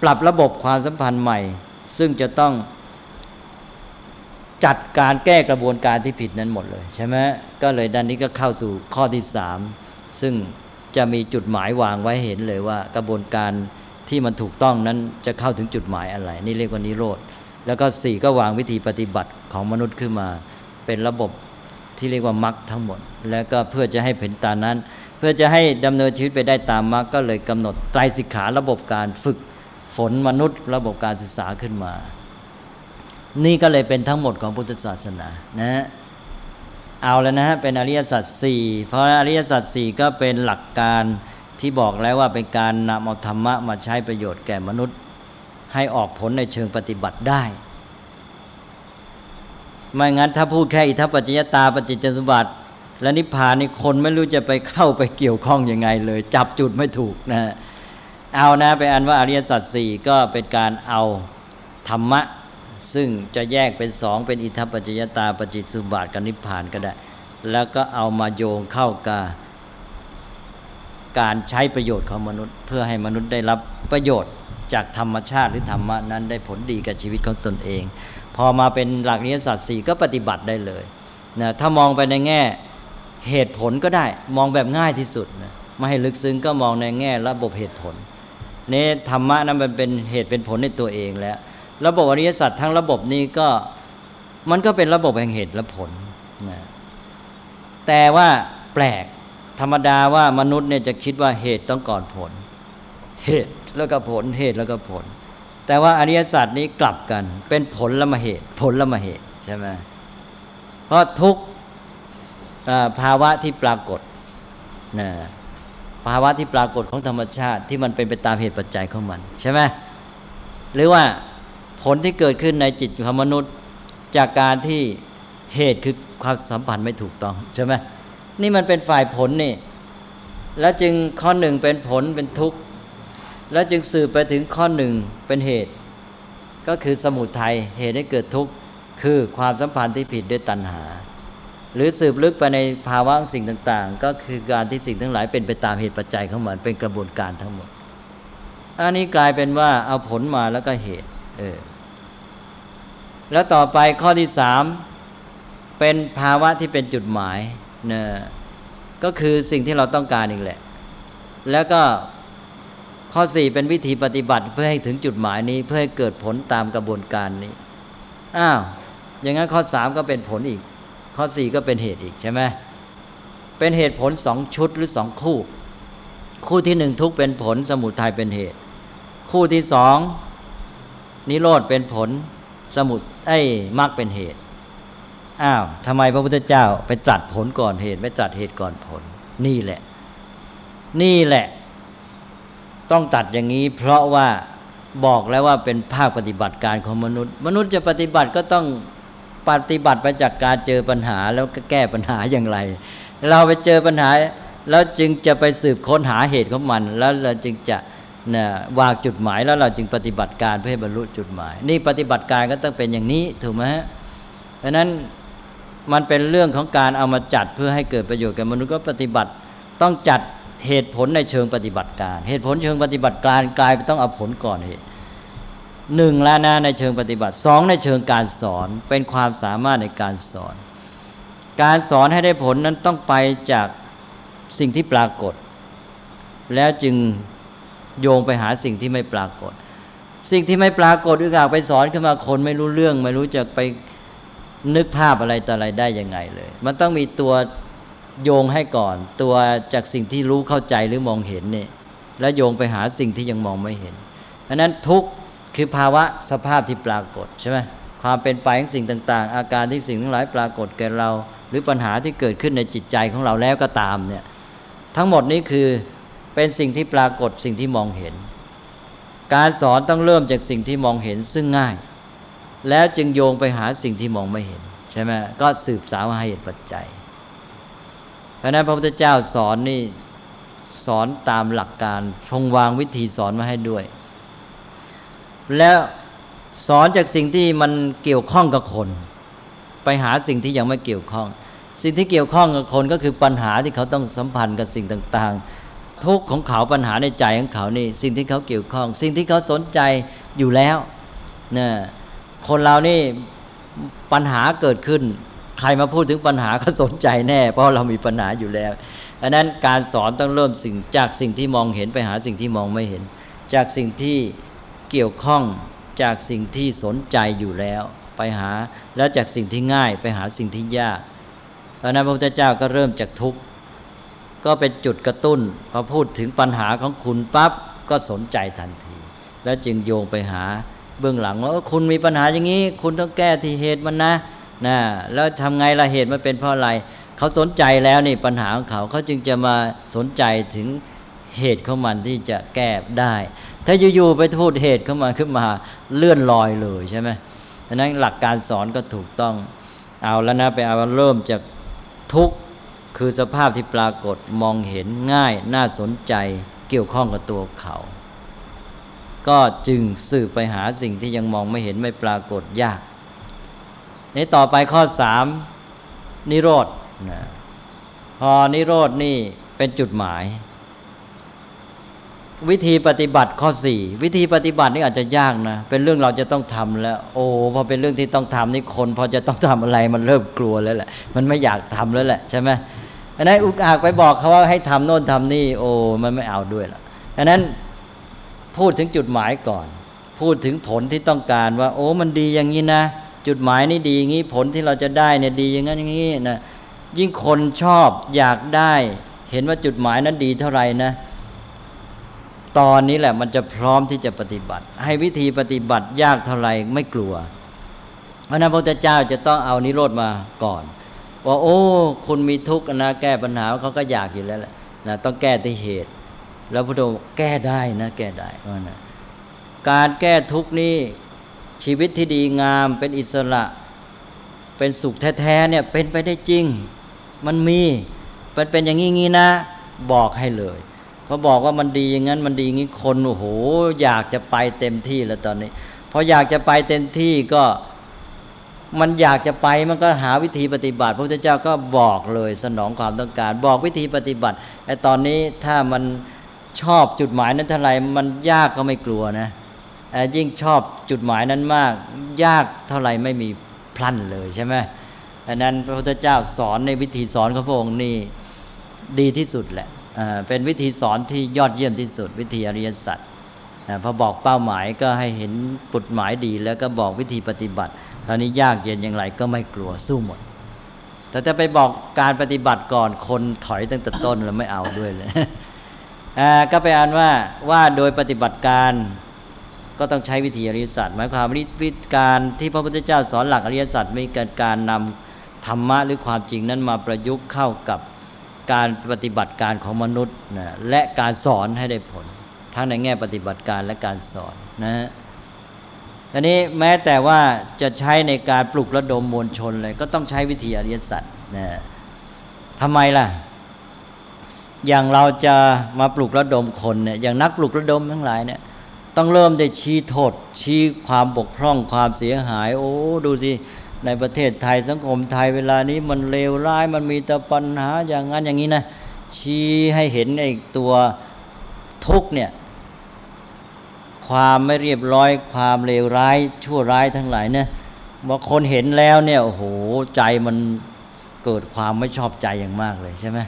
ปรับระบบความสัมพันธ์ใหม่ ซึ่งจะต้องจัดการแก้กระบวนการที่ผิดนั้นหมดเลยใช่ไหมก็เลยด้านนี้ก็เข้าสู่ข้อที่สามซึ่งจะมีจุดหมายวางไว้เห็นเลยว่ากระบวนการที่มันถูกต้องนั้นจะเข้าถึงจุดหมายอะไร นี่เรียกว่านิโรธแล้วก็สี่ก็วางวิธีปฏิบัติของมนุษย์ขึ้นมา เป็นระบบที่เรียกว่ามรรคทั้งหมด แล้วก็เพื่อจะให้เห็นตานั้น เพื่อจะให้ดำเนินชีวิตไปได้ตามมรรคก็เลยกำหนดไตรสิกขาระบบการฝึก ฝนมนุษย์ระบบการศึกษาขึ้นมา นี่ก็เลยเป็นทั้งหมดของพุทธศาสนานะเอาแล้วนะฮะเป็นอริยสัจสี่เพราะอริยสัจสี่ก็เป็นหลักการที่บอกแล้วว่าเป็นการนำเอาธรรมะมาใช้ประโยชน์แก่มนุษย์ ให้ออกผลในเชิงปฏิบัติได้ไม่งั้นถ้าพูดแค่อิทัปปัจจยตาปฏิจจสมบัติ และนิพพานนี่คนไม่รู้จะไปเข้าไปเกี่ยวข้องยังไงเลย จับจุดไม่ถูกนะ เอานะไปอันว่าอริยสัจสี่ก็เป็นการเอาธรรมะ ซึ่งจะแยกเป็นสองเป็นอิทัปปัจจยตาปจิตสุบาทกับนิพพานก็ได้ แล้วก็เอามาโยงเข้ากับการใช้ประโยชน์ของมนุษย์ เพื่อให้มนุษย์ได้รับประโยชน์จากธรรมชาติหรือธรรมะนั้นได้ผลดีกับชีวิตของตนเอง พอมาเป็นหลักนิยสัตว์สี่ก็ปฏิบัติได้เลยนะถ้ามองไปในแง่เหตุผลก็ได้มองแบบง่ายที่สุดนะไม่ให้ลึกซึ้งก็มองในแง่ระบบเหตุผล นี่ธรรมะนั้นมันเป็นเหตุเป็นผลในตัวเองแล้ว ระบบอริยสัจทั้งระบบนี้ก็มันก็เป็นระบบแห่งเหตุและผลนะแต่ว่าแปลกธรรมดาว่ามนุษย์เนี่ยจะคิดว่าเหตุต้องก่อนผล เหตุแล้วก็ผลเหตุแล้วก็ผล แต่ว่าอริยสัจนี้กลับกัน เป็นผลละมาเหตุ ผลละมาเหตุใช่ไหมเพราะทุกภาวะที่ปรากฏนะ ภาวะที่ปรากฏของธรรมชาติที่มันเป็นไปตามเหตุปัจจัยของมัน ใช่ไหมหรือว่าผลที่เกิดขึ้นในจิตของมนุษย์จากการที่เหตุคือความสัมพันธ์ไม่ถูกต้องใช่ไหมนี่มันเป็นฝ่ายผลนี่ แล้วจึงข้อหนึ่งเป็นผลเป็นทุกข์ แล้วจึงสืบไปถึงข้อหนึ่งเป็นเหตุ ก็คือสมุทัยเหตุให้เกิดทุกข์คือความสัมพันธ์ที่ผิดด้วยตัณหา หรือสืบลึกไปในภาวะสิ่งต่าง ๆ ก็คือการที่สิ่งทั้งหลายเป็นไปตามเหตุปัจจัยของมันเป็นกระบวนการทั้งหมด อันนี้กลายเป็นว่าเอาผลมาแล้วก็เหตุ เออ แล้วต่อไปข้อที่สามเป็นภาวะที่เป็นจุดหมายเนะก็คือสิ่งที่เราต้องการอีกแหละ แล้วก็ข้อสี่เป็นวิธีปฏิบัติเพื่อให้ถึงจุดหมายนี้เพื่อให้เกิดผลตามกระบวนการนี้ อ้าว อย่างนั้นข้อสามก็เป็นผลอีก ข้อสี่ก็เป็นเหตุอีกใช่ไหมเป็นเหตุผลสองชุดหรือสองคู่ คู่ที่หนึ่งทุกเป็นผลสมุทัยเป็นเหตุ คู่ที่สองนิโรธเป็นผลสมุทไอ้มรรคเป็นเหตุอ้าวทำไมพระพุทธเจ้าไปจัดผลก่อนเหตุไม่จัดเหตุก่อนผล นี่แหละ นี่แหละ ต้องตัดอย่างนี้ เพราะว่าบอกแล้วว่าเป็นภาคปฏิบัติการของมนุษย์ มนุษย์จะปฏิบัติก็ต้อง ปฏิบัติไปจากการเจอปัญหาแล้วก็แก้ปัญหาอย่างไร เราไปเจอปัญหาแล้วจึงจะไปสืบค้นหาเหตุของมัน แล้วเราจึงจะนะวางจุดหมายแล้วเราจึงปฏิบัติการเพื่อให้บรรลุจุดหมาย นี่ปฏิบัติการก็ต้องเป็นอย่างนี้ถูกไหมฮะเพราะนั้นมันเป็นเรื่องของการเอามาจัดเพื่อให้เกิดประโยชน์แก่มนุษย์ก็ปฏิบัติต้องจัดเหตุผลในเชิงปฏิบัติการ เหตุผลเชิงปฏิบัติการกลายไปต้องเอาผลก่อนเหตุ หนึ่งแล้วนะในเชิงปฏิบัติสองในเชิงการสอนเป็นความสามารถในการสอน การสอนให้ได้ผลนั้นต้องไปจากสิ่งที่ปรากฏ แล้วจึงโยงไปหาสิ่งที่ไม่ปรากฏ สิ่งที่ไม่ปรากฏอึกอาไปสอนขึ้นมาคนไม่รู้เรื่อง ไม่รู้จะไปนึกภาพอะไรต่ออะไรได้ยังไงเลย มันต้องมีตัวโยงให้ก่อน ตัวจากสิ่งที่รู้เข้าใจหรือมองเห็นเนี่ยแล้วโยงไปหาสิ่งที่ยังมองไม่เห็นอันนั้นทุก คือภาวะสภาพที่ปรากฏใช่ไหมความเป็นไปของสิ่งต่าง ๆ อาการที่สิ่งทั้งหลายปรากฏแก่เรา หรือปัญหาที่เกิดขึ้นในจิตใจของเราแล้วก็ตามเนี่ยทั้งหมดนี้คือเป็นสิ่งที่ปรากฏสิ่งที่มองเห็น การสอนต้องเริ่มจากสิ่งที่มองเห็นซึ่งง่าย แล้วจึงโยงไปหาสิ่งที่มองไม่เห็นใช่ไหมก็สืบสาวหาเหตุปัจจัย เพราะนั้นพระพุทธเจ้าสอนนี่สอนตามหลักการทรงวางวิธีสอนมาให้ด้วย แล้วสอนจากสิ่งที่มันเกี่ยวข้องกับคน ไปหาสิ่งที่ยังไม่เกี่ยวข้อง สิ่งที่เกี่ยวข้องกับคนก็คือปัญหาที่เขาต้องสัมพันธ์กับสิ่งต่าง ๆ ทุกของเขาปัญหาในใจของเขานี่ สิ่งที่เขาเกี่ยวข้อง สิ่งที่เขาสนใจอยู่แล้วเนี่ยคนเรานี่ปัญหาเกิดขึ้น ใครมาพูดถึงปัญหาก็สนใจแน่ เพราะเรามีปัญหาอยู่แล้วอันนั้นการสอนต้องเริ่มสิ่งจากสิ่งที่มองเห็นไปหาสิ่งที่มองไม่เห็น จากสิ่งที่ เกี่ยวข้องจากสิ่งที่สนใจอยู่แล้ว ไปหาแล้วจากสิ่งที่ง่ายไปหาสิ่งที่ยากเพราะนั้นพระพุทธเจ้าก็เริ่มจากทุกข์ก็เป็นจุดกระตุ้นพอพูดถึงปัญหาของคุณปั๊บก็สนใจทันที แล้วจึงโยงไปหาเบื้องหลังว่าคุณมีปัญหาอย่างนี้ คุณต้องแก้ที่เหตุมันนะนะแล้วทำไงละเหตุมันเป็นเพราะอะไร เขาสนใจแล้วนี่ปัญหาของเขาเขาจึงจะมาสนใจถึงเหตุของมันที่จะแก้ได้ ถ้าอยู่ๆไปพูดเหตุเข้ามาขึ้นมาเลื่อนลอยเลยใช่ไหมดังนั้นหลักการสอนก็ถูกต้องเอาแล้วนะไปเอาเริ่มจากทุกคือสภาพที่ปรากฏมองเห็นง่ายน่าสนใจเกี่ยวข้องกับตัวเขา ก็จึงสืบไปหาสิ่งที่ยังมองไม่เห็นไม่ปรากฏยากในต่อไปข้อสามนิโรธนะพอนิโรธนี่เป็นจุดหมาย วิธีปฏิบัติข้อสี่วิธีปฏิบัตินี่อาจจะยากนะ เป็นเรื่องเราจะต้องทำแล้ว โอ้พอเป็นเรื่องที่ต้องทำนี่คน พอจะต้องทำอะไรมันเริ่มกลัวแล้วแหละ มันไม่อยากทำแล้วแหละใช่ไหมอันนั้นอุกอากไปบอกเขาว่าให้ทำโน่นทำนี่ โอ้มันไม่เอาด้วยละอันนั้นพูดถึงจุดหมายก่อน พูดถึงผลที่ต้องการว่า โอ้มันดีอย่างนี้นะ จุดหมายนี่ดีอย่างนี้ผลที่เราจะได้เนี่ยดีอย่างนั้นอย่างนี้นะยิ่งคนชอบอยากได้ เห็นว่าจุดหมายนั้นดีเท่าไหร่นะ ตอนนี้แหละมันจะพร้อมที่จะปฏิบัติ ให้วิธีปฏิบัติยากเท่าไหร่ไม่กลัว เพราะนั้นพระเจ้าจะต้องเอานิโรธมาก่อนว่าโอ้คุณมีทุกข์นะแก้ปัญหาเขาก็อยากอยู่แล้วแหละนะต้องแก้ที่เหตุ แล้วพระองค์แก้ได้นะแก้ได้ว่านะการแก้ทุกข์นี้ชีวิตที่ดีงามเป็นอิสระ เป็นสุขแท้ๆเนี่ยเป็นไปได้จริง มันมีมันเป็นอย่างงี้นะ บอกให้เลย พอบอกว่ามันดีอย่างนั้นมันดีอย่างนี้คนโอ้โหอยากจะไปเต็มที่แล้วตอนนี้พออยากจะไปเต็มที่ก็มันอยากจะไปมันก็หาวิธีปฏิบัติ พระพุทธเจ้าก็บอกเลยสนองความต้องการ บอกวิธีปฏิบัติไอ้ตอนนี้ถ้ามันชอบจุดหมายนั้นเท่าไหร่มันยากก็ไม่กลัวนะยิ่งชอบจุดหมายนั้นมาก ยากเท่าไหร่ไม่มีพลันเลยใช่ไหมอันนั้นพระพุทธเจ้าสอนในวิธีสอนของพระองค์นี่ดีที่สุดแหละ เป็นวิธีสอนที่ยอดเยี่ยมที่สุด วิธีอริยสัจพอบอกเป้าหมายก็ให้เห็นปุดหมายดี แล้วก็บอกวิธีปฏิบัติตอนนี้ยากเย็นอย่างไรก็ไม่กลัวสู้หมด แต่จะไปบอกการปฏิบัติก่อนคนถอยตั้งแต่ต้นแล้วไม่เอาด้วยเลยก็ไปอ่านว่าว่าโดยปฏิบัติการก็ต้องใช้วิธีอริยสัจหมายความวิธีการที่พระพุทธเจ้าสอนหลักอริยสัจมีการการนำธรรมะหรือความจริงนั้นมาประยุกต์เข้ากับ การปฏิบัติการของมนุษย์นะและการสอนให้ได้ผล ทั้งในแง่ปฏิบัติการและการสอนนะฮะทีนี้แม้แต่ว่าจะใช้ในการปลุกระดมมวลชนเลยก็ต้องใช้วิธีอริยสัจนะทำไมล่ะ อย่างเราจะมาปลุกระดมคนเนี่ยอย่างนักปลุกระดมทั้งหลายเนี่ยต้องเริ่มได้ชี้โทษชี้ความบกพร่องความเสียหาย โอ้ดูสิ ในประเทศไทยสังคมไทยเวลานี้มันเลวร้ายมันมีแต่ปัญหาอย่างนั้นอย่างนี้นะชี้ให้เห็นไอ้ตัวทุกเนี่ยความไม่เรียบร้อยความเลวร้าย ชั่วร้ายทั้งหลายเนี่ยว่าคนเห็นแล้วเนี่ยโอ้โหใจมันเกิดความไม่ชอบใจอย่างมากเลยใช่ไหม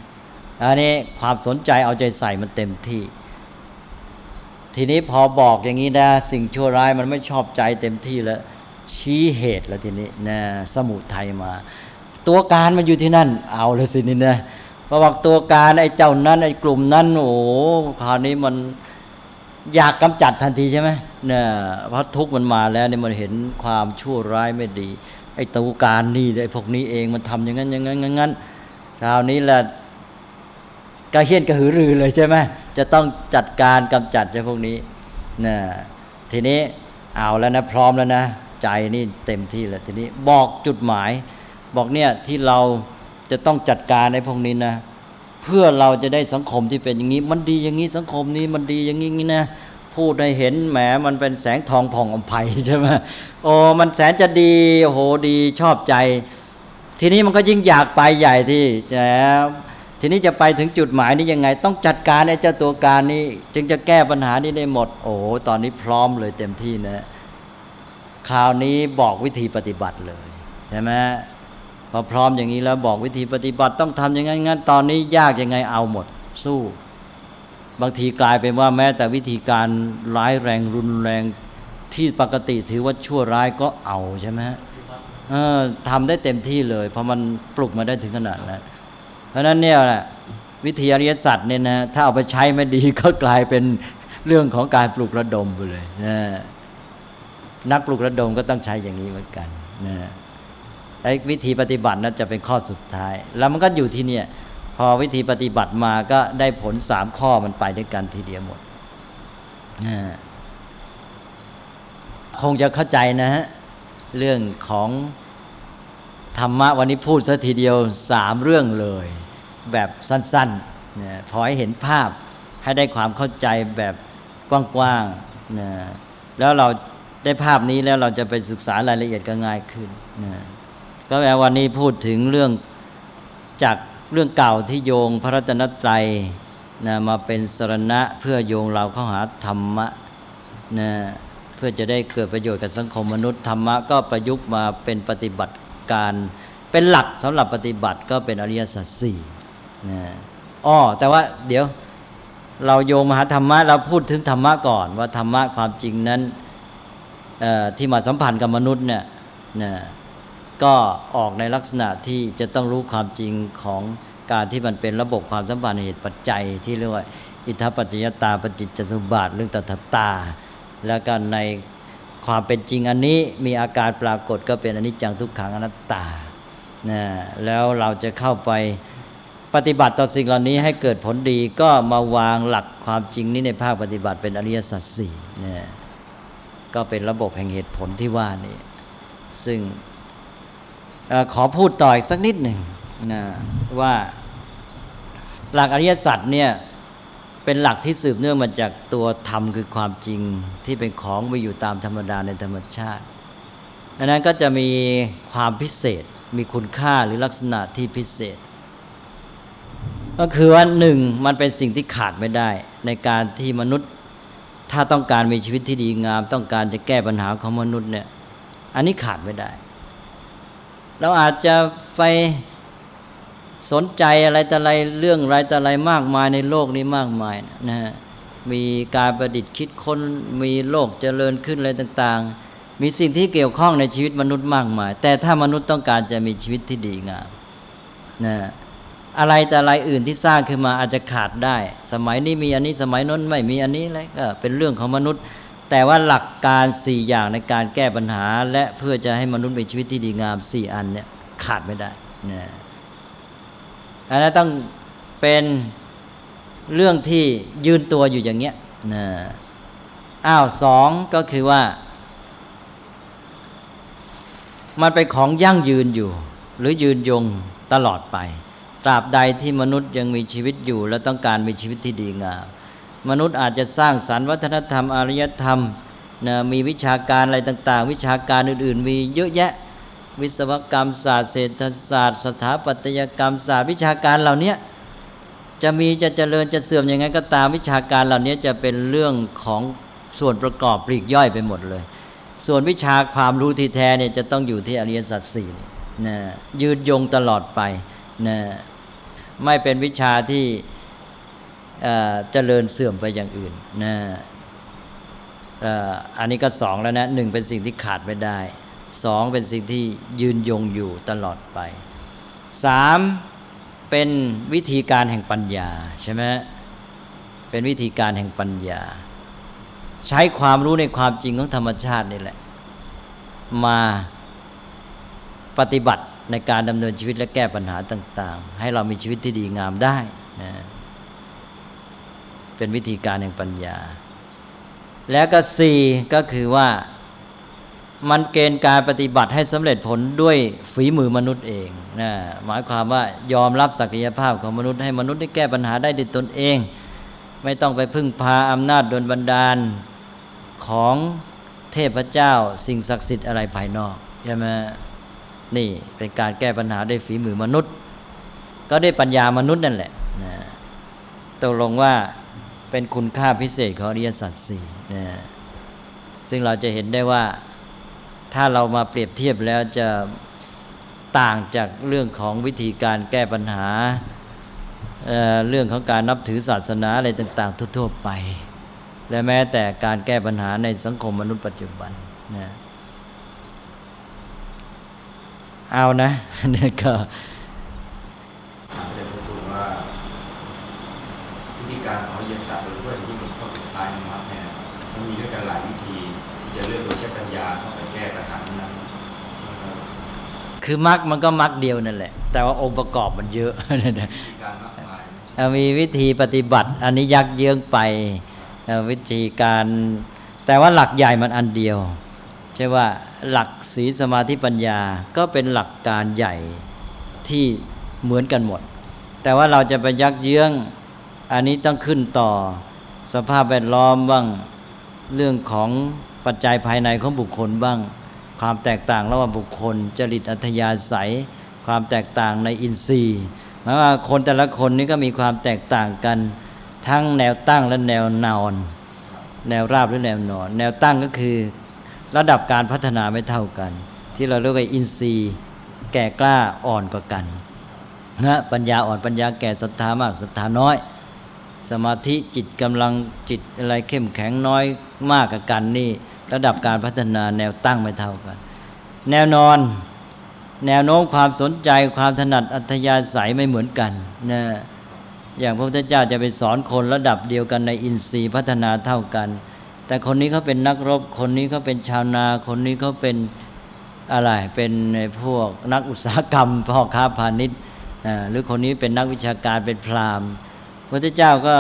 อันนี้ความสนใจเอาใจใส่มันเต็มที่ ทีนี้พอบอกอย่างนี้นะสิ่งชั่วร้ายมันไม่ชอบใจเต็มที่แล้ว ชี้เหตุแล้วทีนี้นะสมุทัยมา ตัวการมันอยู่ที่นั่น เอาเลยสินี่นะพอบอกตัวการไอ้เจ้านั้นไอ้กลุ่มนั้นโอ้คราวนี้มันอยากกำจัดทันทีใช่ไหมเนี่ยเพราะทุกข์มันมาแล้วเนี่ยมันเห็นความชั่วร้ายไม่ดี ไอ้ตัวการนี่ไอ้พวกนี้เองมันทำอย่างนั้นอย่างนั้นอย่างนั้นคราวนี้แหละกระเฮียนกระหือรือเลยใช่ไหมจะต้องจัดการกำจัดไอ้พวกนี้เนี่ยทีนี้เอาแล้วนะพร้อมแล้วนะ ใจนี่เต็มที่แล้วทีนี้บอกจุดหมาย บอกเนี่ยที่เราจะต้องจัดการในพวกนี้นะ เพื่อเราจะได้สังคมที่เป็นอย่างนี้ มันดีอย่างนี้สังคมนี้มันดีอย่างนี้นี้นะพูดให้เห็นแหมมันเป็นแสงทองผ่องอมภัยใช่ไหมโอ้มันแสนจะดีโอ้โหดีชอบใจ ทีนี้มันก็ยิ่งอยากไปใหญ่ที่แทีนี้จะไปถึงจุดหมายนี้ยังไง ต้องจัดการไอ้เจ้าตัวการนี้ จึงจะแก้ปัญหานี้ได้หมด โอ้ตอนนี้พร้อมเลยเต็มที่นะ คราวนี้บอกวิธีปฏิบัติเลยใช่ไหมพอพร้อมอย่างนี้แล้วบอกวิธีปฏิบัติต้องทำอย่างนั้นงั้นตอนนี้ยากยังไงเอาหมดสู้ บางทีกลายเป็นว่าแม้แต่วิธีการร้ายแรงรุนแรงที่ปกติถือว่าชั่วร้ายก็เอาใช่ไหมเออทำได้เต็มที่เลย เพราะมันปลุกมาได้ถึงขนาดนั้นเพราะนั้นเนี่ยแหละวิทยาริยสัตว์เนี่ยนะถ้าเอาไปใช้ไม่ดีก็กลายเป็นเรื่องของการปลุกระดมไปเลยนะ นักปลุกระดมก็ต้องใช้อย่างนี้เหมือนกันนะไอ้วิธีปฏิบัตินั้นจะเป็นข้อสุดท้าย แล้วมันก็อยู่ที่เนี่ยพอวิธีปฏิบัติมาก็ได้ผลสามข้อมันไปด้วยกันทีเดียวหมดคงจะเข้าใจนะฮะเรื่องของธรรมะวันนี้พูดซะทีเดียวสามเรื่องเลย แบบสั้นๆนี่ยพอให้เห็นภาพให้ได้ความเข้าใจแบบกว้างๆนะแล้วเรา ได้ภาพนี้แล้วเราจะไปศึกษารายละเอียดก็ง่ายขึ้นนะก็แปลวันนี้พูดถึงเรื่องจากเรื่องเก่าที่โยงพระรัตนตรัยนะมาเป็นสรณะเพื่อโยงเราเข้าหาธรรมะนะเพื่อจะได้เกิดประโยชน์กับสังคมมนุษย์ธรรมะก็ประยุกต์มาเป็นปฏิบัติการ เป็นหลักสำหรับปฏิบัติก็เป็นอริยสัจสี่นะอ้อแต่ว่าเดี๋ยวเราโยงมหาธรรมะเราพูดถึงธรรมะก่อนว่าธรรมะความจริงนั้น ที่มาสัมพันธ์กับมนุษย์เนี่ยนะก็ออกในลักษณะที่จะต้องรู้ความจริงของการที่มันเป็นระบบความสัมพันธ์เหตุปัจจัย ที่เรียกว่า อิทธปัจจยตาปฏิจจสมบัติเรื่องตถาตา แล้วก็ในความเป็นจริงอันนี้มีอาการปรากฏก็เป็นอนิจจังทุกขังอนัตตานะแล้วเราจะเข้าไปปฏิบัติต่อสิ่งเหล่านี้ให้เกิดผลดีก็มาวางหลักความจริงนี้ในภาคปฏิบัติเป็นอริยสัจสี่นะ ก็เป็นระบบแห่งเหตุผลที่ว่านี่ซึ่งอขอพูดต่ออีกสักนิดหนึ่งนะว่าหลักอริยสัจเนี่ยเป็นหลักที่สืบเนื่องมาจากตัวธรรมคือความจริงที่เป็นของมีอยู่ตามธรรมดาในธรรมชาติดังนั้นก็จะมีความพิเศษ มีคุณค่าหรือลักษณะที่พิเศษ ก็คือว่าหนึ่งมันเป็นสิ่งที่ขาดไม่ได้ ในการที่มนุษย์ ถ้าต้องการมีชีวิตที่ดีงาม ต้องการจะแก้ปัญหาของมนุษย์เนี่ย อันนี้ขาดไม่ได้ เราอาจจะไปสนใจอะไรแต่อะไรเรื่องอะไรแต่อะไรมากมายในโลกนี้มากมายนะฮะมีการประดิษฐ์คิดค้นมีโลกเจริญขึ้นอะไรต่าง ๆ มีสิ่งที่เกี่ยวข้องในชีวิตมนุษย์มากมาย แต่ถ้ามนุษย์ต้องการจะมีชีวิตที่ดีงามนะ อะไรแต่อะไรอื่นที่สร้างขึ้นมาอาจจะขาดได้ สมัยนี้มีอันนี้สมัยนั้นไม่มีอันนี้อะไรก็เป็นเรื่องของมนุษย์ แต่ว่าหลักการสี่อย่างในการแก้ปัญหา และเพื่อจะให้มนุษย์มีชีวิตที่ดีงามสี่อันเนี่ยขาดไม่ได้นะอันนั้นต้องเป็นเรื่องที่ยืนตัวอยู่อย่างเงี้ยนะอ้าวสองก็คือว่า มันเป็นของยั่งยืนอยู่ หรือยืนยงตลอดไป ตราบใดที่มนุษย์ยังมีชีวิตอยู่ และต้องการมีชีวิตที่ดีงามมนุษย์อาจจะสร้างสรรค์วัฒนธรรมอารยธรรมนะมีวิชาการอะไรต่าง ๆ วิชาการอื่น ๆ มีเยอะแยะ วิศวกรรมศาสตร์เศรษฐศาสตร์ สถาปัตยกรรมศาสตร์วิชาการเหล่านี้จะมีจะเจริญจะเสื่อมยังไงก็ตามวิชาการเหล่านี้จะเป็นเรื่องของส่วนประกอบปลีกย่อยไปหมดเลย ส่วนวิชาความรู้ที่แท้เนี่ยจะต้องอยู่ที่อริยสัจสี่นะยืนยงตลอดไปนะ ไม่เป็นวิชาที่เจริญเสื่อมไปอย่างอื่นนะอันนี้ก็สองแล้วนะหนึ่งเป็นสิ่งที่ขาดไม่ได้สองเป็นสิ่งที่ยืนยงอยู่ตลอดไปสามเป็นวิธีการแห่งปัญญาใช่ไหมเป็นวิธีการแห่งปัญญา ใช้ความรู้ในความจริงของธรรมชาตินี่แหละ มาปฏิบัติ ในการดำเนินชีวิตและแก้ปัญหาต่าง ๆ ให้เรามีชีวิตที่ดีงามได้นะเป็นวิธีการแห่งปัญญา แล้วก็สี่ก็คือว่ามันเกณฑ์การปฏิบัติให้สำเร็จผลด้วยฝีมือมนุษย์เองนะหมายความว่ายอมรับศักยภาพของมนุษย์ให้มนุษย์ได้แก้ปัญหาได้ด้วยตนเอง ไม่ต้องไปพึ่งพาอำนาจดลบันดาลของเทพเจ้า สิ่งศักดิ์สิทธิ์อะไรภายนอกใช่ไหม นี่เป็นการแก้ปัญหาด้วยฝีมือมนุษย์ ก็ได้ปัญญามนุษย์นั่นแหละนะตกลงว่าเป็นคุณค่าพิเศษของอริยสัจสี่นะซึ่งเราจะเห็นได้ว่าถ้าเรามาเปรียบเทียบแล้วจะต่างจากเรื่องของวิธีการแก้ปัญหาเเรื่องของการนับถือศาสนาอะไรต่าง ๆ ทั่ว ๆ ไป และแม้แต่การแก้ปัญหาในสังคมมนุษย์ปัจจุบันนะ เอานะนี่ก็เรียนรู้ว่าวิธีการของยศาสตร์หรือว่าที่ผมข้อสุดท้ายนะครับเนี่ยมันมีด้วยกันหลายวิธีที่จะเลือกโดยใช้ปัญญาเข้าไปแก้ปัญหานั้นคือมรรคมันก็มรรคเดียวนั่นแหละ แต่ว่าองค์ประกอบมันเยอะมีวิธีปฏิบัติ อันนี้ยักเยื้องไปวิธีการ แต่ว่าหลักใหญ่มันอันเดียว ใช่ว่าหลักศีสมาธิปัญญาก็เป็นหลักการใหญ่ที่เหมือนกันหมด แต่ว่าเราจะไปยักเยื้องอันนี้ต้องขึ้นต่อสภาพแวดล้อมบ้างเรื่องของปัจจัยภายในของบุคคลบ้าง ความแตกต่างระหว่างบุคคล จริตอัธยาศัย ความแตกต่างในอินทรีย์หมายว่าคนแต่ละคนนี้ก็มีความแตกต่างกัน ทั้งแนวตั้งและแนวนอน แนวราบหรือแนวนอน แนวตั้งก็คือ ระดับการพัฒนาไม่เท่ากัน ที่เราเรียกว่าอินทรีย์ แก่กล้าอ่อนกว่ากันนะปัญญาอ่อนปัญญาแก่ศรัทธามากศรัทธาน้อย สมาธิจิตกำลังจิตอะไรเข้มแข็งน้อยมากกับกันนี่ ระดับการพัฒนาแนวตั้งไม่เท่ากัน แนวนอนแนวโน้มความสนใจความถนัดอัธยาศัยไม่เหมือนกันนะอย่างพระพุทธเจ้าจะไปสอนคนระดับเดียวกันในอินทรีย์พัฒนาเท่ากัน แต่คนนี้เขาเป็นนักรบ คนนี้เขาเป็นชาวนา คนนี้เขาเป็นอะไร เป็นพวกนักอุตสาหกรรมพ่อค้าพาณิชย์หรือคนนี้เป็นนักวิชาการเป็นพราหมณ์พระเจ้าก็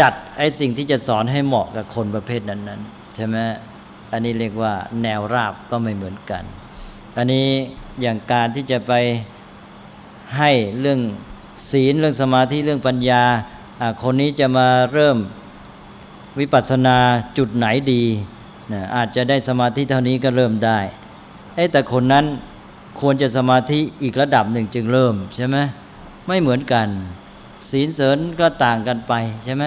จัดไอ้สิ่งที่จะสอนให้เหมาะกับคนประเภทนั้นๆใช่ไหมอันนี้เรียกว่าแนวราบก็ไม่เหมือนกัน อันนี้อย่างการที่จะไปให้เรื่องศีลเรื่องสมาธิเรื่องปัญญาคนนี้จะมาเริ่ม วิปัสสนาจุดไหนดีนะอาจจะได้สมาธิเท่านี้ก็เริ่มได้เอ้แต่คนนั้นควรจะสมาธิอีกระดับหนึ่งจึงเริ่มใช่ไหมไม่เหมือนกัน ศีลเสริญก็ต่างกันไปใช่ไหม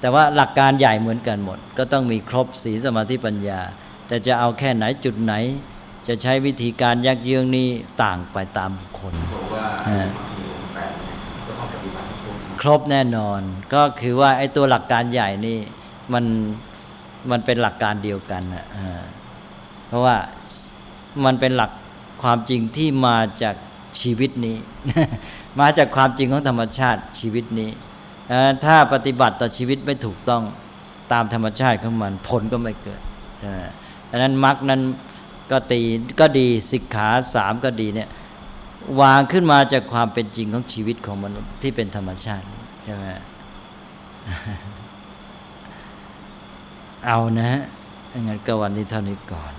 แต่ว่าหลักการใหญ่เหมือนกันหมด ก็ต้องมีครบศีลสมาธิปัญญา แต่จะเอาแค่ไหนจุดไหน จะใช้วิธีการยักเยื้องนี้ต่างไปตามบุคคลบอกว่าอ่ามีองค์แปดเนี่ยก็ต้องปฏิบัติให้ครบครบแน่นอน ก็คือว่าไอ้ตัวหลักการใหญ่นี่ มันมันเป็นหลักการเดียวกันนะอ่าเพราะว่ามันเป็นหลักความจริงที่มาจากชีวิตนี้ มาจากความจริงของธรรมชาติชีวิตนี้ ถ้าปฏิบัติต่อชีวิตไม่ถูกต้องตามธรรมชาติของมันผลก็ไม่เกิดดังนั้นมรรคนั้นก็ตีก็ดีสิกขาสามก็ดีเนี่ยวางขึ้นมาจากความเป็นจริงของชีวิตของมนุษย์ที่เป็นธรรมชาติใช่ไหม เอานะฮะงั้นก็วันนี้เท่านี้ก่อน